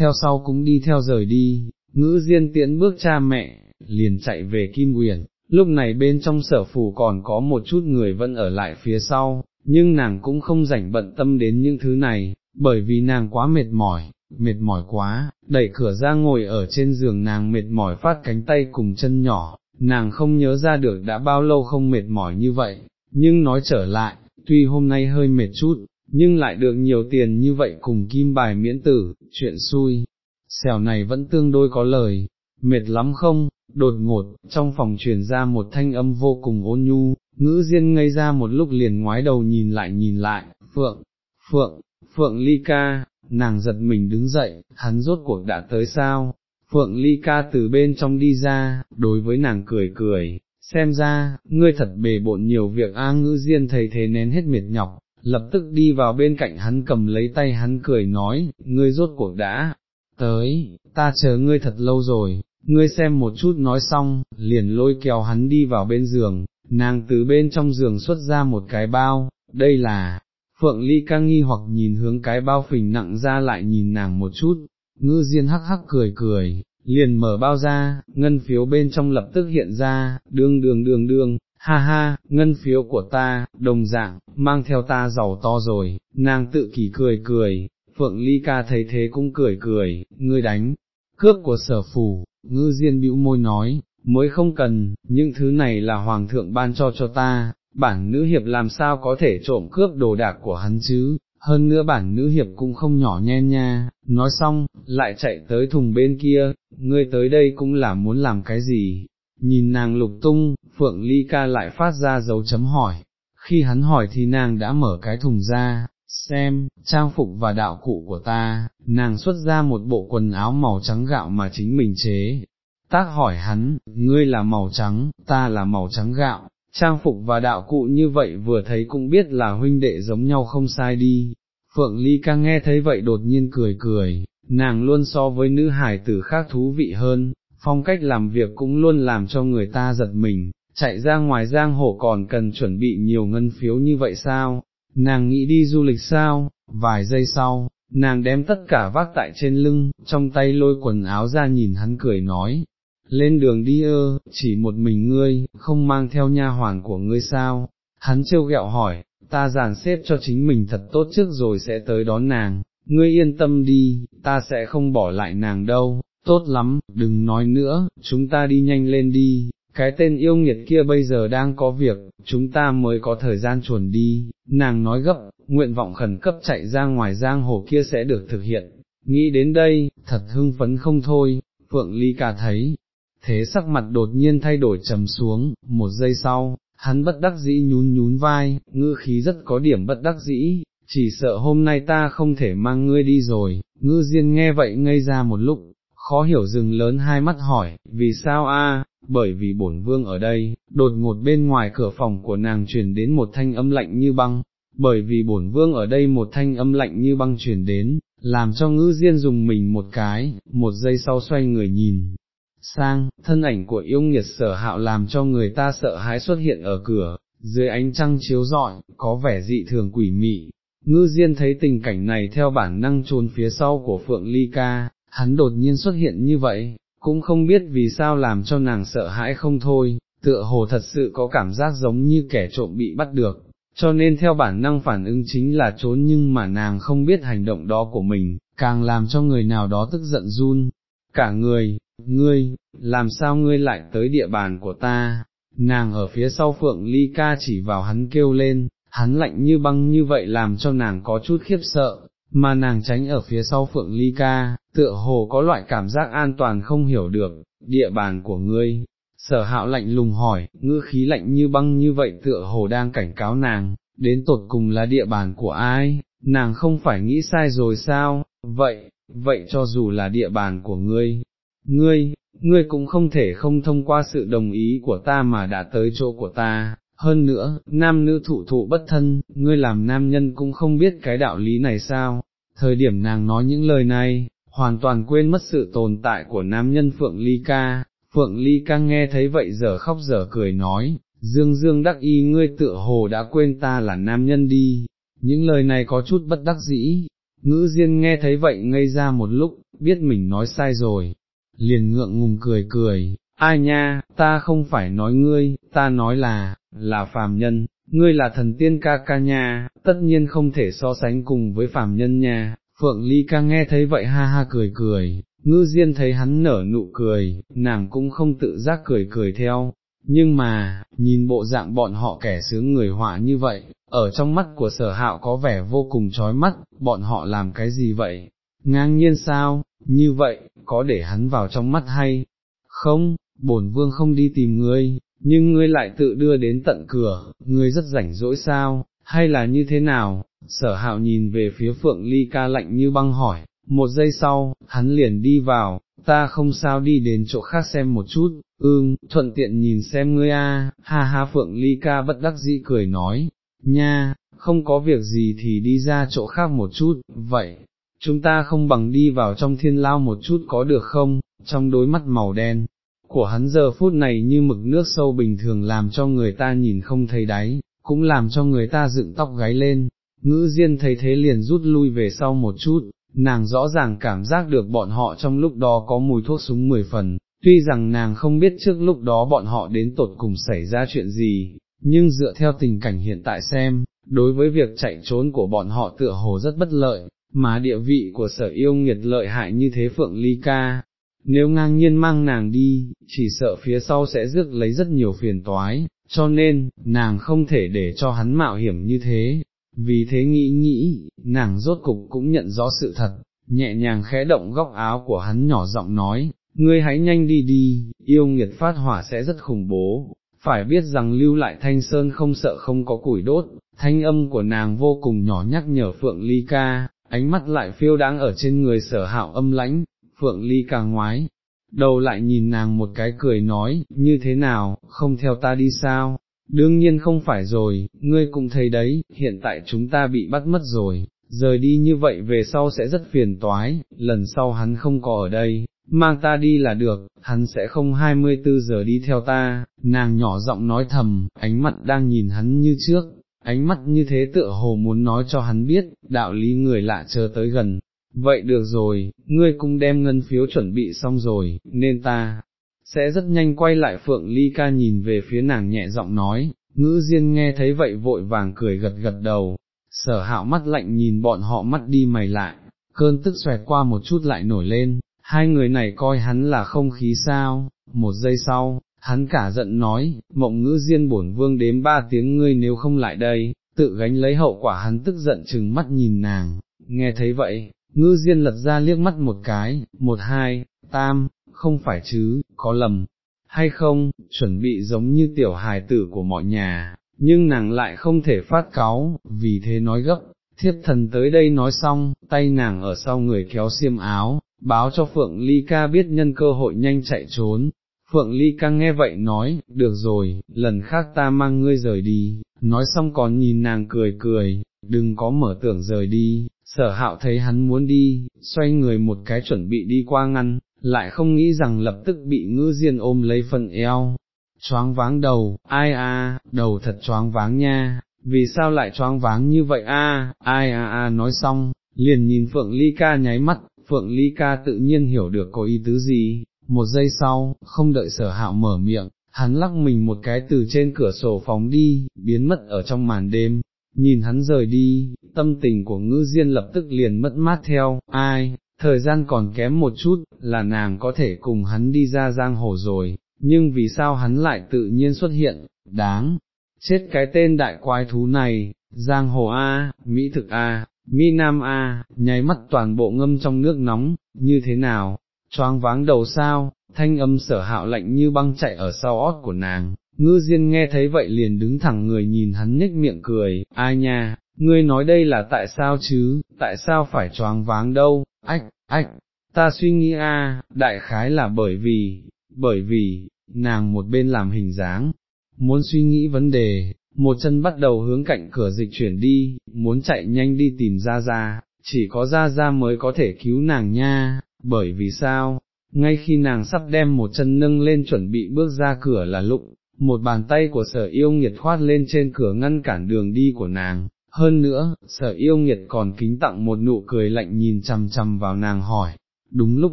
theo sau cũng đi theo rời đi, ngữ Diên tiễn bước cha mẹ, liền chạy về Kim Uyển, lúc này bên trong sở phủ còn có một chút người vẫn ở lại phía sau, nhưng nàng cũng không rảnh bận tâm đến những thứ này, bởi vì nàng quá mệt mỏi, mệt mỏi quá, đẩy cửa ra ngồi ở trên giường nàng mệt mỏi phát cánh tay cùng chân nhỏ, nàng không nhớ ra được đã bao lâu không mệt mỏi như vậy, nhưng nói trở lại, tuy hôm nay hơi mệt chút, nhưng lại được nhiều tiền như vậy cùng kim bài miễn tử, chuyện xui, xẻo này vẫn tương đối có lời, mệt lắm không, đột ngột, trong phòng truyền ra một thanh âm vô cùng ôn nhu, ngữ diên ngây ra một lúc liền ngoái đầu nhìn lại nhìn lại, phượng, phượng, phượng ly ca, nàng giật mình đứng dậy, hắn rốt cuộc đã tới sao, phượng ly ca từ bên trong đi ra, đối với nàng cười cười, xem ra, ngươi thật bề bộn nhiều việc a ngữ diên thầy thế nén hết mệt nhọc, lập tức đi vào bên cạnh hắn cầm lấy tay hắn cười nói, ngươi rốt cuộc đã, tới, ta chờ ngươi thật lâu rồi, ngươi xem một chút nói xong, liền lôi kéo hắn đi vào bên giường, nàng từ bên trong giường xuất ra một cái bao, đây là, Phượng Ly ca nghi hoặc nhìn hướng cái bao phình nặng ra lại nhìn nàng một chút, ngư diên hắc hắc cười cười, liền mở bao ra, ngân phiếu bên trong lập tức hiện ra, đương đương đương đương, ha ha, ngân phiếu của ta, đồng dạng, mang theo ta giàu to rồi, nàng tự kỳ cười cười, Phượng Ly ca thấy thế cũng cười cười, ngươi đánh, cướp của sở phủ, ngư diên bĩu môi nói, mới không cần, những thứ này là hoàng thượng ban cho cho ta, bản nữ hiệp làm sao có thể trộm cướp đồ đạc của hắn chứ, hơn nữa bản nữ hiệp cũng không nhỏ nhen nha, nói xong, lại chạy tới thùng bên kia, ngươi tới đây cũng là muốn làm cái gì, nhìn nàng lục tung, Phượng Ly ca lại phát ra dấu chấm hỏi, khi hắn hỏi thì nàng đã mở cái thùng ra, xem, trang phục và đạo cụ của ta, nàng xuất ra một bộ quần áo màu trắng gạo mà chính mình chế. Tác hỏi hắn, ngươi là màu trắng, ta là màu trắng gạo, trang phục và đạo cụ như vậy vừa thấy cũng biết là huynh đệ giống nhau không sai đi. Phượng Ly ca nghe thấy vậy đột nhiên cười cười, nàng luôn so với nữ hải tử khác thú vị hơn, phong cách làm việc cũng luôn làm cho người ta giật mình, chạy ra ngoài giang hồ còn cần chuẩn bị nhiều ngân phiếu như vậy sao, nàng nghĩ đi du lịch sao, vài giây sau, nàng đem tất cả vác tại trên lưng, trong tay lôi quần áo ra nhìn hắn cười nói, lên đường đi ơ, chỉ một mình ngươi, không mang theo nha hoàn của ngươi sao, hắn trêu ghẹo hỏi, ta giàn xếp cho chính mình thật tốt trước rồi sẽ tới đón nàng, ngươi yên tâm đi, ta sẽ không bỏ lại nàng đâu, tốt lắm, đừng nói nữa, chúng ta đi nhanh lên đi, cái tên yêu nghiệt kia bây giờ đang có việc, chúng ta mới có thời gian chuồn đi, nàng nói gấp, nguyện vọng khẩn cấp chạy ra ngoài giang hồ kia sẽ được thực hiện, nghĩ đến đây, thật hưng phấn không thôi, Phượng Ly cả thấy, thế sắc mặt đột nhiên thay đổi trầm xuống, một giây sau, hắn bất đắc dĩ nhún nhún vai, ngữ khí rất có điểm bất đắc dĩ, chỉ sợ hôm nay ta không thể mang ngươi đi rồi, ngư diên nghe vậy ngây ra một lúc, khó hiểu dừng lớn hai mắt hỏi, vì sao a? bởi vì bổn vương ở đây, đột ngột bên ngoài cửa phòng của nàng truyền đến một thanh âm lạnh như băng, bởi vì bổn vương ở đây một thanh âm lạnh như băng truyền đến, làm cho ngữ diên dùng mình một cái, một giây sau xoay người nhìn. Sang, thân ảnh của yêu nghiệt sở hạo làm cho người ta sợ hãi xuất hiện ở cửa, dưới ánh trăng chiếu rọi, có vẻ dị thường quỷ mị. Ngư Diên thấy tình cảnh này theo bản năng trốn phía sau của Phượng Ly Ca, hắn đột nhiên xuất hiện như vậy, cũng không biết vì sao làm cho nàng sợ hãi không thôi, tựa hồ thật sự có cảm giác giống như kẻ trộm bị bắt được, cho nên theo bản năng phản ứng chính là trốn nhưng mà nàng không biết hành động đó của mình, càng làm cho người nào đó tức giận run, cả người, ngươi, làm sao ngươi lại tới địa bàn của ta, nàng ở phía sau phượng ly ca chỉ vào hắn kêu lên, hắn lạnh như băng như vậy làm cho nàng có chút khiếp sợ, mà nàng tránh ở phía sau phượng ly ca, tựa hồ có loại cảm giác an toàn không hiểu được, địa bàn của ngươi. Sở hạo lạnh lùng hỏi, ngữ khí lạnh như băng như vậy tựa hồ đang cảnh cáo nàng, đến tột cùng là địa bàn của ai, nàng không phải nghĩ sai rồi sao, vậy, vậy cho dù là địa bàn của ngươi, ngươi, ngươi cũng không thể không thông qua sự đồng ý của ta mà đã tới chỗ của ta, hơn nữa, nam nữ thụ thụ bất thân, ngươi làm nam nhân cũng không biết cái đạo lý này sao, thời điểm nàng nói những lời này, hoàn toàn quên mất sự tồn tại của nam nhân Phượng Ly Ca, Phượng Ly Ca nghe thấy vậy giờ khóc giờ cười nói, Dương Dương đắc y ngươi tựa hồ đã quên ta là nam nhân đi, những lời này có chút bất đắc dĩ, ngữ diên nghe thấy vậy ngây ra một lúc, biết mình nói sai rồi, liền ngượng ngùng cười cười, ai nha, ta không phải nói ngươi, ta nói là, là phàm nhân, ngươi là thần tiên ca ca nha, tất nhiên không thể so sánh cùng với phàm nhân nha, Phượng Ly ca nghe thấy vậy ha ha cười cười, ngư diên thấy hắn nở nụ cười, nàng cũng không tự giác cười cười theo, nhưng mà, nhìn bộ dạng bọn họ kẻ sướng người họa như vậy, ở trong mắt của sở hạo có vẻ vô cùng chói mắt, bọn họ làm cái gì vậy? Ngang nhiên sao, như vậy, có để hắn vào trong mắt hay? Không, bổn vương không đi tìm ngươi, nhưng ngươi lại tự đưa đến tận cửa, ngươi rất rảnh rỗi sao, hay là như thế nào? Sở hạo nhìn về phía phượng ly ca lạnh như băng hỏi, một giây sau, hắn liền đi vào, ta không sao đi đến chỗ khác xem một chút, ương, thuận tiện nhìn xem ngươi a, ha ha phượng ly ca bất đắc dĩ cười nói, nha, không có việc gì thì đi ra chỗ khác một chút, vậy, chúng ta không bằng đi vào trong thiên lao một chút có được không, trong đôi mắt màu đen, của hắn giờ phút này như mực nước sâu bình thường làm cho người ta nhìn không thấy đáy, cũng làm cho người ta dựng tóc gáy lên, ngữ diên thấy thế liền rút lui về sau một chút, nàng rõ ràng cảm giác được bọn họ trong lúc đó có mùi thuốc súng mười phần, tuy rằng nàng không biết trước lúc đó bọn họ đến tột cùng xảy ra chuyện gì, nhưng dựa theo tình cảnh hiện tại xem, đối với việc chạy trốn của bọn họ tựa hồ rất bất lợi, mà địa vị của sở yêu nghiệt lợi hại như thế Phượng Ly Ca, nếu ngang nhiên mang nàng đi, chỉ sợ phía sau sẽ rước lấy rất nhiều phiền toái, cho nên, nàng không thể để cho hắn mạo hiểm như thế, vì thế nghĩ nghĩ, nàng rốt cục cũng nhận rõ sự thật, nhẹ nhàng khẽ động góc áo của hắn nhỏ giọng nói, ngươi hãy nhanh đi đi, yêu nghiệt phát hỏa sẽ rất khủng bố, phải biết rằng lưu lại thanh sơn không sợ không có củi đốt, thanh âm của nàng vô cùng nhỏ nhắc nhở Phượng Ly Ca, ánh mắt lại phiêu đáng ở trên người sở hạo âm lãnh, Phượng Ly càng ngoái, đầu lại nhìn nàng một cái cười nói, như thế nào, không theo ta đi sao, đương nhiên không phải rồi, ngươi cũng thấy đấy, hiện tại chúng ta bị bắt mất rồi, rời đi như vậy về sau sẽ rất phiền toái, lần sau hắn không có ở đây, mang ta đi là được, hắn sẽ không 24 giờ đi theo ta, nàng nhỏ giọng nói thầm, ánh mặt đang nhìn hắn như trước, ánh mắt như thế tựa hồ muốn nói cho hắn biết, đạo lý người lạ chờ tới gần. Vậy được rồi, ngươi cũng đem ngân phiếu chuẩn bị xong rồi, nên ta, sẽ rất nhanh quay lại Phượng Ly ca nhìn về phía nàng nhẹ giọng nói, ngữ diên nghe thấy vậy vội vàng cười gật gật đầu, sở hạo mắt lạnh nhìn bọn họ mắt đi mày lại, cơn tức xoẹt qua một chút lại nổi lên, hai người này coi hắn là không khí sao, một giây sau, hắn cả giận nói, mộng ngữ diên bổn vương đếm ba tiếng ngươi nếu không lại đây, tự gánh lấy hậu quả hắn tức giận chừng mắt nhìn nàng, nghe thấy vậy, ngư diên lật ra liếc mắt một cái, một hai, tam, không phải chứ, có lầm, hay không, chuẩn bị giống như tiểu hài tử của mọi nhà, nhưng nàng lại không thể phát cáu, vì thế nói gấp, thiếp thần tới đây nói xong, tay nàng ở sau người kéo xiêm áo, báo cho Phượng Ly Ca biết nhân cơ hội nhanh chạy trốn. Phượng Ly Ca nghe vậy nói, được rồi, lần khác ta mang ngươi rời đi, nói xong còn nhìn nàng cười cười, đừng có mở tưởng rời đi, sở hạo thấy hắn muốn đi, xoay người một cái chuẩn bị đi qua ngăn, lại không nghĩ rằng lập tức bị ngư diên ôm lấy phần eo, choáng váng đầu, ai a, đầu thật choáng váng nha, vì sao lại choáng váng như vậy a, ai a a nói xong, liền nhìn Phượng Ly Ca nháy mắt, Phượng Ly Ca tự nhiên hiểu được có ý tứ gì, một giây sau, không đợi sở hạo mở miệng, hắn lắc mình một cái từ trên cửa sổ phóng đi, biến mất ở trong màn đêm, nhìn hắn rời đi, tâm tình của ngư diên lập tức liền mất mát theo, ai, thời gian còn kém một chút, là nàng có thể cùng hắn đi ra giang hồ rồi, nhưng vì sao hắn lại tự nhiên xuất hiện, đáng, chết cái tên đại quái thú này, giang hồ A, Mỹ thực A, Mỹ Nam A, nháy mắt toàn bộ ngâm trong nước nóng, như thế nào, choáng váng đầu sao, thanh âm sở hạo lạnh như băng chạy ở sau ót của nàng, ngư diên nghe thấy vậy liền đứng thẳng người nhìn hắn nhếch miệng cười, ai nha, ngươi nói đây là tại sao chứ, tại sao phải choáng váng đâu, ách, ách, ta suy nghĩ a, đại khái là bởi vì, bởi vì, nàng một bên làm hình dáng, muốn suy nghĩ vấn đề, một chân bắt đầu hướng cạnh cửa dịch chuyển đi, muốn chạy nhanh đi tìm ra ra, chỉ có ra ra mới có thể cứu nàng nha, bởi vì sao, ngay khi nàng sắp đem một chân nâng lên chuẩn bị bước ra cửa là lụng, một bàn tay của sở yêu nghiệt khoát lên trên cửa ngăn cản đường đi của nàng, hơn nữa, sở yêu nghiệt còn kính tặng một nụ cười lạnh nhìn chằm chằm vào nàng hỏi, đúng lúc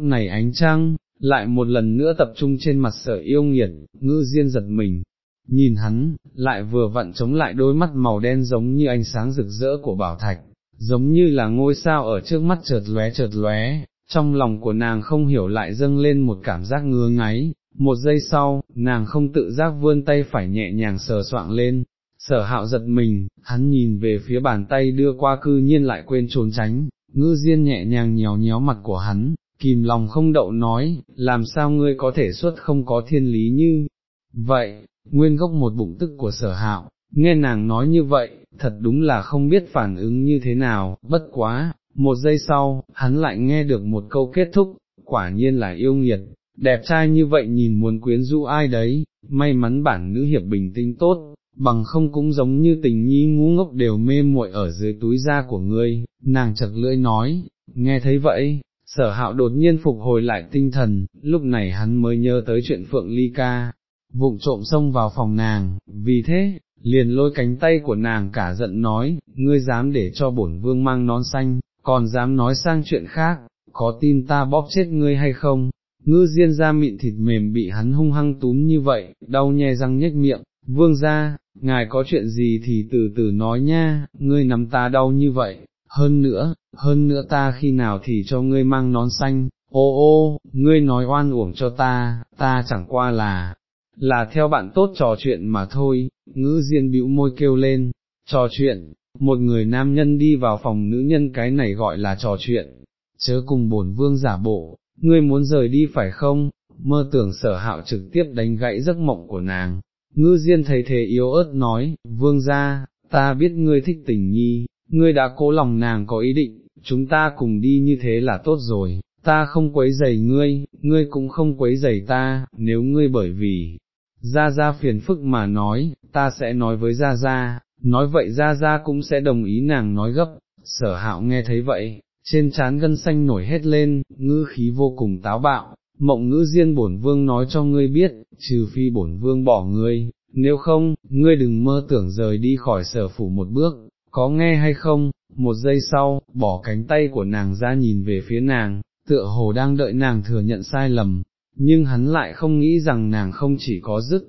này ánh trăng, lại một lần nữa tập trung trên mặt sở yêu nghiệt, ngư diên giật mình, nhìn hắn, lại vừa vặn chống lại đôi mắt màu đen giống như ánh sáng rực rỡ của bảo thạch, giống như là ngôi sao ở trước mắt chợt lóe chợt lóe, trong lòng của nàng không hiểu lại dâng lên một cảm giác ngứa ngáy, một giây sau, nàng không tự giác vươn tay phải nhẹ nhàng sờ soạng lên, sở hạo giật mình, hắn nhìn về phía bàn tay đưa qua cư nhiên lại quên trốn tránh, ngư diên nhẹ nhàng nhéo nhéo mặt của hắn, kìm lòng không đậu nói, làm sao ngươi có thể xuất không có thiên lý như, vậy, nguyên gốc một bụng tức của sở hạo, nghe nàng nói như vậy, thật đúng là không biết phản ứng như thế nào, bất quá, một giây sau, hắn lại nghe được một câu kết thúc, quả nhiên là yêu nghiệt, đẹp trai như vậy nhìn muốn quyến rũ ai đấy, may mắn bản nữ hiệp bình tĩnh tốt, bằng không cũng giống như tình nhi ngu ngốc đều mê muội ở dưới túi da của ngươi, nàng chật lưỡi nói, nghe thấy vậy, sở hạo đột nhiên phục hồi lại tinh thần, lúc này hắn mới nhớ tới chuyện Phượng Ly Ca, vụng trộm xông vào phòng nàng, vì thế, liền lôi cánh tay của nàng cả giận nói, ngươi dám để cho bổn vương mang nón xanh, còn dám nói sang chuyện khác, có tin ta bóp chết ngươi hay không, ngư diên ra mịn thịt mềm bị hắn hung hăng túm như vậy, đau nhe răng nhếch miệng, vương ra, ngài có chuyện gì thì từ từ nói nha, ngươi nắm ta đau như vậy, hơn nữa, hơn nữa ta khi nào thì cho ngươi mang nón xanh, ô ô, ngươi nói oan uổng cho ta, ta chẳng qua là, là theo bạn tốt trò chuyện mà thôi, ngữ diên bĩu môi kêu lên, trò chuyện, một người nam nhân đi vào phòng nữ nhân cái này gọi là trò chuyện, chớ cùng bổn vương giả bộ, ngươi muốn rời đi phải không, mơ tưởng sở hạo trực tiếp đánh gãy giấc mộng của nàng, ngư diên thấy thế yếu ớt nói, vương ra, ta biết ngươi thích tình nhi, ngươi đã cố lòng nàng có ý định, chúng ta cùng đi như thế là tốt rồi, ta không quấy giày ngươi, ngươi cũng không quấy giày ta, nếu ngươi bởi vì, ra ra phiền phức mà nói, ta sẽ nói với ra ra, nói vậy ra ra cũng sẽ đồng ý nàng nói gấp, sở hạo nghe thấy vậy, trên trán gân xanh nổi hết lên, ngữ khí vô cùng táo bạo, mộng ngữ diên bổn vương nói cho ngươi biết, trừ phi bổn vương bỏ ngươi, nếu không, ngươi đừng mơ tưởng rời đi khỏi sở phủ một bước, có nghe hay không, một giây sau, bỏ cánh tay của nàng ra nhìn về phía nàng, tựa hồ đang đợi nàng thừa nhận sai lầm, nhưng hắn lại không nghĩ rằng nàng không chỉ có dứt,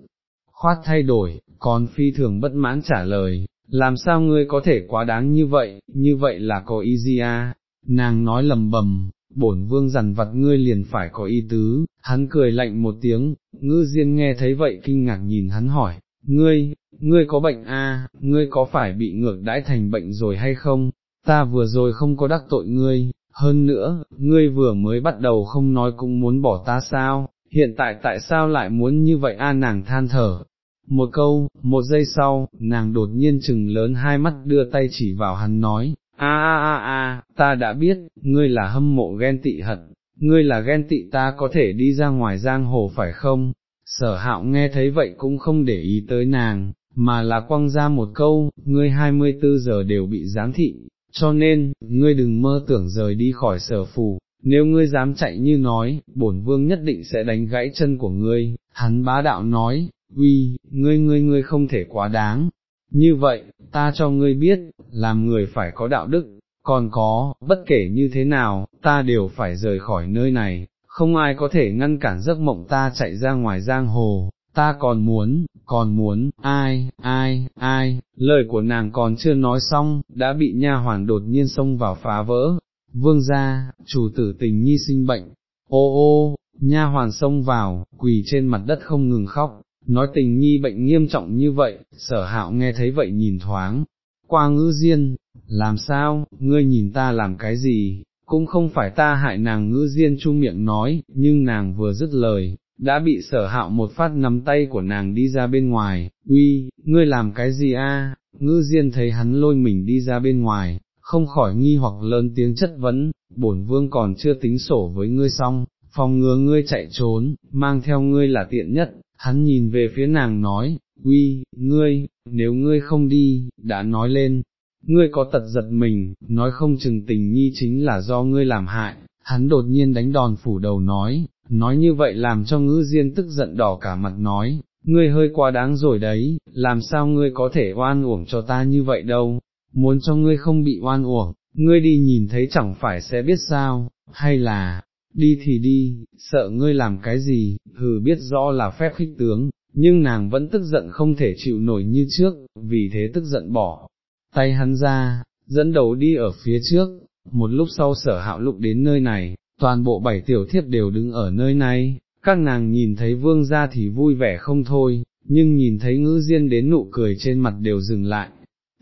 khoát thay đổi, còn phi thường bất mãn trả lời, làm sao ngươi có thể quá đáng như vậy, như vậy là có ý gì à, nàng nói lầm bầm, bổn vương dằn vặt ngươi liền phải có ý tứ, hắn cười lạnh một tiếng, ngư diên nghe thấy vậy kinh ngạc nhìn hắn hỏi, ngươi, ngươi có bệnh a? À, ngươi có phải bị ngược đãi thành bệnh rồi hay không, ta vừa rồi không có đắc tội ngươi, hơn nữa, ngươi vừa mới bắt đầu không nói cũng muốn bỏ ta sao, hiện tại tại sao lại muốn như vậy a nàng than thở. Một câu, một giây sau, nàng đột nhiên chừng lớn hai mắt đưa tay chỉ vào hắn nói, a a a a, ta đã biết, ngươi là hâm mộ ghen tị hận, ngươi là ghen tị ta có thể đi ra ngoài giang hồ phải không? Sở hạo nghe thấy vậy cũng không để ý tới nàng, mà là quăng ra một câu, ngươi 24 giờ đều bị giám thị, cho nên, ngươi đừng mơ tưởng rời đi khỏi sở phù, nếu ngươi dám chạy như nói, bổn vương nhất định sẽ đánh gãy chân của ngươi, hắn bá đạo nói, uy, ngươi ngươi ngươi không thể quá đáng, như vậy, ta cho ngươi biết, làm người phải có đạo đức, còn có, bất kể như thế nào, ta đều phải rời khỏi nơi này, không ai có thể ngăn cản giấc mộng ta chạy ra ngoài giang hồ, ta còn muốn, còn muốn, ai, ai, ai, lời của nàng còn chưa nói xong, đã bị nha hoàn đột nhiên xông vào phá vỡ, vương gia, chủ tử tình nhi sinh bệnh, ô ô, nha hoàn xông vào, quỳ trên mặt đất không ngừng khóc, nói tình nhi bệnh nghiêm trọng như vậy, sở hạo nghe thấy vậy nhìn thoáng, qua ngữ diên, làm sao, ngươi nhìn ta làm cái gì, cũng không phải ta hại nàng ngữ diên chu miệng nói, nhưng nàng vừa dứt lời, đã bị sở hạo một phát nắm tay của nàng đi ra bên ngoài, uy, ngươi làm cái gì a? ngữ diên thấy hắn lôi mình đi ra bên ngoài, không khỏi nghi hoặc lớn tiếng chất vấn, bổn vương còn chưa tính sổ với ngươi xong, phòng ngừa ngươi chạy trốn, mang theo ngươi là tiện nhất, hắn nhìn về phía nàng nói, uy, ngươi, nếu ngươi không đi, đã nói lên, ngươi có tật giật mình, nói không chừng tình nhi chính là do ngươi làm hại, hắn đột nhiên đánh đòn phủ đầu nói, nói như vậy làm cho ngữ diên tức giận đỏ cả mặt nói, ngươi hơi quá đáng rồi đấy, làm sao ngươi có thể oan uổng cho ta như vậy đâu, muốn cho ngươi không bị oan uổng, ngươi đi nhìn thấy chẳng phải sẽ biết sao, hay là, đi thì đi, sợ ngươi làm cái gì, hừ biết rõ là phép khích tướng, nhưng nàng vẫn tức giận không thể chịu nổi như trước, vì thế tức giận bỏ, tay hắn ra, dẫn đầu đi ở phía trước, một lúc sau sở hạo lục đến nơi này, toàn bộ bảy tiểu thiếp đều đứng ở nơi này, các nàng nhìn thấy vương gia thì vui vẻ không thôi, nhưng nhìn thấy ngữ diên đến nụ cười trên mặt đều dừng lại.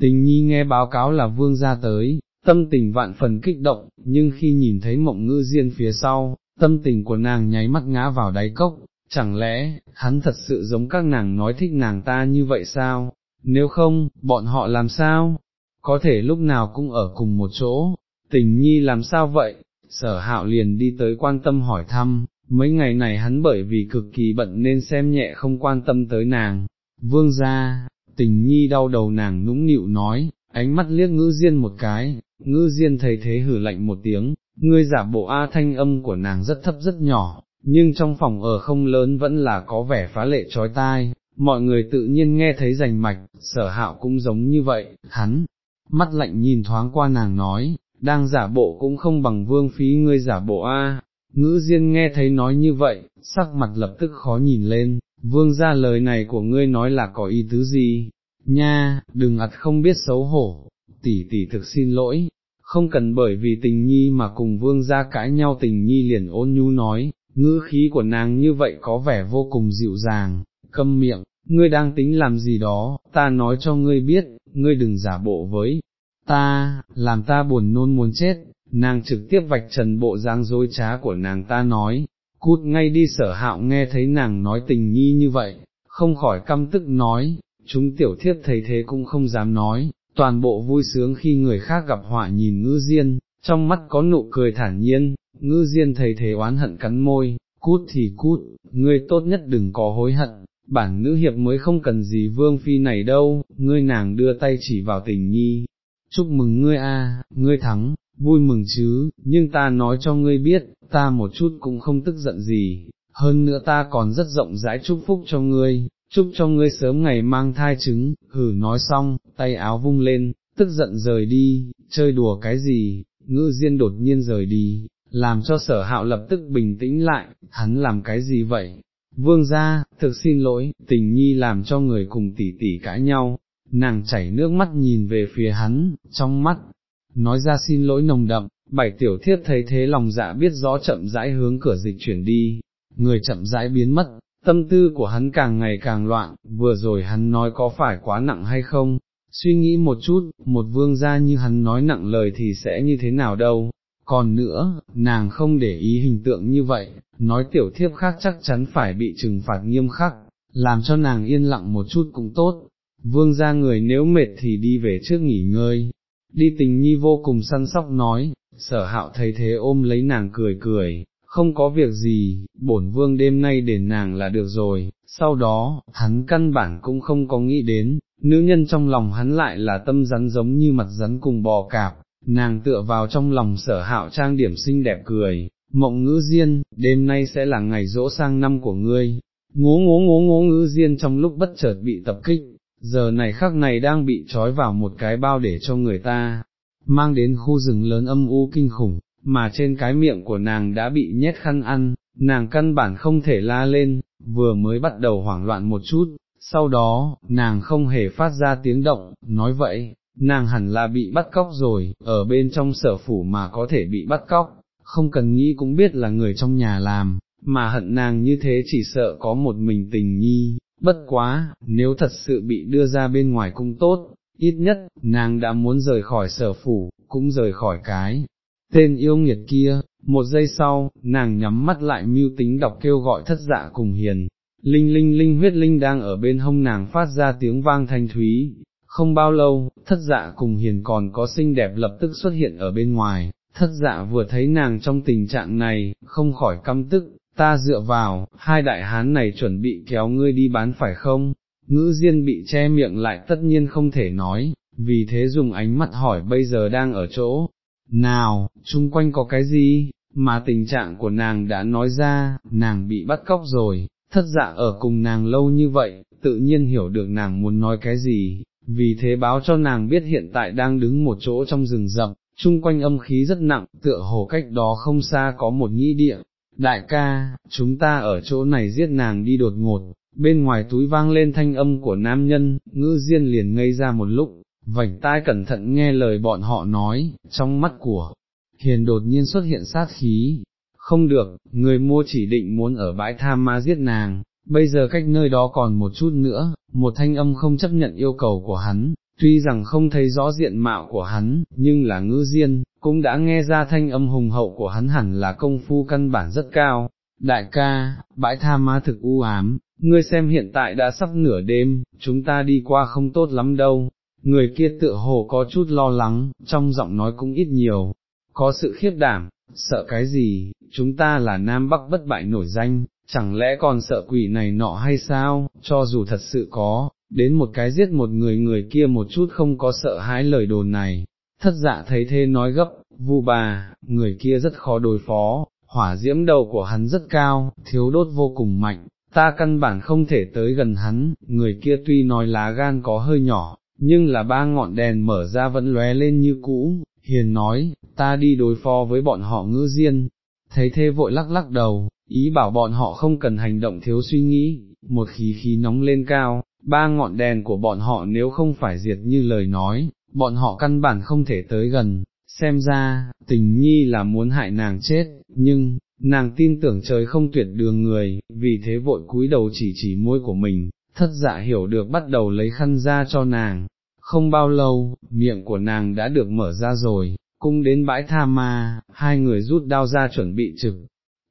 Tình nhi nghe báo cáo là vương gia tới, tâm tình vạn phần kích động, nhưng khi nhìn thấy mộng ngữ diên phía sau, tâm tình của nàng nháy mắt ngã vào đáy cốc, chẳng lẽ, hắn thật sự giống các nàng nói thích nàng ta như vậy sao, nếu không, bọn họ làm sao, có thể lúc nào cũng ở cùng một chỗ, tình nhi làm sao vậy, sở hạo liền đi tới quan tâm hỏi thăm, mấy ngày này hắn bởi vì cực kỳ bận nên xem nhẹ không quan tâm tới nàng, vương ra, tình nhi đau đầu nàng nũng nịu nói, ánh mắt liếc ngữ diên một cái, Ngư diên thấy thế hử lạnh một tiếng, ngươi giả bộ A thanh âm của nàng rất thấp rất nhỏ, nhưng trong phòng ở không lớn vẫn là có vẻ phá lệ trói tai, mọi người tự nhiên nghe thấy rành mạch, sở hạo cũng giống như vậy, hắn, mắt lạnh nhìn thoáng qua nàng nói, đang giả bộ cũng không bằng vương phí ngươi giả bộ a. Ngữ Diên nghe thấy nói như vậy, sắc mặt lập tức khó nhìn lên, vương ra lời này của ngươi nói là có ý tứ gì, nha, đừng ặt không biết xấu hổ, tỷ tỷ thực xin lỗi, không cần bởi vì tình nhi mà cùng vương ra cãi nhau tình nhi liền ôn nhu nói, ngữ khí của nàng như vậy có vẻ vô cùng dịu dàng, câm miệng, ngươi đang tính làm gì đó, ta nói cho ngươi biết, ngươi đừng giả bộ với ta, làm ta buồn nôn muốn chết, nàng trực tiếp vạch trần bộ dáng dối trá của nàng ta nói, cút ngay đi sở hạo nghe thấy nàng nói tình nhi như vậy, không khỏi căm tức nói, chúng tiểu thiết thấy thế cũng không dám nói, toàn bộ vui sướng khi người khác gặp họa nhìn ngư diên, trong mắt có nụ cười thản nhiên, ngư diên thấy thế oán hận cắn môi, cút thì cút, ngươi tốt nhất đừng có hối hận, bản nữ hiệp mới không cần gì vương phi này đâu, ngươi nàng đưa tay chỉ vào tình nhi, chúc mừng ngươi a, ngươi thắng, vui mừng chứ, nhưng ta nói cho ngươi biết, ta một chút cũng không tức giận gì, hơn nữa ta còn rất rộng rãi chúc phúc cho ngươi, chúc cho ngươi sớm ngày mang thai trứng, hử nói xong, tay áo vung lên, tức giận rời đi, chơi đùa cái gì, ngư diên đột nhiên rời đi, làm cho sở hạo lập tức bình tĩnh lại, hắn làm cái gì vậy? Vương gia, thực xin lỗi, tình nhi làm cho người cùng tỷ tỷ cãi nhau, nàng chảy nước mắt nhìn về phía hắn, trong mắt, nói ra xin lỗi nồng đậm, bảy tiểu thiết thấy thế lòng dạ biết rõ chậm rãi hướng cửa dịch chuyển đi, người chậm rãi biến mất, tâm tư của hắn càng ngày càng loạn, vừa rồi hắn nói có phải quá nặng hay không, suy nghĩ một chút, một vương gia như hắn nói nặng lời thì sẽ như thế nào đâu, còn nữa, nàng không để ý hình tượng như vậy, nói tiểu thiếp khác chắc chắn phải bị trừng phạt nghiêm khắc, làm cho nàng yên lặng một chút cũng tốt, vương gia người nếu mệt thì đi về trước nghỉ ngơi, đi tình nhi vô cùng săn sóc nói, sở hạo thấy thế ôm lấy nàng cười cười, không có việc gì, bổn vương đêm nay đền nàng là được rồi, sau đó, hắn căn bản cũng không có nghĩ đến, nữ nhân trong lòng hắn lại là tâm rắn giống như mặt rắn cùng bò cạp, nàng tựa vào trong lòng sở hạo trang điểm xinh đẹp cười, mộng ngữ diên, đêm nay sẽ là ngày rỗ sang năm của ngươi, ngố ngố ngố ngố ngữ diên trong lúc bất chợt bị tập kích, giờ này khắc này đang bị trói vào một cái bao để cho người ta, mang đến khu rừng lớn âm u kinh khủng, mà trên cái miệng của nàng đã bị nhét khăn ăn, nàng căn bản không thể la lên, vừa mới bắt đầu hoảng loạn một chút, sau đó, nàng không hề phát ra tiếng động, nói vậy, nàng hẳn là bị bắt cóc rồi, ở bên trong sở phủ mà có thể bị bắt cóc, không cần nghĩ cũng biết là người trong nhà làm, mà hận nàng như thế chỉ sợ có một mình tình nhi, bất quá, nếu thật sự bị đưa ra bên ngoài cũng tốt, ít nhất, nàng đã muốn rời khỏi sở phủ, cũng rời khỏi cái. Tên yêu nghiệt kia, một giây sau, nàng nhắm mắt lại mưu tính đọc kêu gọi thất dạ cùng hiền, linh linh linh huyết linh đang ở bên hông nàng phát ra tiếng vang thanh thúy, không bao lâu, thất dạ cùng hiền còn có xinh đẹp lập tức xuất hiện ở bên ngoài, thất dạ vừa thấy nàng trong tình trạng này, không khỏi căm tức, ta dựa vào, hai đại hán này chuẩn bị kéo ngươi đi bán phải không? Ngữ diên bị che miệng lại tất nhiên không thể nói, vì thế dùng ánh mắt hỏi bây giờ đang ở chỗ, nào, chung quanh có cái gì, mà tình trạng của nàng đã nói ra, nàng bị bắt cóc rồi, thất dạ ở cùng nàng lâu như vậy, tự nhiên hiểu được nàng muốn nói cái gì, vì thế báo cho nàng biết hiện tại đang đứng một chỗ trong rừng rậm, chung quanh âm khí rất nặng, tựa hồ cách đó không xa có một nhĩ địa. Đại ca, chúng ta ở chỗ này giết nàng đi đột ngột, bên ngoài túi vang lên thanh âm của nam nhân, ngữ diên liền ngây ra một lúc, vảnh tai cẩn thận nghe lời bọn họ nói, trong mắt của hiền đột nhiên xuất hiện sát khí, không được, người mua chỉ định muốn ở bãi tham ma giết nàng, bây giờ cách nơi đó còn một chút nữa, một thanh âm không chấp nhận yêu cầu của hắn, tuy rằng không thấy rõ diện mạo của hắn, nhưng là ngữ diên, cũng đã nghe ra thanh âm hùng hậu của hắn hẳn là công phu căn bản rất cao. Đại ca, bãi tha ma thực u ám, ngươi xem hiện tại đã sắp nửa đêm, chúng ta đi qua không tốt lắm đâu. Người kia tựa hồ có chút lo lắng, trong giọng nói cũng ít nhiều, có sự khiếp đảm, sợ cái gì, chúng ta là Nam Bắc bất bại nổi danh, chẳng lẽ còn sợ quỷ này nọ hay sao, cho dù thật sự có, đến một cái giết một người người kia một chút không có sợ hãi lời đồn này, thất dạ thấy thế nói gấp, vu bà, người kia rất khó đối phó, hỏa diễm đầu của hắn rất cao, thiếu đốt vô cùng mạnh, ta căn bản không thể tới gần hắn, người kia tuy nói lá gan có hơi nhỏ, nhưng là ba ngọn đèn mở ra vẫn lóe lên như cũ, hiền nói, ta đi đối phó với bọn họ ngư diên, thấy thế vội lắc lắc đầu, ý bảo bọn họ không cần hành động thiếu suy nghĩ, một khí khí nóng lên cao, ba ngọn đèn của bọn họ nếu không phải diệt như lời nói, bọn họ căn bản không thể tới gần, xem ra, tình nhi là muốn hại nàng chết, nhưng, nàng tin tưởng trời không tuyệt đường người, vì thế vội cúi đầu chỉ chỉ môi của mình, thất dạ hiểu được bắt đầu lấy khăn ra cho nàng, không bao lâu, miệng của nàng đã được mở ra rồi, cung đến bãi tha ma, hai người rút đao ra chuẩn bị trực,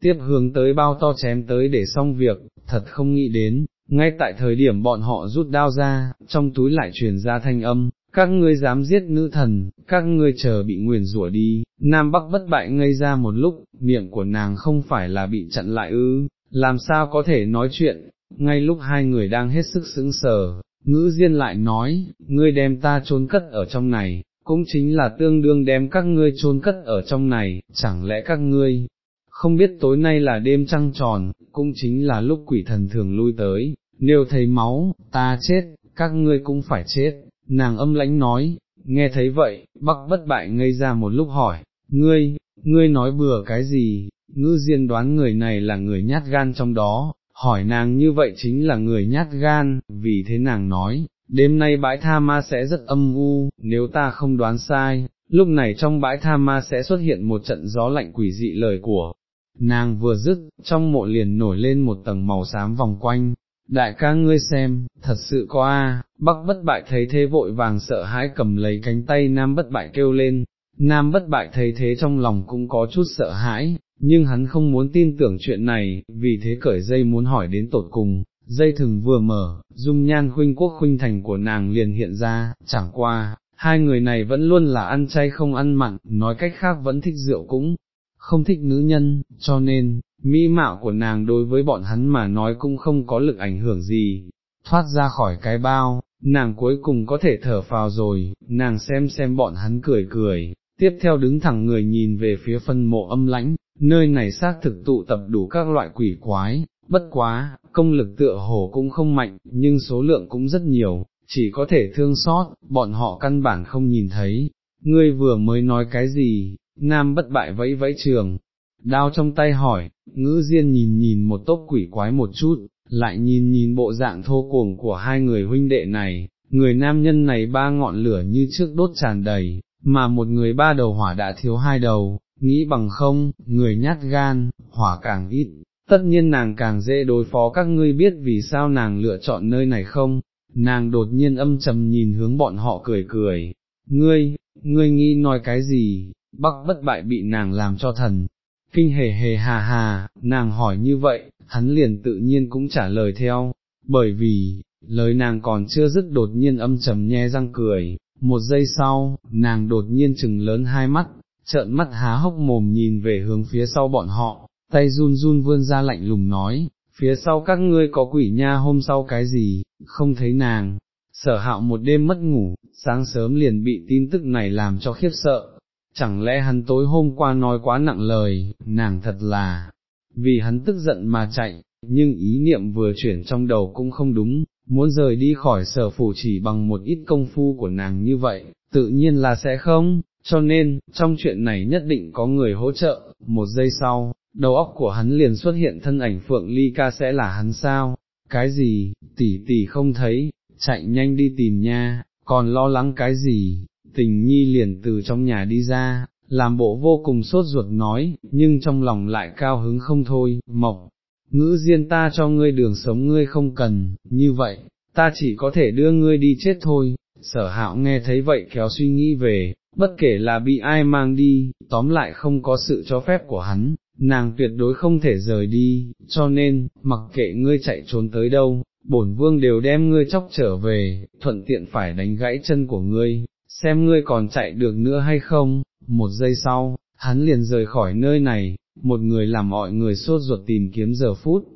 tiếp hướng tới bao to chém tới để xong việc, thật không nghĩ đến, ngay tại thời điểm bọn họ rút đao ra, trong túi lại truyền ra thanh âm, các ngươi dám giết nữ thần, các ngươi chờ bị nguyền rủa đi, Nam Bắc bất bại ngây ra một lúc, miệng của nàng không phải là bị chặn lại ư, làm sao có thể nói chuyện, ngay lúc hai người đang hết sức sững sờ, ngữ diên lại nói, ngươi đem ta trốn cất ở trong này, cũng chính là tương đương đem các ngươi trốn cất ở trong này, chẳng lẽ các ngươi, không biết tối nay là đêm trăng tròn, cũng chính là lúc quỷ thần thường lui tới, nếu thấy máu, ta chết, các ngươi cũng phải chết, nàng âm lãnh nói, nghe thấy vậy, bắc bất bại ngây ra một lúc hỏi, ngươi, ngươi nói bừa cái gì, ngư diên đoán người này là người nhát gan trong đó, hỏi nàng như vậy chính là người nhát gan, vì thế nàng nói, đêm nay bãi tha ma sẽ rất âm u, nếu ta không đoán sai, lúc này trong bãi tha ma sẽ xuất hiện một trận gió lạnh quỷ dị lời của. Nàng vừa dứt, trong mộ liền nổi lên một tầng màu xám vòng quanh, đại ca ngươi xem, thật sự có a. bắc bất bại thấy thế vội vàng sợ hãi cầm lấy cánh tay nam bất bại kêu lên, nam bất bại thấy thế trong lòng cũng có chút sợ hãi, nhưng hắn không muốn tin tưởng chuyện này, vì thế cởi dây muốn hỏi đến tột cùng, dây thừng vừa mở, dung nhan khuynh quốc khuynh thành của nàng liền hiện ra, chẳng qua, hai người này vẫn luôn là ăn chay không ăn mặn, nói cách khác vẫn thích rượu cũng không thích nữ nhân, cho nên, mỹ mạo của nàng đối với bọn hắn mà nói cũng không có lực ảnh hưởng gì, thoát ra khỏi cái bao, nàng cuối cùng có thể thở phào rồi, nàng xem xem bọn hắn cười cười, tiếp theo đứng thẳng người nhìn về phía phân mộ âm lãnh, nơi này xác thực tụ tập đủ các loại quỷ quái, bất quá, công lực tựa hồ cũng không mạnh, nhưng số lượng cũng rất nhiều, chỉ có thể thương xót, bọn họ căn bản không nhìn thấy, ngươi vừa mới nói cái gì, nam bất bại vẫy vẫy trường, đao trong tay hỏi, ngữ diên nhìn nhìn một tốp quỷ quái một chút, lại nhìn nhìn bộ dạng thô cuồng của hai người huynh đệ này, người nam nhân này ba ngọn lửa như trước đốt tràn đầy, mà một người ba đầu hỏa đã thiếu hai đầu, nghĩ bằng không, người nhát gan, hỏa càng ít, tất nhiên nàng càng dễ đối phó các ngươi biết vì sao nàng lựa chọn nơi này không, nàng đột nhiên âm trầm nhìn hướng bọn họ cười cười, ngươi, ngươi nghĩ nói cái gì, bắc bất bại bị nàng làm cho thần, kinh hề hề hà hà, nàng hỏi như vậy, hắn liền tự nhiên cũng trả lời theo, bởi vì, lời nàng còn chưa dứt đột nhiên âm trầm nhe răng cười, một giây sau, nàng đột nhiên chừng lớn hai mắt, trợn mắt há hốc mồm nhìn về hướng phía sau bọn họ, tay run run vươn ra lạnh lùng nói, phía sau các ngươi có quỷ nha hôm sau cái gì, không thấy nàng, sở hạo một đêm mất ngủ, sáng sớm liền bị tin tức này làm cho khiếp sợ, chẳng lẽ hắn tối hôm qua nói quá nặng lời, nàng thật là, vì hắn tức giận mà chạy, nhưng ý niệm vừa chuyển trong đầu cũng không đúng, muốn rời đi khỏi sở phủ chỉ bằng một ít công phu của nàng như vậy, tự nhiên là sẽ không, cho nên, trong chuyện này nhất định có người hỗ trợ, một giây sau, đầu óc của hắn liền xuất hiện thân ảnh Phượng Ly Ca sẽ là hắn sao, cái gì, tỷ tỷ không thấy, chạy nhanh đi tìm nha, còn lo lắng cái gì, tình nhi liền từ trong nhà đi ra, làm bộ vô cùng sốt ruột nói, nhưng trong lòng lại cao hứng không thôi, mộc, ngữ diên ta cho ngươi đường sống ngươi không cần, như vậy, ta chỉ có thể đưa ngươi đi chết thôi, sở hạo nghe thấy vậy kéo suy nghĩ về, bất kể là bị ai mang đi, tóm lại không có sự cho phép của hắn, nàng tuyệt đối không thể rời đi, cho nên, mặc kệ ngươi chạy trốn tới đâu, bổn vương đều đem ngươi chóc trở về, thuận tiện phải đánh gãy chân của ngươi, xem ngươi còn chạy được nữa hay không, một giây sau, hắn liền rời khỏi nơi này, một người làm mọi người sốt ruột tìm kiếm giờ phút,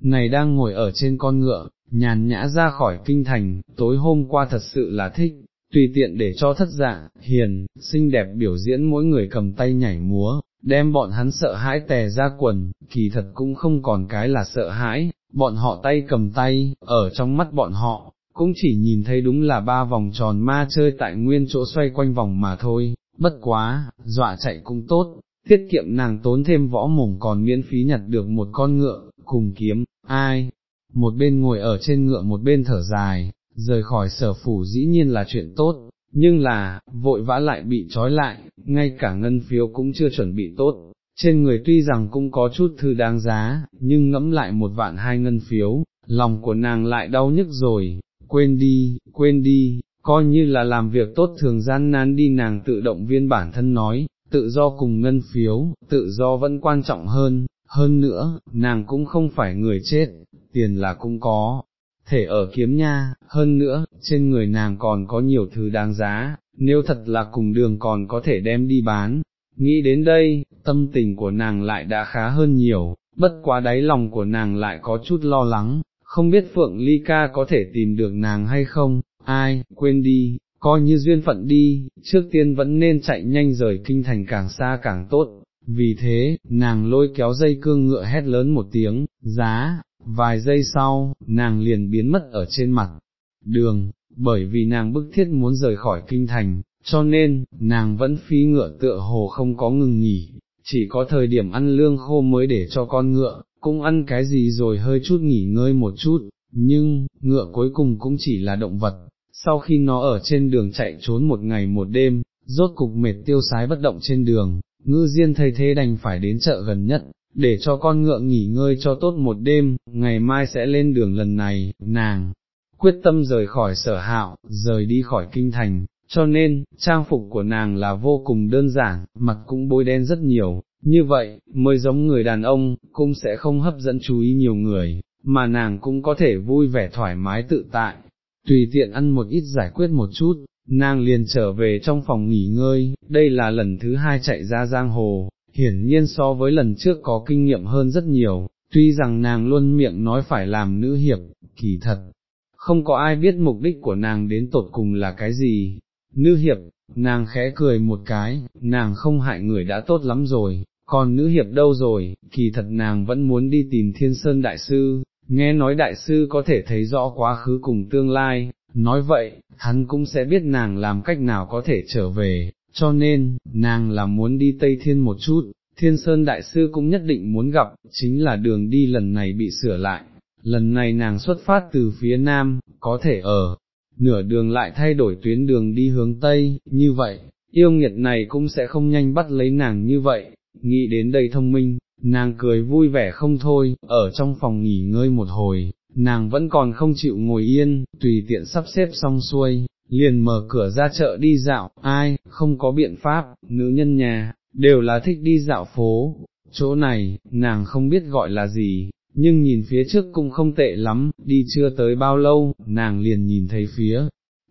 này đang ngồi ở trên con ngựa, nhàn nhã ra khỏi kinh thành, tối hôm qua thật sự là thích, tùy tiện để cho thất dạ, hiền, xinh đẹp biểu diễn mỗi người cầm tay nhảy múa, đem bọn hắn sợ hãi tè ra quần, kỳ thật cũng không còn cái là sợ hãi, bọn họ tay cầm tay, ở trong mắt bọn họ, cũng chỉ nhìn thấy đúng là ba vòng tròn ma chơi tại nguyên chỗ xoay quanh vòng mà thôi, bất quá, dọa chạy cũng tốt, tiết kiệm nàng tốn thêm võ mồm còn miễn phí nhặt được một con ngựa, cùng kiếm, ai, một bên ngồi ở trên ngựa một bên thở dài, rời khỏi sở phủ dĩ nhiên là chuyện tốt, nhưng là, vội vã lại bị trói lại, ngay cả ngân phiếu cũng chưa chuẩn bị tốt, trên người tuy rằng cũng có chút thư đáng giá, nhưng ngẫm lại một vạn hai ngân phiếu, lòng của nàng lại đau nhức rồi, quên đi, quên đi, coi như là làm việc tốt thường gian nan đi nàng tự động viên bản thân nói, tự do cùng ngân phiếu, tự do vẫn quan trọng hơn, hơn nữa, nàng cũng không phải người chết, tiền là cũng có, thể ở kiếm nha, hơn nữa, trên người nàng còn có nhiều thứ đáng giá, nếu thật là cùng đường còn có thể đem đi bán. Nghĩ đến đây, tâm tình của nàng lại đã khá hơn nhiều, bất quá đáy lòng của nàng lại có chút lo lắng, không biết Phượng Ly Ca có thể tìm được nàng hay không, ai, quên đi, coi như duyên phận đi, trước tiên vẫn nên chạy nhanh rời kinh thành càng xa càng tốt, vì thế, nàng lôi kéo dây cương ngựa hét lớn một tiếng, giá, vài giây sau, nàng liền biến mất ở trên mặt đường, bởi vì nàng bức thiết muốn rời khỏi kinh thành, cho nên, nàng vẫn phi ngựa tựa hồ không có ngừng nghỉ, chỉ có thời điểm ăn lương khô mới để cho con ngựa, cũng ăn cái gì rồi hơi chút nghỉ ngơi một chút, nhưng, ngựa cuối cùng cũng chỉ là động vật, sau khi nó ở trên đường chạy trốn một ngày một đêm, rốt cục mệt tiêu sái bất động trên đường, ngư diên thấy thế đành phải đến chợ gần nhất, để cho con ngựa nghỉ ngơi cho tốt một đêm, ngày mai sẽ lên đường lần này, nàng, quyết tâm rời khỏi sở hạo, rời đi khỏi kinh thành, cho nên, trang phục của nàng là vô cùng đơn giản, mặt cũng bôi đen rất nhiều, như vậy, mới giống người đàn ông, cũng sẽ không hấp dẫn chú ý nhiều người, mà nàng cũng có thể vui vẻ thoải mái tự tại, tùy tiện ăn một ít giải quyết một chút, nàng liền trở về trong phòng nghỉ ngơi, đây là lần thứ hai chạy ra giang hồ, hiển nhiên so với lần trước có kinh nghiệm hơn rất nhiều, tuy rằng nàng luôn miệng nói phải làm nữ hiệp, kỳ thật, không có ai biết mục đích của nàng đến tột cùng là cái gì. Nữ hiệp, nàng khẽ cười một cái, nàng không hại người đã tốt lắm rồi, còn nữ hiệp đâu rồi, kỳ thật nàng vẫn muốn đi tìm thiên sơn đại sư, nghe nói đại sư có thể thấy rõ quá khứ cùng tương lai, nói vậy, hắn cũng sẽ biết nàng làm cách nào có thể trở về, cho nên, nàng là muốn đi Tây Thiên một chút, Thiên Sơn Đại Sư cũng nhất định muốn gặp, chính là đường đi lần này bị sửa lại, lần này nàng xuất phát từ phía Nam, có thể ở, nửa đường lại thay đổi tuyến đường đi hướng Tây, như vậy, yêu nghiệt này cũng sẽ không nhanh bắt lấy nàng như vậy, nghĩ đến đây thông minh, nàng cười vui vẻ không thôi, ở trong phòng nghỉ ngơi một hồi, nàng vẫn còn không chịu ngồi yên, tùy tiện sắp xếp xong xuôi, liền mở cửa ra chợ đi dạo, ai, không có biện pháp, nữ nhân nhà, đều là thích đi dạo phố, chỗ này, nàng không biết gọi là gì, nhưng nhìn phía trước cũng không tệ lắm, đi chưa tới bao lâu, nàng liền nhìn thấy phía,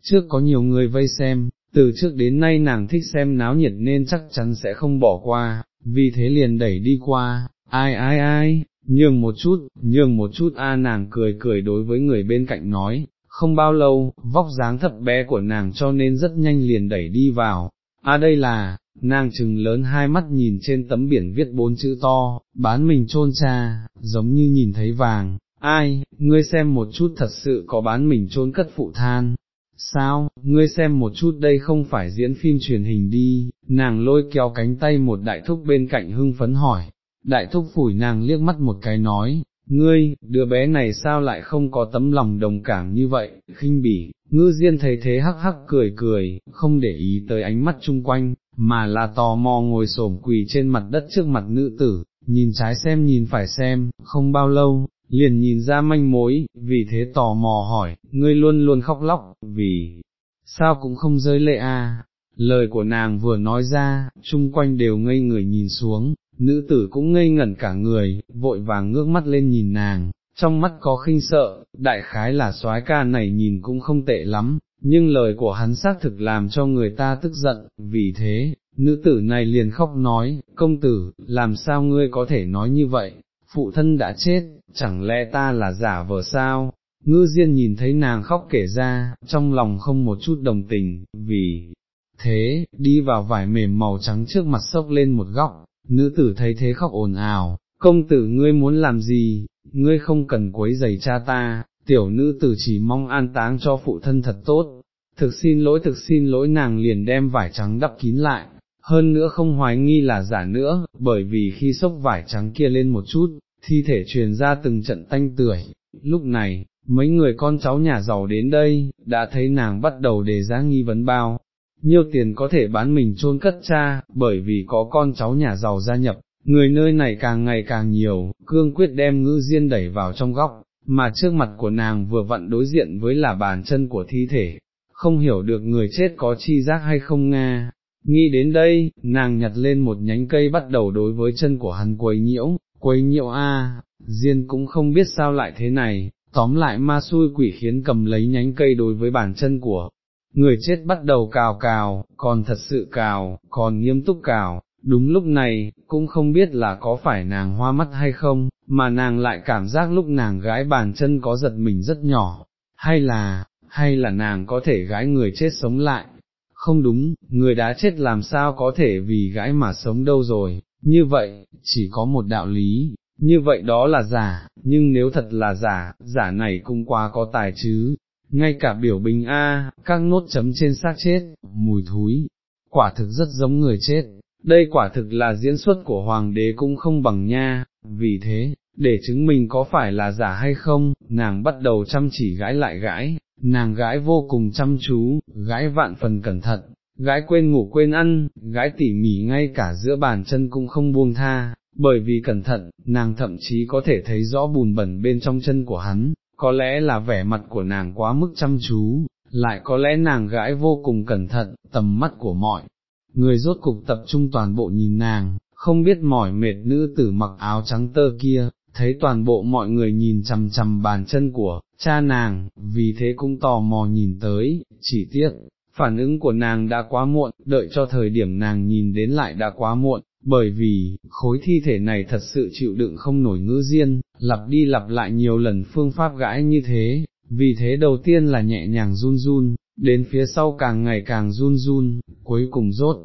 trước có nhiều người vây xem, từ trước đến nay nàng thích xem náo nhiệt nên chắc chắn sẽ không bỏ qua, vì thế liền đẩy đi qua, ai ai ai, nhường một chút, nhường một chút. A nàng cười cười đối với người bên cạnh nói, không bao lâu, vóc dáng thật bé của nàng cho nên rất nhanh liền đẩy đi vào, À đây là, nàng trừng lớn hai mắt nhìn trên tấm biển viết bốn chữ to, bán mình trôn cha, giống như nhìn thấy vàng, ai, ngươi xem một chút thật sự có bán mình trôn cất phụ than. Sao, ngươi xem một chút đây không phải diễn phim truyền hình đi, nàng lôi kéo cánh tay một đại thúc bên cạnh hưng phấn hỏi, đại thúc phủi nàng liếc mắt một cái nói, ngươi, đứa bé này sao lại không có tấm lòng đồng cảm như vậy, khinh bỉ, ngư diên thấy thế hắc hắc cười cười, không để ý tới ánh mắt chung quanh, mà là tò mò ngồi xổm quỳ trên mặt đất trước mặt nữ tử, nhìn trái xem nhìn phải xem, không bao lâu, liền nhìn ra manh mối, vì thế tò mò hỏi, ngươi luôn luôn khóc lóc, vì, sao cũng không rơi lệ a? lời của nàng vừa nói ra, chung quanh đều ngây người nhìn xuống, nữ tử cũng ngây ngẩn cả người, vội vàng ngước mắt lên nhìn nàng, trong mắt có khinh sợ, đại khái là soái ca này nhìn cũng không tệ lắm, nhưng lời của hắn xác thực làm cho người ta tức giận, vì thế, nữ tử này liền khóc nói, công tử, làm sao ngươi có thể nói như vậy, phụ thân đã chết, chẳng lẽ ta là giả vờ sao? Ngư Diên nhìn thấy nàng khóc kể ra, trong lòng không một chút đồng tình, vì thế, đi vào vải mềm màu trắng trước mặt sốc lên một góc, nữ tử thấy thế khóc ồn ào, công tử ngươi muốn làm gì, ngươi không cần quấy giày cha ta, tiểu nữ tử chỉ mong an táng cho phụ thân thật tốt, thực xin lỗi thực xin lỗi nàng liền đem vải trắng đắp kín lại, hơn nữa không hoài nghi là giả nữa, bởi vì khi xốc vải trắng kia lên một chút, thi thể truyền ra từng trận tanh tưởi, lúc này, mấy người con cháu nhà giàu đến đây, đã thấy nàng bắt đầu đề ra nghi vấn bao, nhiêu tiền có thể bán mình chôn cất cha, bởi vì có con cháu nhà giàu gia nhập, người nơi này càng ngày càng nhiều, cương quyết đem ngữ diên đẩy vào trong góc, mà trước mặt của nàng vừa vặn đối diện với là bàn chân của thi thể, không hiểu được người chết có chi giác hay không nga. Nghĩ đến đây, nàng nhặt lên một nhánh cây bắt đầu đối với chân của hắn quấy nhiễu, quấy nhiễu a, Diên cũng không biết sao lại thế này, tóm lại ma xui quỷ khiến cầm lấy nhánh cây đối với bàn chân của người chết bắt đầu cào cào, còn thật sự cào, còn nghiêm túc cào, đúng lúc này, cũng không biết là có phải nàng hoa mắt hay không, mà nàng lại cảm giác lúc nàng gái bàn chân có giật mình rất nhỏ, hay là, hay là nàng có thể gái người chết sống lại, không đúng, người đã chết làm sao có thể vì gái mà sống đâu rồi, như vậy, chỉ có một đạo lý, như vậy đó là giả, nhưng nếu thật là giả, giả này cũng quá có tài chứ, ngay cả biểu bình A, các nốt chấm trên xác chết, mùi thúi, quả thực rất giống người chết, đây quả thực là diễn xuất của hoàng đế cũng không bằng nha, vì thế, để chứng minh có phải là giả hay không, nàng bắt đầu chăm chỉ gãi lại gãi, nàng gãi vô cùng chăm chú, gãi vạn phần cẩn thận, gãi quên ngủ quên ăn, gãi tỉ mỉ ngay cả giữa bàn chân cũng không buông tha, bởi vì cẩn thận, nàng thậm chí có thể thấy rõ bùn bẩn bên trong chân của hắn, có lẽ là vẻ mặt của nàng quá mức chăm chú, lại có lẽ nàng gãi vô cùng cẩn thận, tầm mắt của mọi người rốt cục tập trung toàn bộ nhìn nàng, không biết mỏi mệt nữ tử mặc áo trắng tơ kia, thấy toàn bộ mọi người nhìn chằm chằm bàn chân của cha nàng, vì thế cũng tò mò nhìn tới, chỉ tiếc, phản ứng của nàng đã quá muộn, đợi cho thời điểm nàng nhìn đến lại đã quá muộn, bởi vì, khối thi thể này thật sự chịu đựng không nổi ngữ diên, lặp đi lặp lại nhiều lần phương pháp gãi như thế, vì thế đầu tiên là nhẹ nhàng run run, đến phía sau càng ngày càng run run, cuối cùng rốt,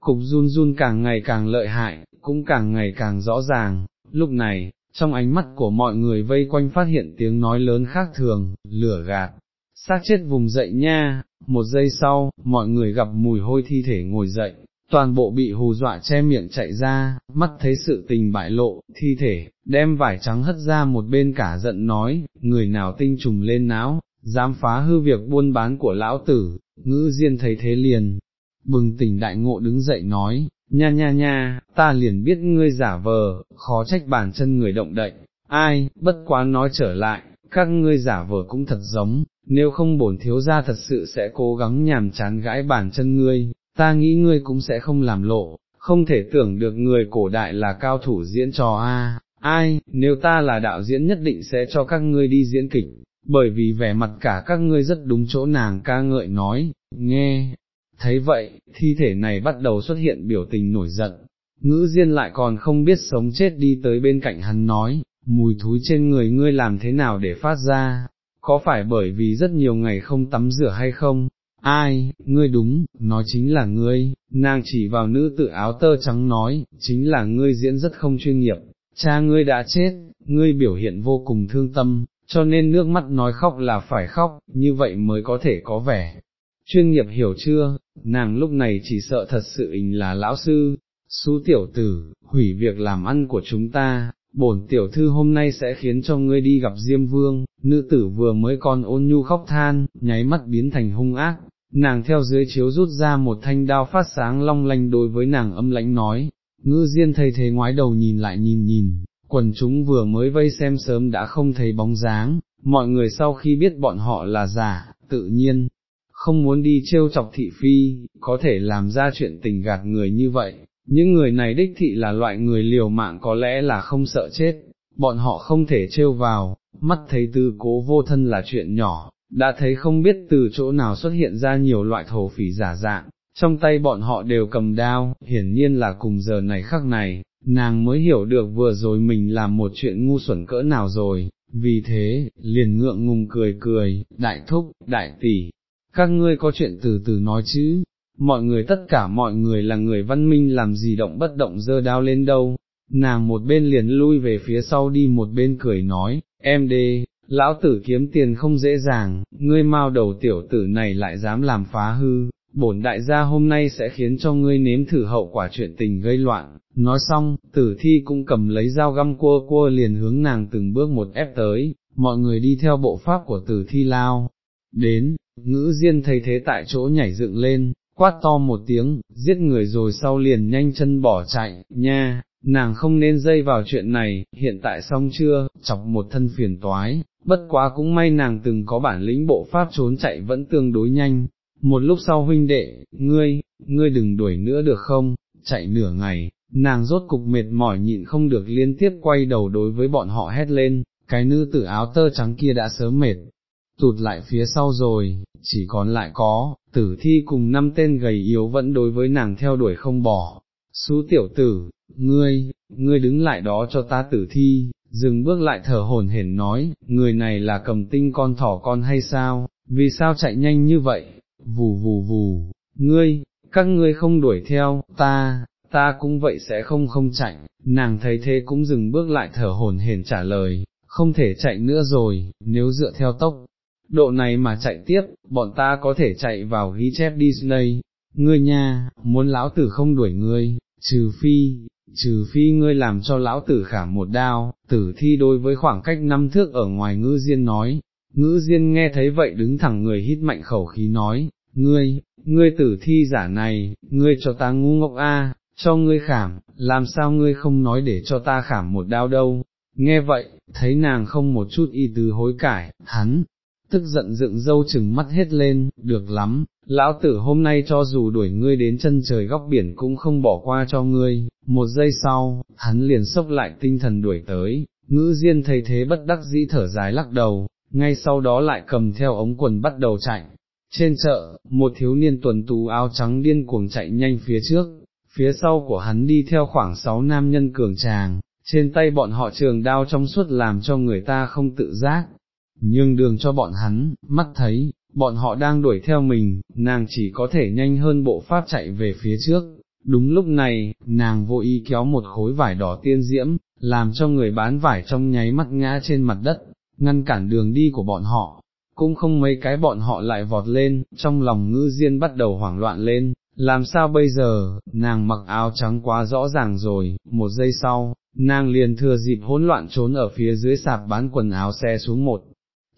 cục run run càng ngày càng lợi hại, cũng càng ngày càng rõ ràng, lúc này, trong ánh mắt của mọi người vây quanh phát hiện tiếng nói lớn khác thường, lửa gạt, xác chết vùng dậy nha, một giây sau, mọi người gặp mùi hôi thi thể ngồi dậy, toàn bộ bị hù dọa che miệng chạy ra, mắt thấy sự tình bại lộ, thi thể, đem vải trắng hất ra một bên cả giận nói, người nào tinh trùng lên não, dám phá hư việc buôn bán của lão tử, ngữ diên thấy thế liền, bừng tỉnh đại ngộ đứng dậy nói, nha nha nha, ta liền biết ngươi giả vờ, khó trách bàn chân người động đậy, ai, bất quá nói trở lại, các ngươi giả vờ cũng thật giống, nếu không bổn thiếu gia thật sự sẽ cố gắng nhàm chán gãi bàn chân ngươi, ta nghĩ ngươi cũng sẽ không làm lộ, không thể tưởng được người cổ đại là cao thủ diễn trò a. ai, nếu ta là đạo diễn nhất định sẽ cho các ngươi đi diễn kịch, bởi vì vẻ mặt cả các ngươi rất đúng chỗ nàng ca ngợi nói, nghe, thấy vậy, thi thể này bắt đầu xuất hiện biểu tình nổi giận, ngữ diên lại còn không biết sống chết đi tới bên cạnh hắn nói, mùi thúi trên người ngươi làm thế nào để phát ra, có phải bởi vì rất nhiều ngày không tắm rửa hay không, ai, ngươi đúng, nói chính là ngươi, nàng chỉ vào nữ tự áo tơ trắng nói, chính là ngươi diễn rất không chuyên nghiệp, cha ngươi đã chết, ngươi biểu hiện vô cùng thương tâm, cho nên nước mắt nói khóc là phải khóc, như vậy mới có thể có vẻ. Chuyên nghiệp hiểu chưa, nàng lúc này chỉ sợ thật sự hình là lão sư, xú tiểu tử, hủy việc làm ăn của chúng ta, bổn tiểu thư hôm nay sẽ khiến cho ngươi đi gặp Diêm Vương, nữ tử vừa mới còn ôn nhu khóc than, nháy mắt biến thành hung ác, nàng theo dưới chiếu rút ra một thanh đao phát sáng long lanh đối với nàng âm lãnh nói, ngư diên thầy thế ngoái đầu nhìn lại nhìn nhìn, quần chúng vừa mới vây xem sớm đã không thấy bóng dáng, mọi người sau khi biết bọn họ là giả, tự nhiên, không muốn đi trêu chọc thị phi, có thể làm ra chuyện tình gạt người như vậy, những người này đích thị là loại người liều mạng có lẽ là không sợ chết, bọn họ không thể trêu vào, mắt thấy tư cố vô thân là chuyện nhỏ, đã thấy không biết từ chỗ nào xuất hiện ra nhiều loại thổ phỉ giả dạng, trong tay bọn họ đều cầm đao, hiển nhiên là cùng giờ này khắc này, nàng mới hiểu được vừa rồi mình làm một chuyện ngu xuẩn cỡ nào rồi, vì thế, liền ngượng ngùng cười cười, đại thúc, đại tỷ, các ngươi có chuyện từ từ nói chứ, mọi người tất cả mọi người là người văn minh làm gì động bất động dơ đao lên đâu, nàng một bên liền lui về phía sau đi một bên cười nói, em đê, lão tử kiếm tiền không dễ dàng, ngươi mau đầu tiểu tử này lại dám làm phá hư, bổn đại gia hôm nay sẽ khiến cho ngươi nếm thử hậu quả chuyện tình gây loạn, nói xong, tử thi cũng cầm lấy dao găm cua cua liền hướng nàng từng bước một ép tới, mọi người đi theo bộ pháp của tử thi lao, đến, ngữ diên thấy thế tại chỗ nhảy dựng lên, quát to một tiếng, giết người rồi sau liền nhanh chân bỏ chạy, nha, nàng không nên dây vào chuyện này, hiện tại xong chưa, chọc một thân phiền toái, bất quá cũng may nàng từng có bản lĩnh bộ pháp trốn chạy vẫn tương đối nhanh, một lúc sau huynh đệ, ngươi, ngươi đừng đuổi nữa được không, chạy nửa ngày, nàng rốt cục mệt mỏi nhịn không được liên tiếp quay đầu đối với bọn họ hét lên, cái nữ tử áo tơ trắng kia đã sớm mệt, tụt lại phía sau rồi, chỉ còn lại có, tử thi cùng năm tên gầy yếu vẫn đối với nàng theo đuổi không bỏ. Xú tiểu tử, ngươi, ngươi đứng lại đó cho ta tử thi, dừng bước lại thở hồn hển nói, người này là cầm tinh con thỏ con hay sao, vì sao chạy nhanh như vậy, vù vù vù, ngươi, các ngươi không đuổi theo, ta, ta cũng vậy sẽ không không chạy, nàng thấy thế cũng dừng bước lại thở hồn hển trả lời, không thể chạy nữa rồi, nếu dựa theo tốc độ này mà chạy tiếp, bọn ta có thể chạy vào ghi chép Disney, ngươi nha, muốn lão tử không đuổi ngươi, trừ phi, trừ phi ngươi làm cho lão tử khả một đao, tử thi đối với khoảng cách năm thước ở ngoài ngữ diên nói, ngữ diên nghe thấy vậy đứng thẳng người hít mạnh khẩu khí nói, ngươi, ngươi tử thi giả này, ngươi cho ta ngu ngốc a, cho ngươi khảm, làm sao ngươi không nói để cho ta khảm một đao đâu, nghe vậy, thấy nàng không một chút y tứ hối cải, hắn, tức giận dựng dâu chừng mắt hết lên, được lắm, lão tử hôm nay cho dù đuổi ngươi đến chân trời góc biển cũng không bỏ qua cho ngươi, một giây sau, hắn liền sốc lại tinh thần đuổi tới, ngữ diên thấy thế bất đắc dĩ thở dài lắc đầu, ngay sau đó lại cầm theo ống quần bắt đầu chạy, Trên chợ, một thiếu niên tuần tú áo trắng điên cuồng chạy nhanh phía trước, phía sau của hắn đi theo khoảng sáu nam nhân cường tràng, trên tay bọn họ trường đao trong suốt làm cho người ta không tự giác, nhưng đường cho bọn hắn, mắt thấy, bọn họ đang đuổi theo mình, nàng chỉ có thể nhanh hơn bộ pháp chạy về phía trước. Đúng lúc này, nàng vô ý kéo một khối vải đỏ tiên diễm, làm cho người bán vải trong nháy mắt ngã trên mặt đất, ngăn cản đường đi của bọn họ. Cũng không mấy cái bọn họ lại vọt lên, trong lòng ngư diên bắt đầu hoảng loạn lên, làm sao bây giờ, nàng mặc áo trắng quá rõ ràng rồi, một giây sau, nàng liền thừa dịp hỗn loạn trốn ở phía dưới sạp bán quần áo xe xuống một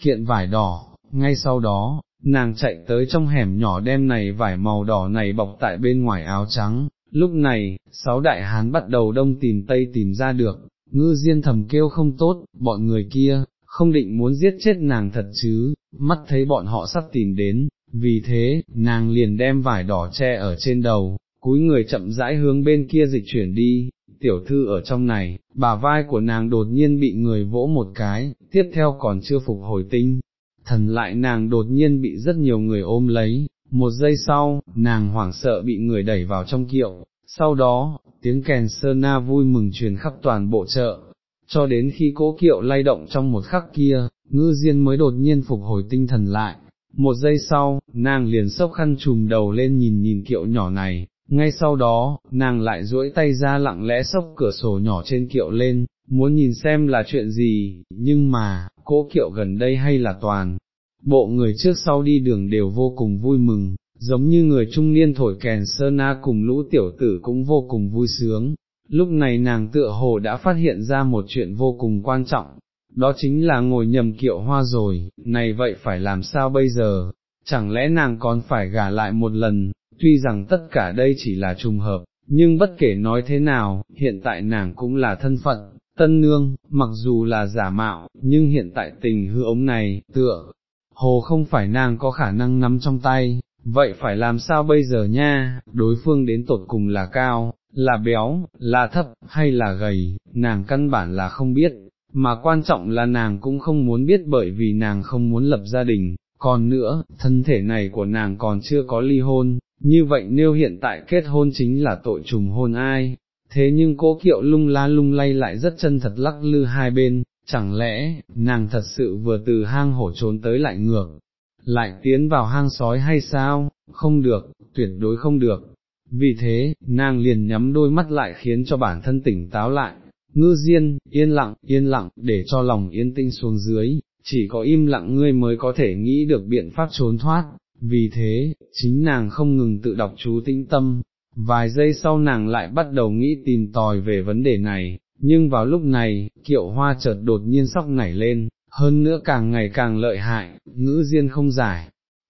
kiện vải đỏ, ngay sau đó, nàng chạy tới trong hẻm nhỏ đen này vải màu đỏ này bọc tại bên ngoài áo trắng, lúc này, sáu đại hán bắt đầu đông tìm tây tìm ra được, ngư diên thầm kêu không tốt, bọn người kia, không định muốn giết chết nàng thật chứ, mắt thấy bọn họ sắp tìm đến, vì thế, nàng liền đem vải đỏ che ở trên đầu, cúi người chậm rãi hướng bên kia dịch chuyển đi, tiểu thư ở trong này, bà vai của nàng đột nhiên bị người vỗ một cái, tiếp theo còn chưa phục hồi tinh, thần lại nàng đột nhiên bị rất nhiều người ôm lấy, một giây sau, nàng hoảng sợ bị người đẩy vào trong kiệu, sau đó, tiếng kèn sơ na vui mừng truyền khắp toàn bộ chợ, cho đến khi cố kiệu lay động trong một khắc kia, ngư diên mới đột nhiên phục hồi tinh thần lại. Một giây sau, nàng liền sốc khăn trùm đầu lên nhìn nhìn kiệu nhỏ này, ngay sau đó, nàng lại duỗi tay ra lặng lẽ sốc cửa sổ nhỏ trên kiệu lên, muốn nhìn xem là chuyện gì, nhưng mà, cố kiệu gần đây hay là toàn, bộ người trước sau đi đường đều vô cùng vui mừng, giống như người trung niên thổi kèn sơ na cùng lũ tiểu tử cũng vô cùng vui sướng. Lúc này nàng tựa hồ đã phát hiện ra một chuyện vô cùng quan trọng, đó chính là ngồi nhầm kiệu hoa rồi, này vậy phải làm sao bây giờ, chẳng lẽ nàng còn phải gả lại một lần, tuy rằng tất cả đây chỉ là trùng hợp, nhưng bất kể nói thế nào, hiện tại nàng cũng là thân phận, tân nương, mặc dù là giả mạo, nhưng hiện tại tình hư ống này, tựa, hồ không phải nàng có khả năng nắm trong tay, vậy phải làm sao bây giờ nha, đối phương đến tột cùng là cao, là béo, là thấp, hay là gầy, nàng căn bản là không biết, mà quan trọng là nàng cũng không muốn biết bởi vì nàng không muốn lập gia đình, còn nữa, thân thể này của nàng còn chưa có ly hôn, như vậy nếu hiện tại kết hôn chính là tội trùng hôn ai, thế nhưng cố kiệu lung la lung lay lại rất chân thật lắc lư hai bên, chẳng lẽ, nàng thật sự vừa từ hang hổ trốn tới lại ngược, lại tiến vào hang sói hay sao, không được, tuyệt đối không được. Vì thế, nàng liền nhắm đôi mắt lại khiến cho bản thân tỉnh táo lại, ngư diên, yên lặng, yên lặng, để cho lòng yên tinh xuống dưới, chỉ có im lặng ngươi mới có thể nghĩ được biện pháp trốn thoát, vì thế, chính nàng không ngừng tự đọc chú tĩnh tâm, vài giây sau nàng lại bắt đầu nghĩ tìm tòi về vấn đề này, nhưng vào lúc này, kiệu hoa chợt đột nhiên sóc nảy lên, hơn nữa càng ngày càng lợi hại, ngữ diên không giải,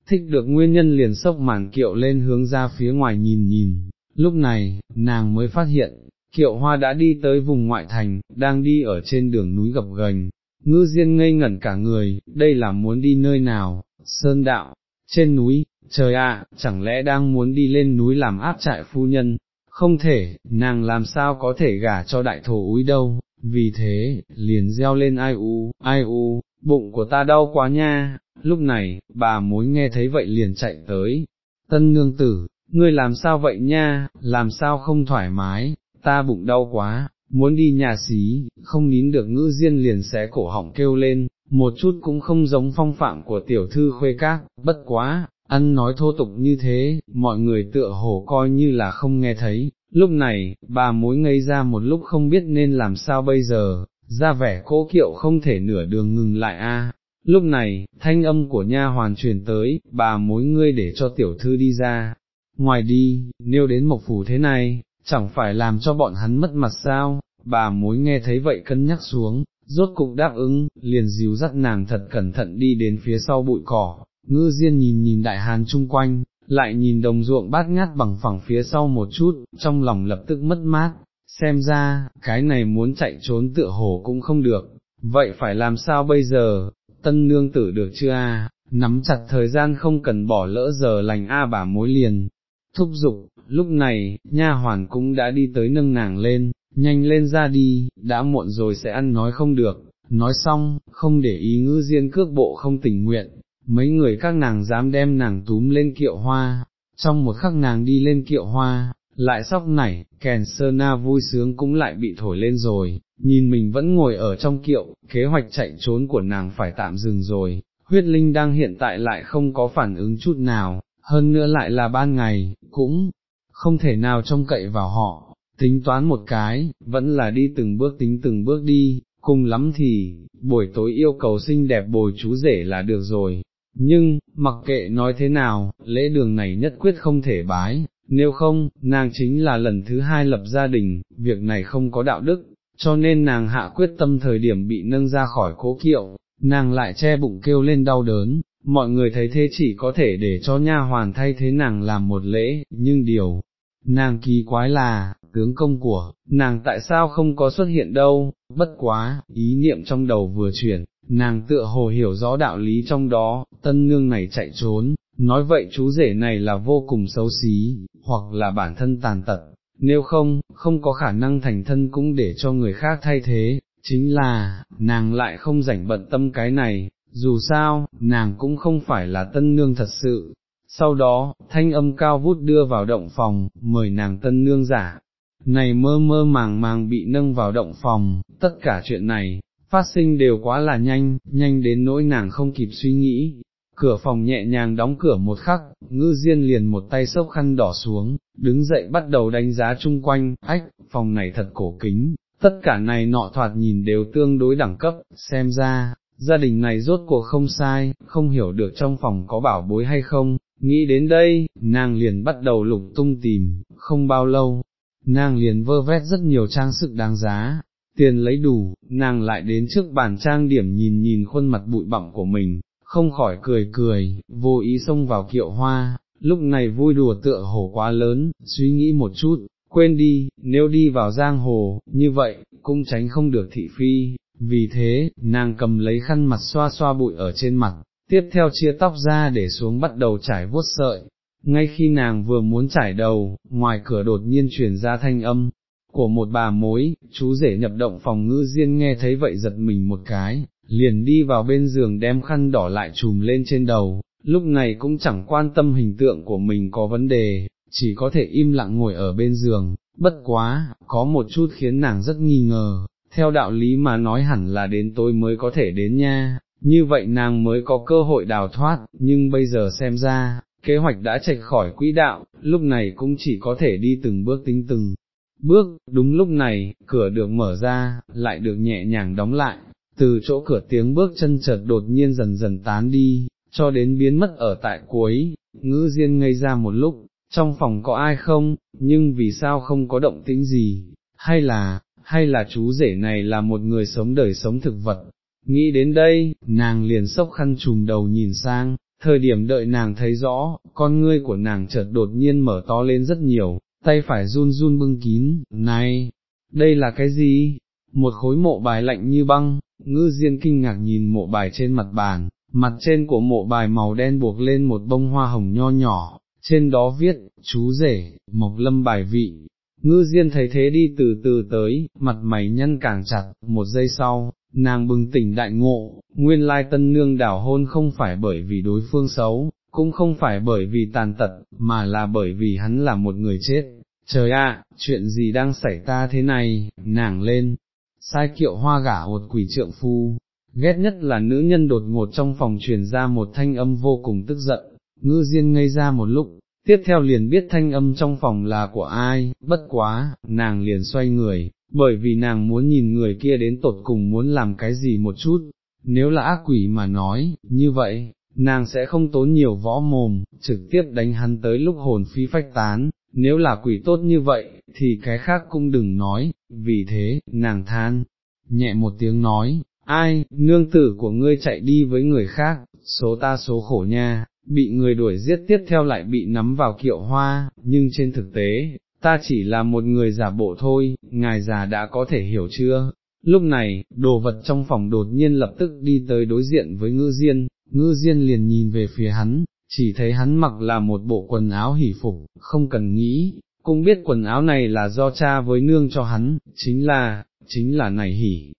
thích được nguyên nhân liền sốc màn kiệu lên hướng ra phía ngoài nhìn nhìn, lúc này, nàng mới phát hiện, kiệu hoa đã đi tới vùng ngoại thành, đang đi ở trên đường núi gập gành, ngư diên ngây ngẩn cả người, đây là muốn đi nơi nào, sơn đạo, trên núi, trời ạ, chẳng lẽ đang muốn đi lên núi làm áp trại phu nhân, không thể, nàng làm sao có thể gả cho đại thổ úi đâu, vì thế, liền reo lên ai u, ai u, bụng của ta đau quá nha, lúc này, bà mối nghe thấy vậy liền chạy tới, tân nương tử, ngươi làm sao vậy nha, làm sao không thoải mái, ta bụng đau quá, muốn đi nhà xí, không nín được ngữ diên liền xé cổ họng kêu lên, một chút cũng không giống phong phạm của tiểu thư khuê các, bất quá, ăn nói thô tục như thế, mọi người tựa hồ coi như là không nghe thấy, lúc này, bà mối ngây ra một lúc không biết nên làm sao bây giờ, ra vẻ cố kiệu không thể nửa đường ngừng lại a. Lúc này, thanh âm của nha hoàn truyền tới, bà mối ngươi để cho tiểu thư đi ra, ngoài đi, nêu đến một phủ thế này, chẳng phải làm cho bọn hắn mất mặt sao, bà mối nghe thấy vậy cân nhắc xuống, rốt cục đáp ứng, liền dìu dắt nàng thật cẩn thận đi đến phía sau bụi cỏ, ngư diên nhìn nhìn đại hàn chung quanh, lại nhìn đồng ruộng bát ngát bằng phẳng phía sau một chút, trong lòng lập tức mất mát, xem ra, cái này muốn chạy trốn tựa hồ cũng không được, vậy phải làm sao bây giờ, tân nương tử được chưa a? nắm chặt thời gian không cần bỏ lỡ giờ lành a bà mối liền, thúc giục, lúc này, nha hoàn cũng đã đi tới nâng nàng lên, nhanh lên ra đi, đã muộn rồi sẽ ăn nói không được, nói xong, không để ý ngữ diên cước bộ không tình nguyện, mấy người các nàng dám đem nàng túm lên kiệu hoa, trong một khắc nàng đi lên kiệu hoa, lại sóc nảy, kèn sơ na vui sướng cũng lại bị thổi lên rồi, nhìn mình vẫn ngồi ở trong kiệu, kế hoạch chạy trốn của nàng phải tạm dừng rồi, huyết linh đang hiện tại lại không có phản ứng chút nào, hơn nữa lại là ban ngày, cũng không thể nào trông cậy vào họ, tính toán một cái, vẫn là đi từng bước tính từng bước đi, cùng lắm thì, buổi tối yêu cầu xinh đẹp bồi chú rể là được rồi. Nhưng, mặc kệ nói thế nào, lễ đường này nhất quyết không thể bái, nếu không, nàng chính là lần thứ hai lập gia đình, việc này không có đạo đức, cho nên nàng hạ quyết tâm thời điểm bị nâng ra khỏi cố kiệu, nàng lại che bụng kêu lên đau đớn, mọi người thấy thế chỉ có thể để cho nha hoàn thay thế nàng làm một lễ, nhưng điều, nàng kỳ quái là, tướng công của, nàng tại sao không có xuất hiện đâu, bất quá, ý niệm trong đầu vừa chuyển, nàng tựa hồ hiểu rõ đạo lý trong đó, tân nương này chạy trốn, nói vậy chú rể này là vô cùng xấu xí, hoặc là bản thân tàn tật, nếu không, không có khả năng thành thân cũng để cho người khác thay thế, chính là, nàng lại không rảnh bận tâm cái này, dù sao, nàng cũng không phải là tân nương thật sự. Sau đó, thanh âm cao vút đưa vào động phòng, mời nàng tân nương giả. Này mơ mơ màng màng bị nâng vào động phòng, tất cả chuyện này, phát sinh đều quá là nhanh, nhanh đến nỗi nàng không kịp suy nghĩ. Cửa phòng nhẹ nhàng đóng cửa một khắc, ngư diên liền một tay sốc khăn đỏ xuống, đứng dậy bắt đầu đánh giá chung quanh, ách, phòng này thật cổ kính, tất cả này nọ thoạt nhìn đều tương đối đẳng cấp, xem ra, gia đình này rốt cuộc không sai, không hiểu được trong phòng có bảo bối hay không, nghĩ đến đây, nàng liền bắt đầu lục tung tìm, không bao lâu, nàng liền vơ vét rất nhiều trang sức đáng giá, tiền lấy đủ, nàng lại đến trước bàn trang điểm nhìn nhìn khuôn mặt bụi bặm của mình, không khỏi cười cười, vô ý xông vào kiệu hoa, lúc này vui đùa tựa hồ quá lớn, suy nghĩ một chút, quên đi, nếu đi vào giang hồ, như vậy, cũng tránh không được thị phi, vì thế, nàng cầm lấy khăn mặt xoa xoa bụi ở trên mặt, tiếp theo chia tóc ra để xuống bắt đầu trải vuốt sợi. Ngay khi nàng vừa muốn trải đầu, ngoài cửa đột nhiên truyền ra thanh âm, của một bà mối, chú rể nhập động phòng ngữ diên nghe thấy vậy giật mình một cái, liền đi vào bên giường đem khăn đỏ lại trùm lên trên đầu, lúc này cũng chẳng quan tâm hình tượng của mình có vấn đề, chỉ có thể im lặng ngồi ở bên giường, bất quá, có một chút khiến nàng rất nghi ngờ, theo đạo lý mà nói hẳn là đến tối mới có thể đến nha, như vậy nàng mới có cơ hội đào thoát, nhưng bây giờ xem ra, kế hoạch đã chạch khỏi quỹ đạo, lúc này cũng chỉ có thể đi từng bước tính từng. Bước, đúng lúc này, cửa được mở ra, lại được nhẹ nhàng đóng lại, từ chỗ cửa tiếng bước chân chợt đột nhiên dần dần tán đi, cho đến biến mất ở tại cuối, ngữ diên ngây ra một lúc, trong phòng có ai không, nhưng vì sao không có động tĩnh gì, hay là, hay là chú rể này là một người sống đời sống thực vật. Nghĩ đến đây, nàng liền sốc khăn trùm đầu nhìn sang, thời điểm đợi nàng thấy rõ, con ngươi của nàng chợt đột nhiên mở to lên rất nhiều, tay phải run run bưng kín, này, đây là cái gì? Một khối mộ bài lạnh như băng, ngư diên kinh ngạc nhìn mộ bài trên mặt bàn, mặt trên của mộ bài màu đen buộc lên một bông hoa hồng nho nhỏ, trên đó viết, chú rể, mộc lâm bài vị, ngư diên thấy thế đi từ từ tới, mặt mày nhăn càng chặt, một giây sau, nàng bừng tỉnh đại ngộ, nguyên lai tân nương đảo hôn không phải bởi vì đối phương xấu, cũng không phải bởi vì tàn tật, mà là bởi vì hắn là một người chết. Trời ạ, chuyện gì đang xảy ra thế này, nàng lên, sai kiệu hoa gả một quỷ trượng phu, ghét nhất là nữ nhân đột ngột trong phòng truyền ra một thanh âm vô cùng tức giận, ngư diên ngây ra một lúc, tiếp theo liền biết thanh âm trong phòng là của ai, bất quá, nàng liền xoay người, bởi vì nàng muốn nhìn người kia đến tột cùng muốn làm cái gì một chút, nếu là ác quỷ mà nói, như vậy, nàng sẽ không tốn nhiều võ mồm, trực tiếp đánh hắn tới lúc hồn phi phách tán, nếu là quỷ tốt như vậy, thì cái khác cũng đừng nói, vì thế, nàng than, nhẹ một tiếng nói, ai, nương tử của ngươi chạy đi với người khác, số ta số khổ nha, bị người đuổi giết tiếp theo lại bị nắm vào kiệu hoa, nhưng trên thực tế, ta chỉ là một người giả bộ thôi, ngài già đã có thể hiểu chưa? Lúc này, đồ vật trong phòng đột nhiên lập tức đi tới đối diện với ngư diên, ngư diên liền nhìn về phía hắn, chỉ thấy hắn mặc là một bộ quần áo hỉ phục, không cần nghĩ, cũng biết quần áo này là do cha với nương cho hắn, chính là, chính là này hỉ.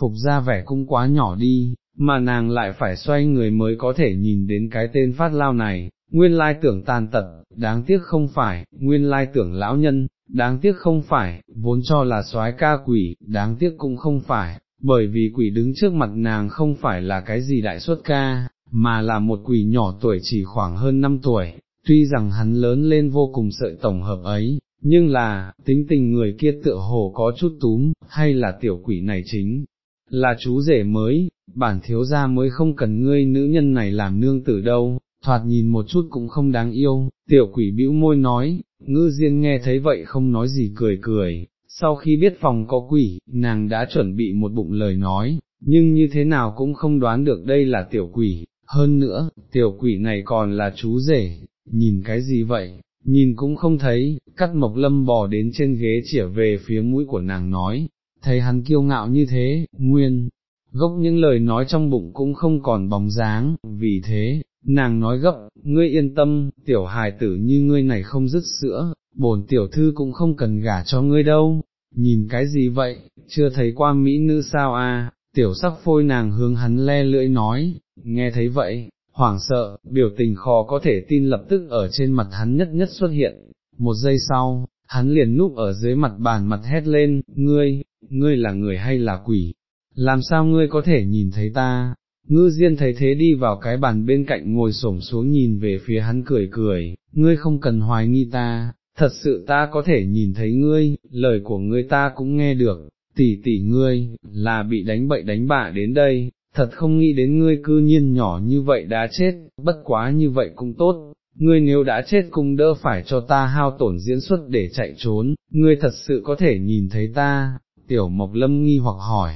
Phục ra vẻ cũng quá nhỏ đi, mà nàng lại phải xoay người mới có thể nhìn đến cái tên phát lao này, nguyên lai tưởng tàn tật, đáng tiếc không phải, nguyên lai tưởng lão nhân, đáng tiếc không phải, vốn cho là soái ca quỷ, đáng tiếc cũng không phải, bởi vì quỷ đứng trước mặt nàng không phải là cái gì đại xuất ca, mà là một quỷ nhỏ tuổi chỉ khoảng hơn 5 tuổi, tuy rằng hắn lớn lên vô cùng sợi tổng hợp ấy, nhưng là, tính tình người kia tựa hồ có chút túm, hay là tiểu quỷ này chính, là chú rể mới, bản thiếu gia mới không cần ngươi nữ nhân này làm nương tử đâu, thoạt nhìn một chút cũng không đáng yêu, tiểu quỷ bĩu môi nói, ngư diên nghe thấy vậy không nói gì cười cười, sau khi biết phòng có quỷ, nàng đã chuẩn bị một bụng lời nói, nhưng như thế nào cũng không đoán được đây là tiểu quỷ, hơn nữa, tiểu quỷ này còn là chú rể, nhìn cái gì vậy, nhìn cũng không thấy, cắt mộc lâm bò đến trên ghế chỉa về phía mũi của nàng nói, thấy hắn kiêu ngạo như thế, nguyên, gốc những lời nói trong bụng cũng không còn bóng dáng, vì thế, nàng nói gấp, ngươi yên tâm, tiểu hài tử như ngươi này không dứt sữa, bổn tiểu thư cũng không cần gả cho ngươi đâu, nhìn cái gì vậy, chưa thấy qua mỹ nữ sao a? tiểu sắc phôi nàng hướng hắn le lưỡi nói, nghe thấy vậy, hoảng sợ, biểu tình khó có thể tin lập tức ở trên mặt hắn nhất nhất xuất hiện, một giây sau, hắn liền núp ở dưới mặt bàn mặt hét lên, ngươi, ngươi là người hay là quỷ, làm sao ngươi có thể nhìn thấy ta, ngư diên thấy thế đi vào cái bàn bên cạnh ngồi xổm xuống nhìn về phía hắn cười cười, ngươi không cần hoài nghi ta, thật sự ta có thể nhìn thấy ngươi, lời của ngươi ta cũng nghe được, tỷ tỷ ngươi, là bị đánh bậy đánh bạ đến đây, thật không nghĩ đến ngươi cư nhiên nhỏ như vậy đã chết, bất quá như vậy cũng tốt, ngươi nếu đã chết cũng đỡ phải cho ta hao tổn diễn xuất để chạy trốn, ngươi thật sự có thể nhìn thấy ta, tiểu mộc lâm nghi hoặc hỏi.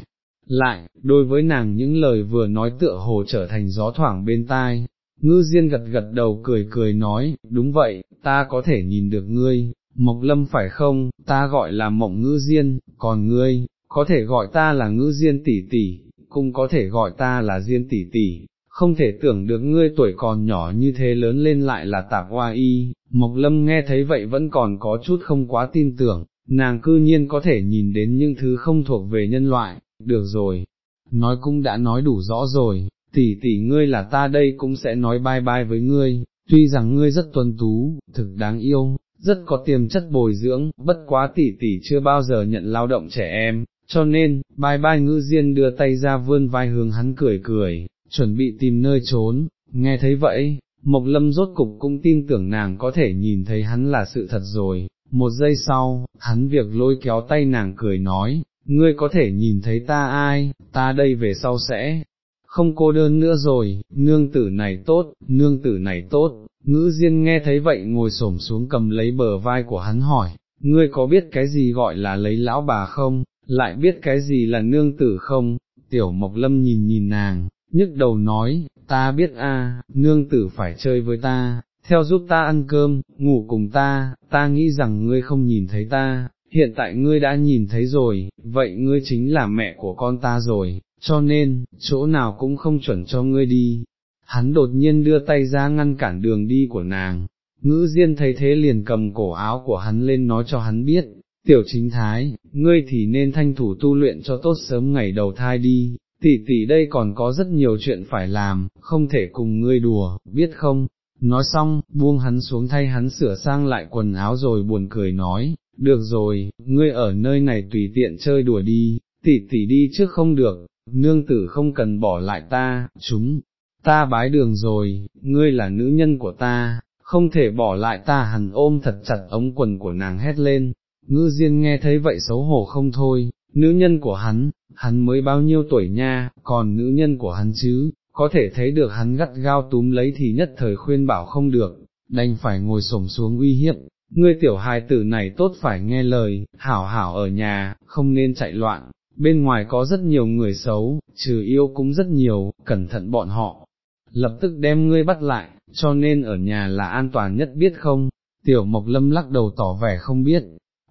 Lại, đối với nàng những lời vừa nói tựa hồ trở thành gió thoảng bên tai, ngư diên gật gật đầu cười cười nói, đúng vậy, ta có thể nhìn được ngươi, mộc lâm phải không, ta gọi là mộng ngư diên, còn ngươi, có thể gọi ta là ngư diên tỷ tỷ, cũng có thể gọi ta là diên tỷ tỷ, không thể tưởng được ngươi tuổi còn nhỏ như thế lớn lên lại là tạp hoa y, Mộc Lâm nghe thấy vậy vẫn còn có chút không quá tin tưởng, nàng cư nhiên có thể nhìn đến những thứ không thuộc về nhân loại, được rồi, nói cũng đã nói đủ rõ rồi, tỷ tỷ ngươi là ta đây cũng sẽ nói bye bye với ngươi, tuy rằng ngươi rất tuân tú, thực đáng yêu, rất có tiềm chất bồi dưỡng, bất quá tỷ tỷ chưa bao giờ nhận lao động trẻ em, cho nên, bye bye ngữ diên đưa tay ra vươn vai hướng hắn cười cười, chuẩn bị tìm nơi trốn, nghe thấy vậy, Mộc Lâm rốt cục cũng tin tưởng nàng có thể nhìn thấy hắn là sự thật rồi, một giây sau, hắn việc lôi kéo tay nàng cười nói, ngươi có thể nhìn thấy ta ai, ta đây về sau sẽ, không cô đơn nữa rồi, nương tử này tốt, nương tử này tốt, ngữ diên nghe thấy vậy ngồi xổm xuống cầm lấy bờ vai của hắn hỏi, ngươi có biết cái gì gọi là lấy lão bà không, lại biết cái gì là nương tử không, tiểu mộc lâm nhìn nhìn nàng, nhức đầu nói, ta biết a, nương tử phải chơi với ta, theo giúp ta ăn cơm, ngủ cùng ta, ta nghĩ rằng ngươi không nhìn thấy ta, hiện tại ngươi đã nhìn thấy rồi, vậy ngươi chính là mẹ của con ta rồi, cho nên, chỗ nào cũng không chuẩn cho ngươi đi. Hắn đột nhiên đưa tay ra ngăn cản đường đi của nàng, ngữ diên thấy thế liền cầm cổ áo của hắn lên nói cho hắn biết, tiểu chính thái, ngươi thì nên thanh thủ tu luyện cho tốt sớm ngày đầu thai đi, tỷ tỷ đây còn có rất nhiều chuyện phải làm, không thể cùng ngươi đùa, biết không? Nói xong, buông hắn xuống thay hắn sửa sang lại quần áo rồi buồn cười nói, được rồi, ngươi ở nơi này tùy tiện chơi đùa đi, tỷ tỷ đi trước không được, nương tử không cần bỏ lại ta, chúng, ta bái đường rồi, ngươi là nữ nhân của ta, không thể bỏ lại ta hẳn ôm thật chặt ống quần của nàng hét lên, ngư diên nghe thấy vậy xấu hổ không thôi, nữ nhân của hắn, hắn mới bao nhiêu tuổi nha, còn nữ nhân của hắn chứ, có thể thấy được hắn gắt gao túm lấy thì nhất thời khuyên bảo không được, đành phải ngồi xổm xuống uy hiếp, ngươi tiểu hài tử này tốt phải nghe lời, hảo hảo ở nhà, không nên chạy loạn, bên ngoài có rất nhiều người xấu, trừ yêu cũng rất nhiều, cẩn thận bọn họ, lập tức đem ngươi bắt lại, cho nên ở nhà là an toàn nhất biết không, tiểu mộc lâm lắc đầu tỏ vẻ không biết,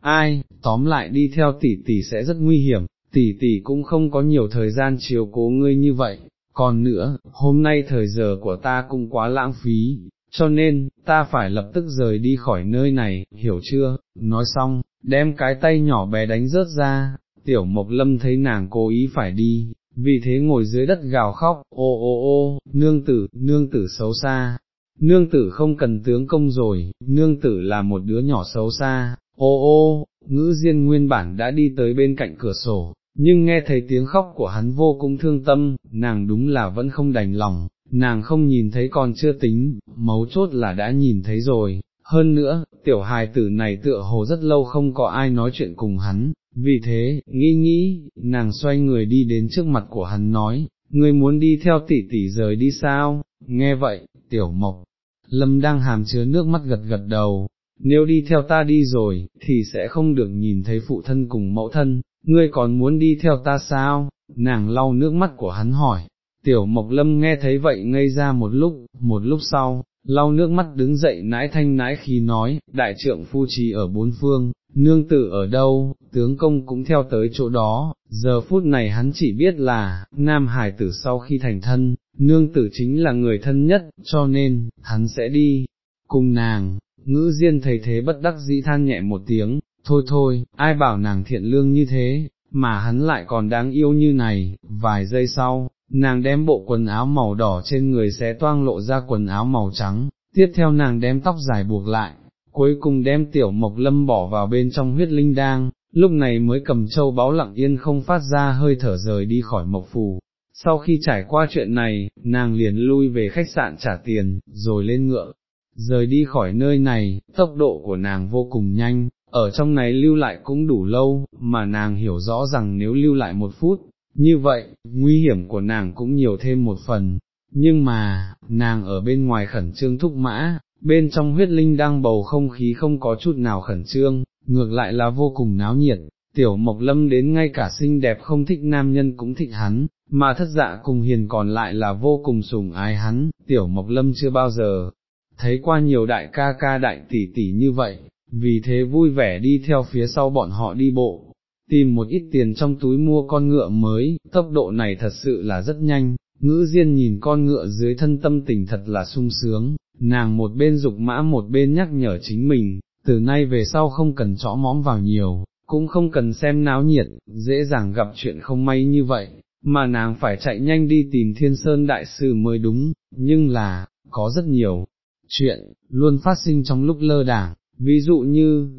ai, tóm lại đi theo tỷ tỷ sẽ rất nguy hiểm, tỷ tỷ cũng không có nhiều thời gian chiều cố ngươi như vậy, còn nữa, hôm nay thời giờ của ta cũng quá lãng phí, cho nên, ta phải lập tức rời đi khỏi nơi này, hiểu chưa, nói xong, đem cái tay nhỏ bé đánh rớt ra, tiểu mộc lâm thấy nàng cố ý phải đi, vì thế ngồi dưới đất gào khóc, ô ô ô, nương tử, nương tử xấu xa, nương tử không cần tướng công rồi, nương tử là một đứa nhỏ xấu xa, ô ô, ngữ diên nguyên bản đã đi tới bên cạnh cửa sổ, nhưng nghe thấy tiếng khóc của hắn vô cùng thương tâm, nàng đúng là vẫn không đành lòng, nàng không nhìn thấy còn chưa tính, mấu chốt là đã nhìn thấy rồi, hơn nữa, tiểu hài tử này tựa hồ rất lâu không có ai nói chuyện cùng hắn, vì thế, nghĩ nghĩ, nàng xoay người đi đến trước mặt của hắn nói, ngươi muốn đi theo tỷ tỷ rời đi sao, nghe vậy, tiểu mộc, lâm đang hàm chứa nước mắt gật gật đầu, nếu đi theo ta đi rồi, thì sẽ không được nhìn thấy phụ thân cùng mẫu thân, ngươi còn muốn đi theo ta sao, nàng lau nước mắt của hắn hỏi, tiểu mộc lâm nghe thấy vậy ngây ra một lúc, một lúc sau, lau nước mắt đứng dậy nãi thanh nãi khi nói, đại trượng phu trì ở bốn phương, nương tử ở đâu, tướng công cũng theo tới chỗ đó, giờ phút này hắn chỉ biết là, nam hải tử sau khi thành thân, nương tử chính là người thân nhất, cho nên, hắn sẽ đi, cùng nàng, ngữ diên thấy thế bất đắc dĩ than nhẹ một tiếng, thôi thôi, ai bảo nàng thiện lương như thế, mà hắn lại còn đáng yêu như này, vài giây sau, nàng đem bộ quần áo màu đỏ trên người xé toang lộ ra quần áo màu trắng, tiếp theo nàng đem tóc dài buộc lại, cuối cùng đem tiểu mộc lâm bỏ vào bên trong huyết linh đang, lúc này mới cầm châu báo lặng yên không phát ra hơi thở rời đi khỏi mộc phù. Sau khi trải qua chuyện này, nàng liền lui về khách sạn trả tiền, rồi lên ngựa, rời đi khỏi nơi này, tốc độ của nàng vô cùng nhanh, ở trong này lưu lại cũng đủ lâu, mà nàng hiểu rõ rằng nếu lưu lại một phút, như vậy, nguy hiểm của nàng cũng nhiều thêm một phần, nhưng mà, nàng ở bên ngoài khẩn trương thúc mã, bên trong huyết linh đang bầu không khí không có chút nào khẩn trương, ngược lại là vô cùng náo nhiệt, tiểu mộc lâm đến ngay cả xinh đẹp không thích nam nhân cũng thích hắn, mà thất dạ cùng hiền còn lại là vô cùng sùng ái hắn, tiểu mộc lâm chưa bao giờ thấy qua nhiều đại ca ca đại tỷ tỷ như vậy, vì thế vui vẻ đi theo phía sau bọn họ đi bộ, tìm một ít tiền trong túi mua con ngựa mới, tốc độ này thật sự là rất nhanh, ngữ diên nhìn con ngựa dưới thân tâm tình thật là sung sướng, nàng một bên dục mã một bên nhắc nhở chính mình, từ nay về sau không cần chõ móm vào nhiều, cũng không cần xem náo nhiệt, dễ dàng gặp chuyện không may như vậy, mà nàng phải chạy nhanh đi tìm thiên sơn đại sư mới đúng, nhưng là, có rất nhiều chuyện, luôn phát sinh trong lúc lơ đảng, ví dụ như,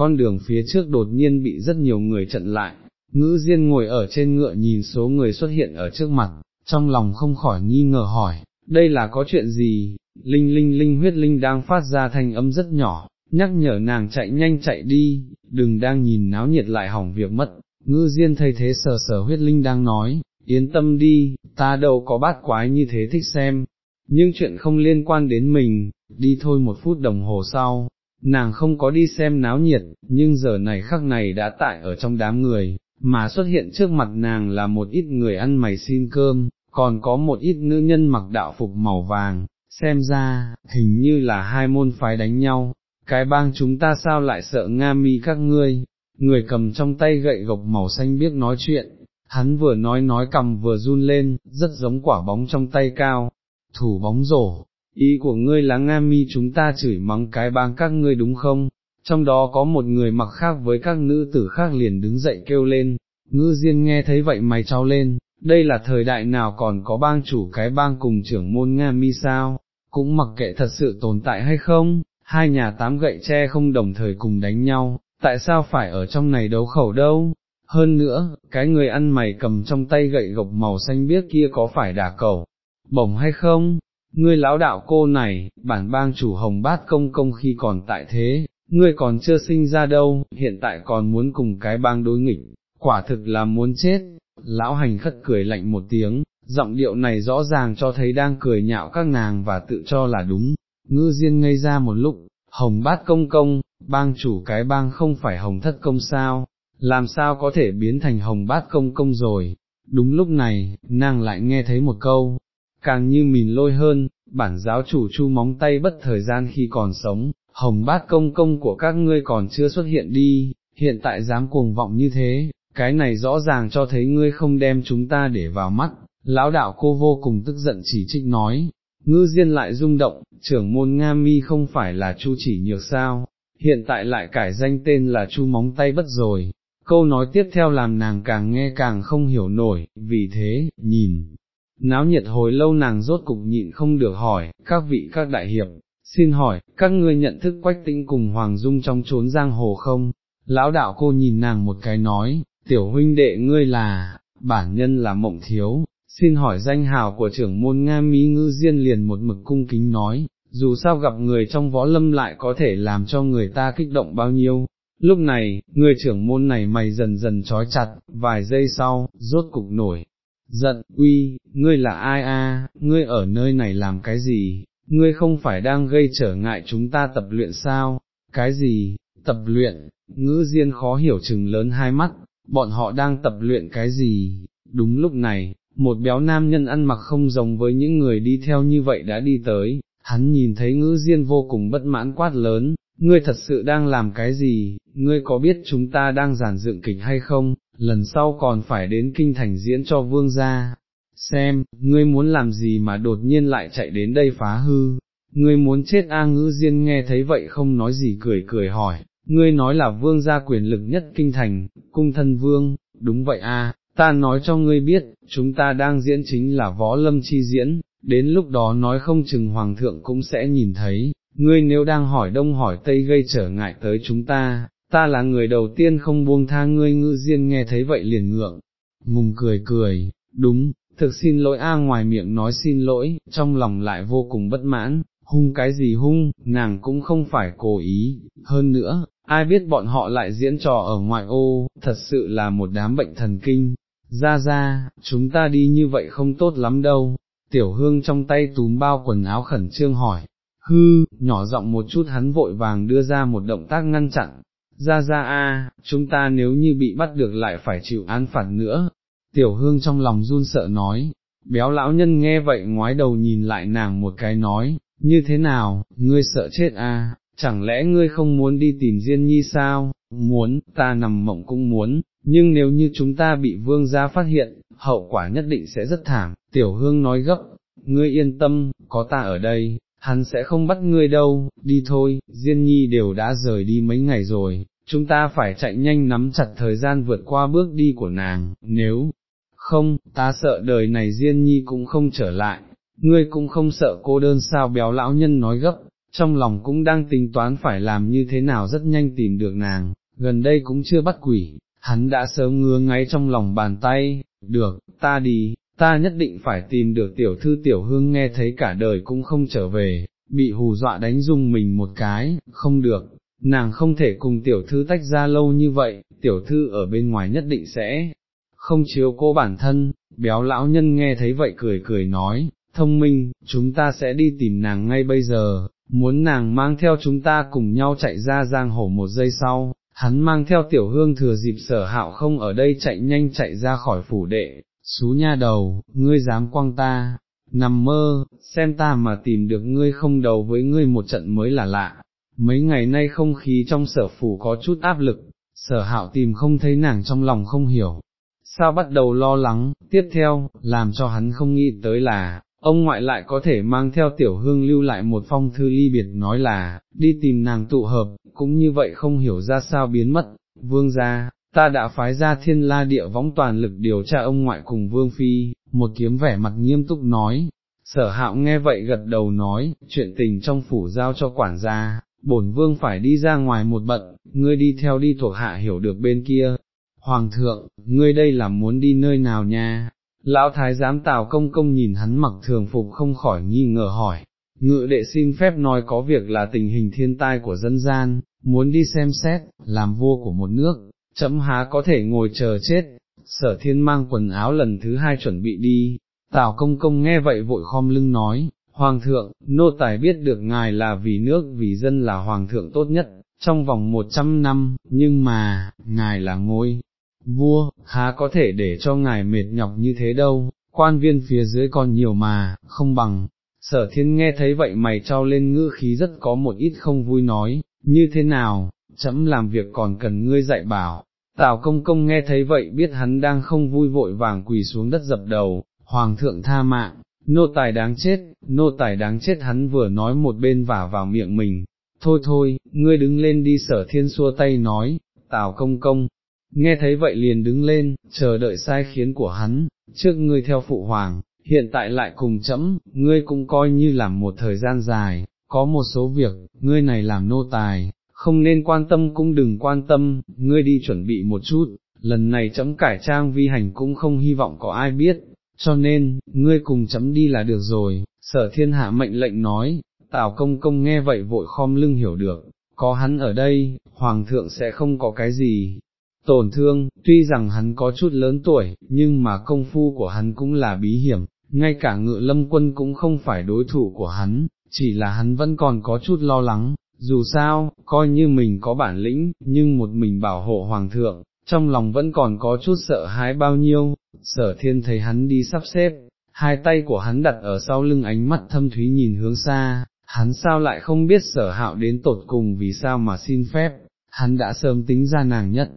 con đường phía trước đột nhiên bị rất nhiều người chặn lại, ngữ diên ngồi ở trên ngựa nhìn số người xuất hiện ở trước mặt, trong lòng không khỏi nghi ngờ hỏi, đây là có chuyện gì, linh linh linh huyết linh đang phát ra thanh âm rất nhỏ, nhắc nhở nàng chạy nhanh chạy đi, đừng đang nhìn náo nhiệt lại hỏng việc mất, ngư diên thấy thế sờ sờ huyết linh đang nói, yên tâm đi, ta đâu có bát quái như thế thích xem, nhưng chuyện không liên quan đến mình, đi thôi một phút đồng hồ sau, nàng không có đi xem náo nhiệt, nhưng giờ này khắc này đã tại ở trong đám người, mà xuất hiện trước mặt nàng là một ít người ăn mày xin cơm, còn có một ít nữ nhân mặc đạo phục màu vàng, xem ra, hình như là hai môn phái đánh nhau, cái bang chúng ta sao lại sợ Nga mi các ngươi, người cầm trong tay gậy gộc màu xanh biết nói chuyện, hắn vừa nói nói cầm vừa run lên, rất giống quả bóng trong tay cao, thủ bóng rổ, ý của ngươi là Nga mi chúng ta chửi mắng cái bang các ngươi đúng không? Trong đó có một người mặc khác với các nữ tử khác liền đứng dậy kêu lên, ngư diên nghe thấy vậy mày trao lên, đây là thời đại nào còn có bang chủ cái bang cùng trưởng môn Nga mi sao, cũng mặc kệ thật sự tồn tại hay không, hai nhà tám gậy tre không đồng thời cùng đánh nhau, tại sao phải ở trong này đấu khẩu đâu? Hơn nữa, cái người ăn mày cầm trong tay gậy gộc màu xanh biếc kia có phải đả cầu, bổng hay không? Ngươi lão đạo cô này, bản bang chủ hồng bát công công khi còn tại thế, ngươi còn chưa sinh ra đâu, hiện tại còn muốn cùng cái bang đối nghịch, quả thực là muốn chết, lão hành khất cười lạnh một tiếng, giọng điệu này rõ ràng cho thấy đang cười nhạo các nàng và tự cho là đúng, ngư diên ngây ra một lúc, hồng bát công công, bang chủ cái bang không phải hồng thất công sao, làm sao có thể biến thành hồng bát công công rồi, đúng lúc này, nàng lại nghe thấy một câu, càng như mìn lôi hơn, bản giáo chủ chu móng tay bất thời gian khi còn sống, hồng bát công công của các ngươi còn chưa xuất hiện đi, hiện tại dám cuồng vọng như thế, cái này rõ ràng cho thấy ngươi không đem chúng ta để vào mắt, lão đạo cô vô cùng tức giận chỉ trích nói, ngư diên lại rung động, trưởng môn Nga mi không phải là chu chỉ nhược sao, hiện tại lại cải danh tên là chu móng tay bất rồi, câu nói tiếp theo làm nàng càng nghe càng không hiểu nổi, vì thế, nhìn, náo nhiệt hồi lâu nàng rốt cục nhịn không được hỏi, các vị các đại hiệp, xin hỏi, các ngươi nhận thức quách tĩnh cùng Hoàng Dung trong trốn giang hồ không? Lão đạo cô nhìn nàng một cái nói, tiểu huynh đệ ngươi là, bản nhân là mộng thiếu, xin hỏi danh hào của trưởng môn Nga Mỹ ngư diên liền một mực cung kính nói, dù sao gặp người trong võ lâm lại có thể làm cho người ta kích động bao nhiêu. Lúc này, người trưởng môn này mày dần dần trói chặt, vài giây sau, rốt cục nổi, giận, uy, ngươi là ai a? ngươi ở nơi này làm cái gì, ngươi không phải đang gây trở ngại chúng ta tập luyện sao, cái gì, tập luyện, ngữ diên khó hiểu chừng lớn hai mắt, bọn họ đang tập luyện cái gì, đúng lúc này, một béo nam nhân ăn mặc không giống với những người đi theo như vậy đã đi tới, hắn nhìn thấy ngữ diên vô cùng bất mãn quát lớn, ngươi thật sự đang làm cái gì, ngươi có biết chúng ta đang giản dựng kịch hay không, lần sau còn phải đến kinh thành diễn cho vương gia, xem, ngươi muốn làm gì mà đột nhiên lại chạy đến đây phá hư, ngươi muốn chết A ngữ diên nghe thấy vậy không nói gì cười cười hỏi, ngươi nói là vương gia quyền lực nhất kinh thành, cung thân vương, đúng vậy a, ta nói cho ngươi biết, chúng ta đang diễn chính là võ lâm chi diễn, đến lúc đó nói không chừng hoàng thượng cũng sẽ nhìn thấy, ngươi nếu đang hỏi đông hỏi tây gây trở ngại tới chúng ta, ta là người đầu tiên không buông tha ngươi ngữ diên nghe thấy vậy liền ngượng, ngùng cười cười, đúng, thực xin lỗi a ngoài miệng nói xin lỗi, trong lòng lại vô cùng bất mãn, hung cái gì hung, nàng cũng không phải cố ý, hơn nữa, ai biết bọn họ lại diễn trò ở ngoại ô, thật sự là một đám bệnh thần kinh, ra ra, chúng ta đi như vậy không tốt lắm đâu, tiểu hương trong tay túm bao quần áo khẩn trương hỏi, hư, nhỏ giọng một chút hắn vội vàng đưa ra một động tác ngăn chặn, ra ra a, chúng ta nếu như bị bắt được lại phải chịu án phạt nữa, tiểu hương trong lòng run sợ nói, béo lão nhân nghe vậy ngoái đầu nhìn lại nàng một cái nói, như thế nào, ngươi sợ chết a? chẳng lẽ ngươi không muốn đi tìm Diên Nhi sao, muốn, ta nằm mộng cũng muốn, nhưng nếu như chúng ta bị vương gia phát hiện, hậu quả nhất định sẽ rất thảm, tiểu hương nói gấp, ngươi yên tâm, có ta ở đây, hắn sẽ không bắt ngươi đâu, đi thôi, Diên Nhi đều đã rời đi mấy ngày rồi, chúng ta phải chạy nhanh nắm chặt thời gian vượt qua bước đi của nàng, nếu không, ta sợ đời này Diên Nhi cũng không trở lại, ngươi cũng không sợ cô đơn sao béo lão nhân nói gấp, trong lòng cũng đang tính toán phải làm như thế nào rất nhanh tìm được nàng, gần đây cũng chưa bắt quỷ, hắn đã sớm ngứa ngáy trong lòng bàn tay, được, ta đi, ta nhất định phải tìm được tiểu thư tiểu hương nghe thấy cả đời cũng không trở về, bị hù dọa đánh dung mình một cái, không được, nàng không thể cùng tiểu thư tách ra lâu như vậy, tiểu thư ở bên ngoài nhất định sẽ không chiếu cô bản thân, béo lão nhân nghe thấy vậy cười cười nói, thông minh, chúng ta sẽ đi tìm nàng ngay bây giờ, muốn nàng mang theo chúng ta cùng nhau chạy ra giang hồ một giây sau, hắn mang theo tiểu hương thừa dịp sở hạo không ở đây chạy nhanh chạy ra khỏi phủ đệ, xú nha đầu, ngươi dám quăng ta, nằm mơ, xem ta mà tìm được ngươi không đầu với ngươi một trận mới là lạ, mấy ngày nay không khí trong sở phủ có chút áp lực, sở hạo tìm không thấy nàng trong lòng không hiểu. Sao bắt đầu lo lắng, tiếp theo, làm cho hắn không nghĩ tới là, ông ngoại lại có thể mang theo tiểu hương lưu lại một phong thư ly biệt nói là, đi tìm nàng tụ hợp, cũng như vậy không hiểu ra sao biến mất, vương gia, ta đã phái ra thiên la địa võng toàn lực điều tra ông ngoại cùng vương phi, một kiếm vẻ mặt nghiêm túc nói, sở hạo nghe vậy gật đầu nói, chuyện tình trong phủ giao cho quản gia, bổn vương phải đi ra ngoài một bận, ngươi đi theo đi thuộc hạ hiểu được bên kia. Hoàng thượng, ngươi đây là muốn đi nơi nào nha? Lão thái giám tào công công nhìn hắn mặc thường phục không khỏi nghi ngờ hỏi, ngự đệ xin phép nói có việc là tình hình thiên tai của dân gian, muốn đi xem xét, làm vua của một nước, chấm há có thể ngồi chờ chết, sở thiên mang quần áo lần thứ hai chuẩn bị đi, tào công công nghe vậy vội khom lưng nói, Hoàng thượng, nô tài biết được ngài là vì nước vì dân là hoàng thượng tốt nhất, trong vòng một trăm năm, nhưng mà, ngài là ngôi, vua, há có thể để cho ngài mệt nhọc như thế đâu, quan viên phía dưới còn nhiều mà, không bằng, sở thiên nghe thấy vậy mày trao lên ngữ khí rất có một ít không vui nói, như thế nào, chấm làm việc còn cần ngươi dạy bảo. Tào công công nghe thấy vậy biết hắn đang không vui vội vàng quỳ xuống đất dập đầu, hoàng thượng tha mạng, nô tài đáng chết, nô tài đáng chết hắn vừa nói một bên vả vào miệng mình, thôi thôi, ngươi đứng lên đi sở thiên xua tay nói, tào công công, nghe thấy vậy liền đứng lên, chờ đợi sai khiến của hắn, trước ngươi theo phụ hoàng, hiện tại lại cùng chấm, ngươi cũng coi như làm một thời gian dài, có một số việc, ngươi này làm nô tài, không nên quan tâm cũng đừng quan tâm, ngươi đi chuẩn bị một chút, lần này chấm cải trang vi hành cũng không hy vọng có ai biết, cho nên, ngươi cùng chấm đi là được rồi, sở thiên hạ mệnh lệnh nói, tào công công nghe vậy vội khom lưng hiểu được, có hắn ở đây, hoàng thượng sẽ không có cái gì. Tổn thương, tuy rằng hắn có chút lớn tuổi, nhưng mà công phu của hắn cũng là bí hiểm, ngay cả ngự lâm quân cũng không phải đối thủ của hắn, chỉ là hắn vẫn còn có chút lo lắng, dù sao, coi như mình có bản lĩnh, nhưng một mình bảo hộ hoàng thượng, trong lòng vẫn còn có chút sợ hãi bao nhiêu, sở thiên thấy hắn đi sắp xếp, hai tay của hắn đặt ở sau lưng ánh mắt thâm thúy nhìn hướng xa, hắn sao lại không biết sở hạo đến tột cùng vì sao mà xin phép, hắn đã sớm tính ra nàng nhất,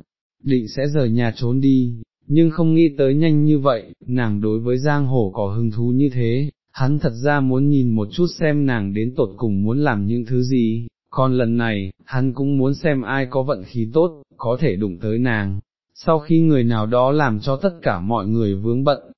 định sẽ rời nhà trốn đi, nhưng không nghĩ tới nhanh như vậy, nàng đối với giang hồ có hứng thú như thế, hắn thật ra muốn nhìn một chút xem nàng đến tột cùng muốn làm những thứ gì, còn lần này, hắn cũng muốn xem ai có vận khí tốt, có thể đụng tới nàng. Sau khi người nào đó làm cho tất cả mọi người vướng bận,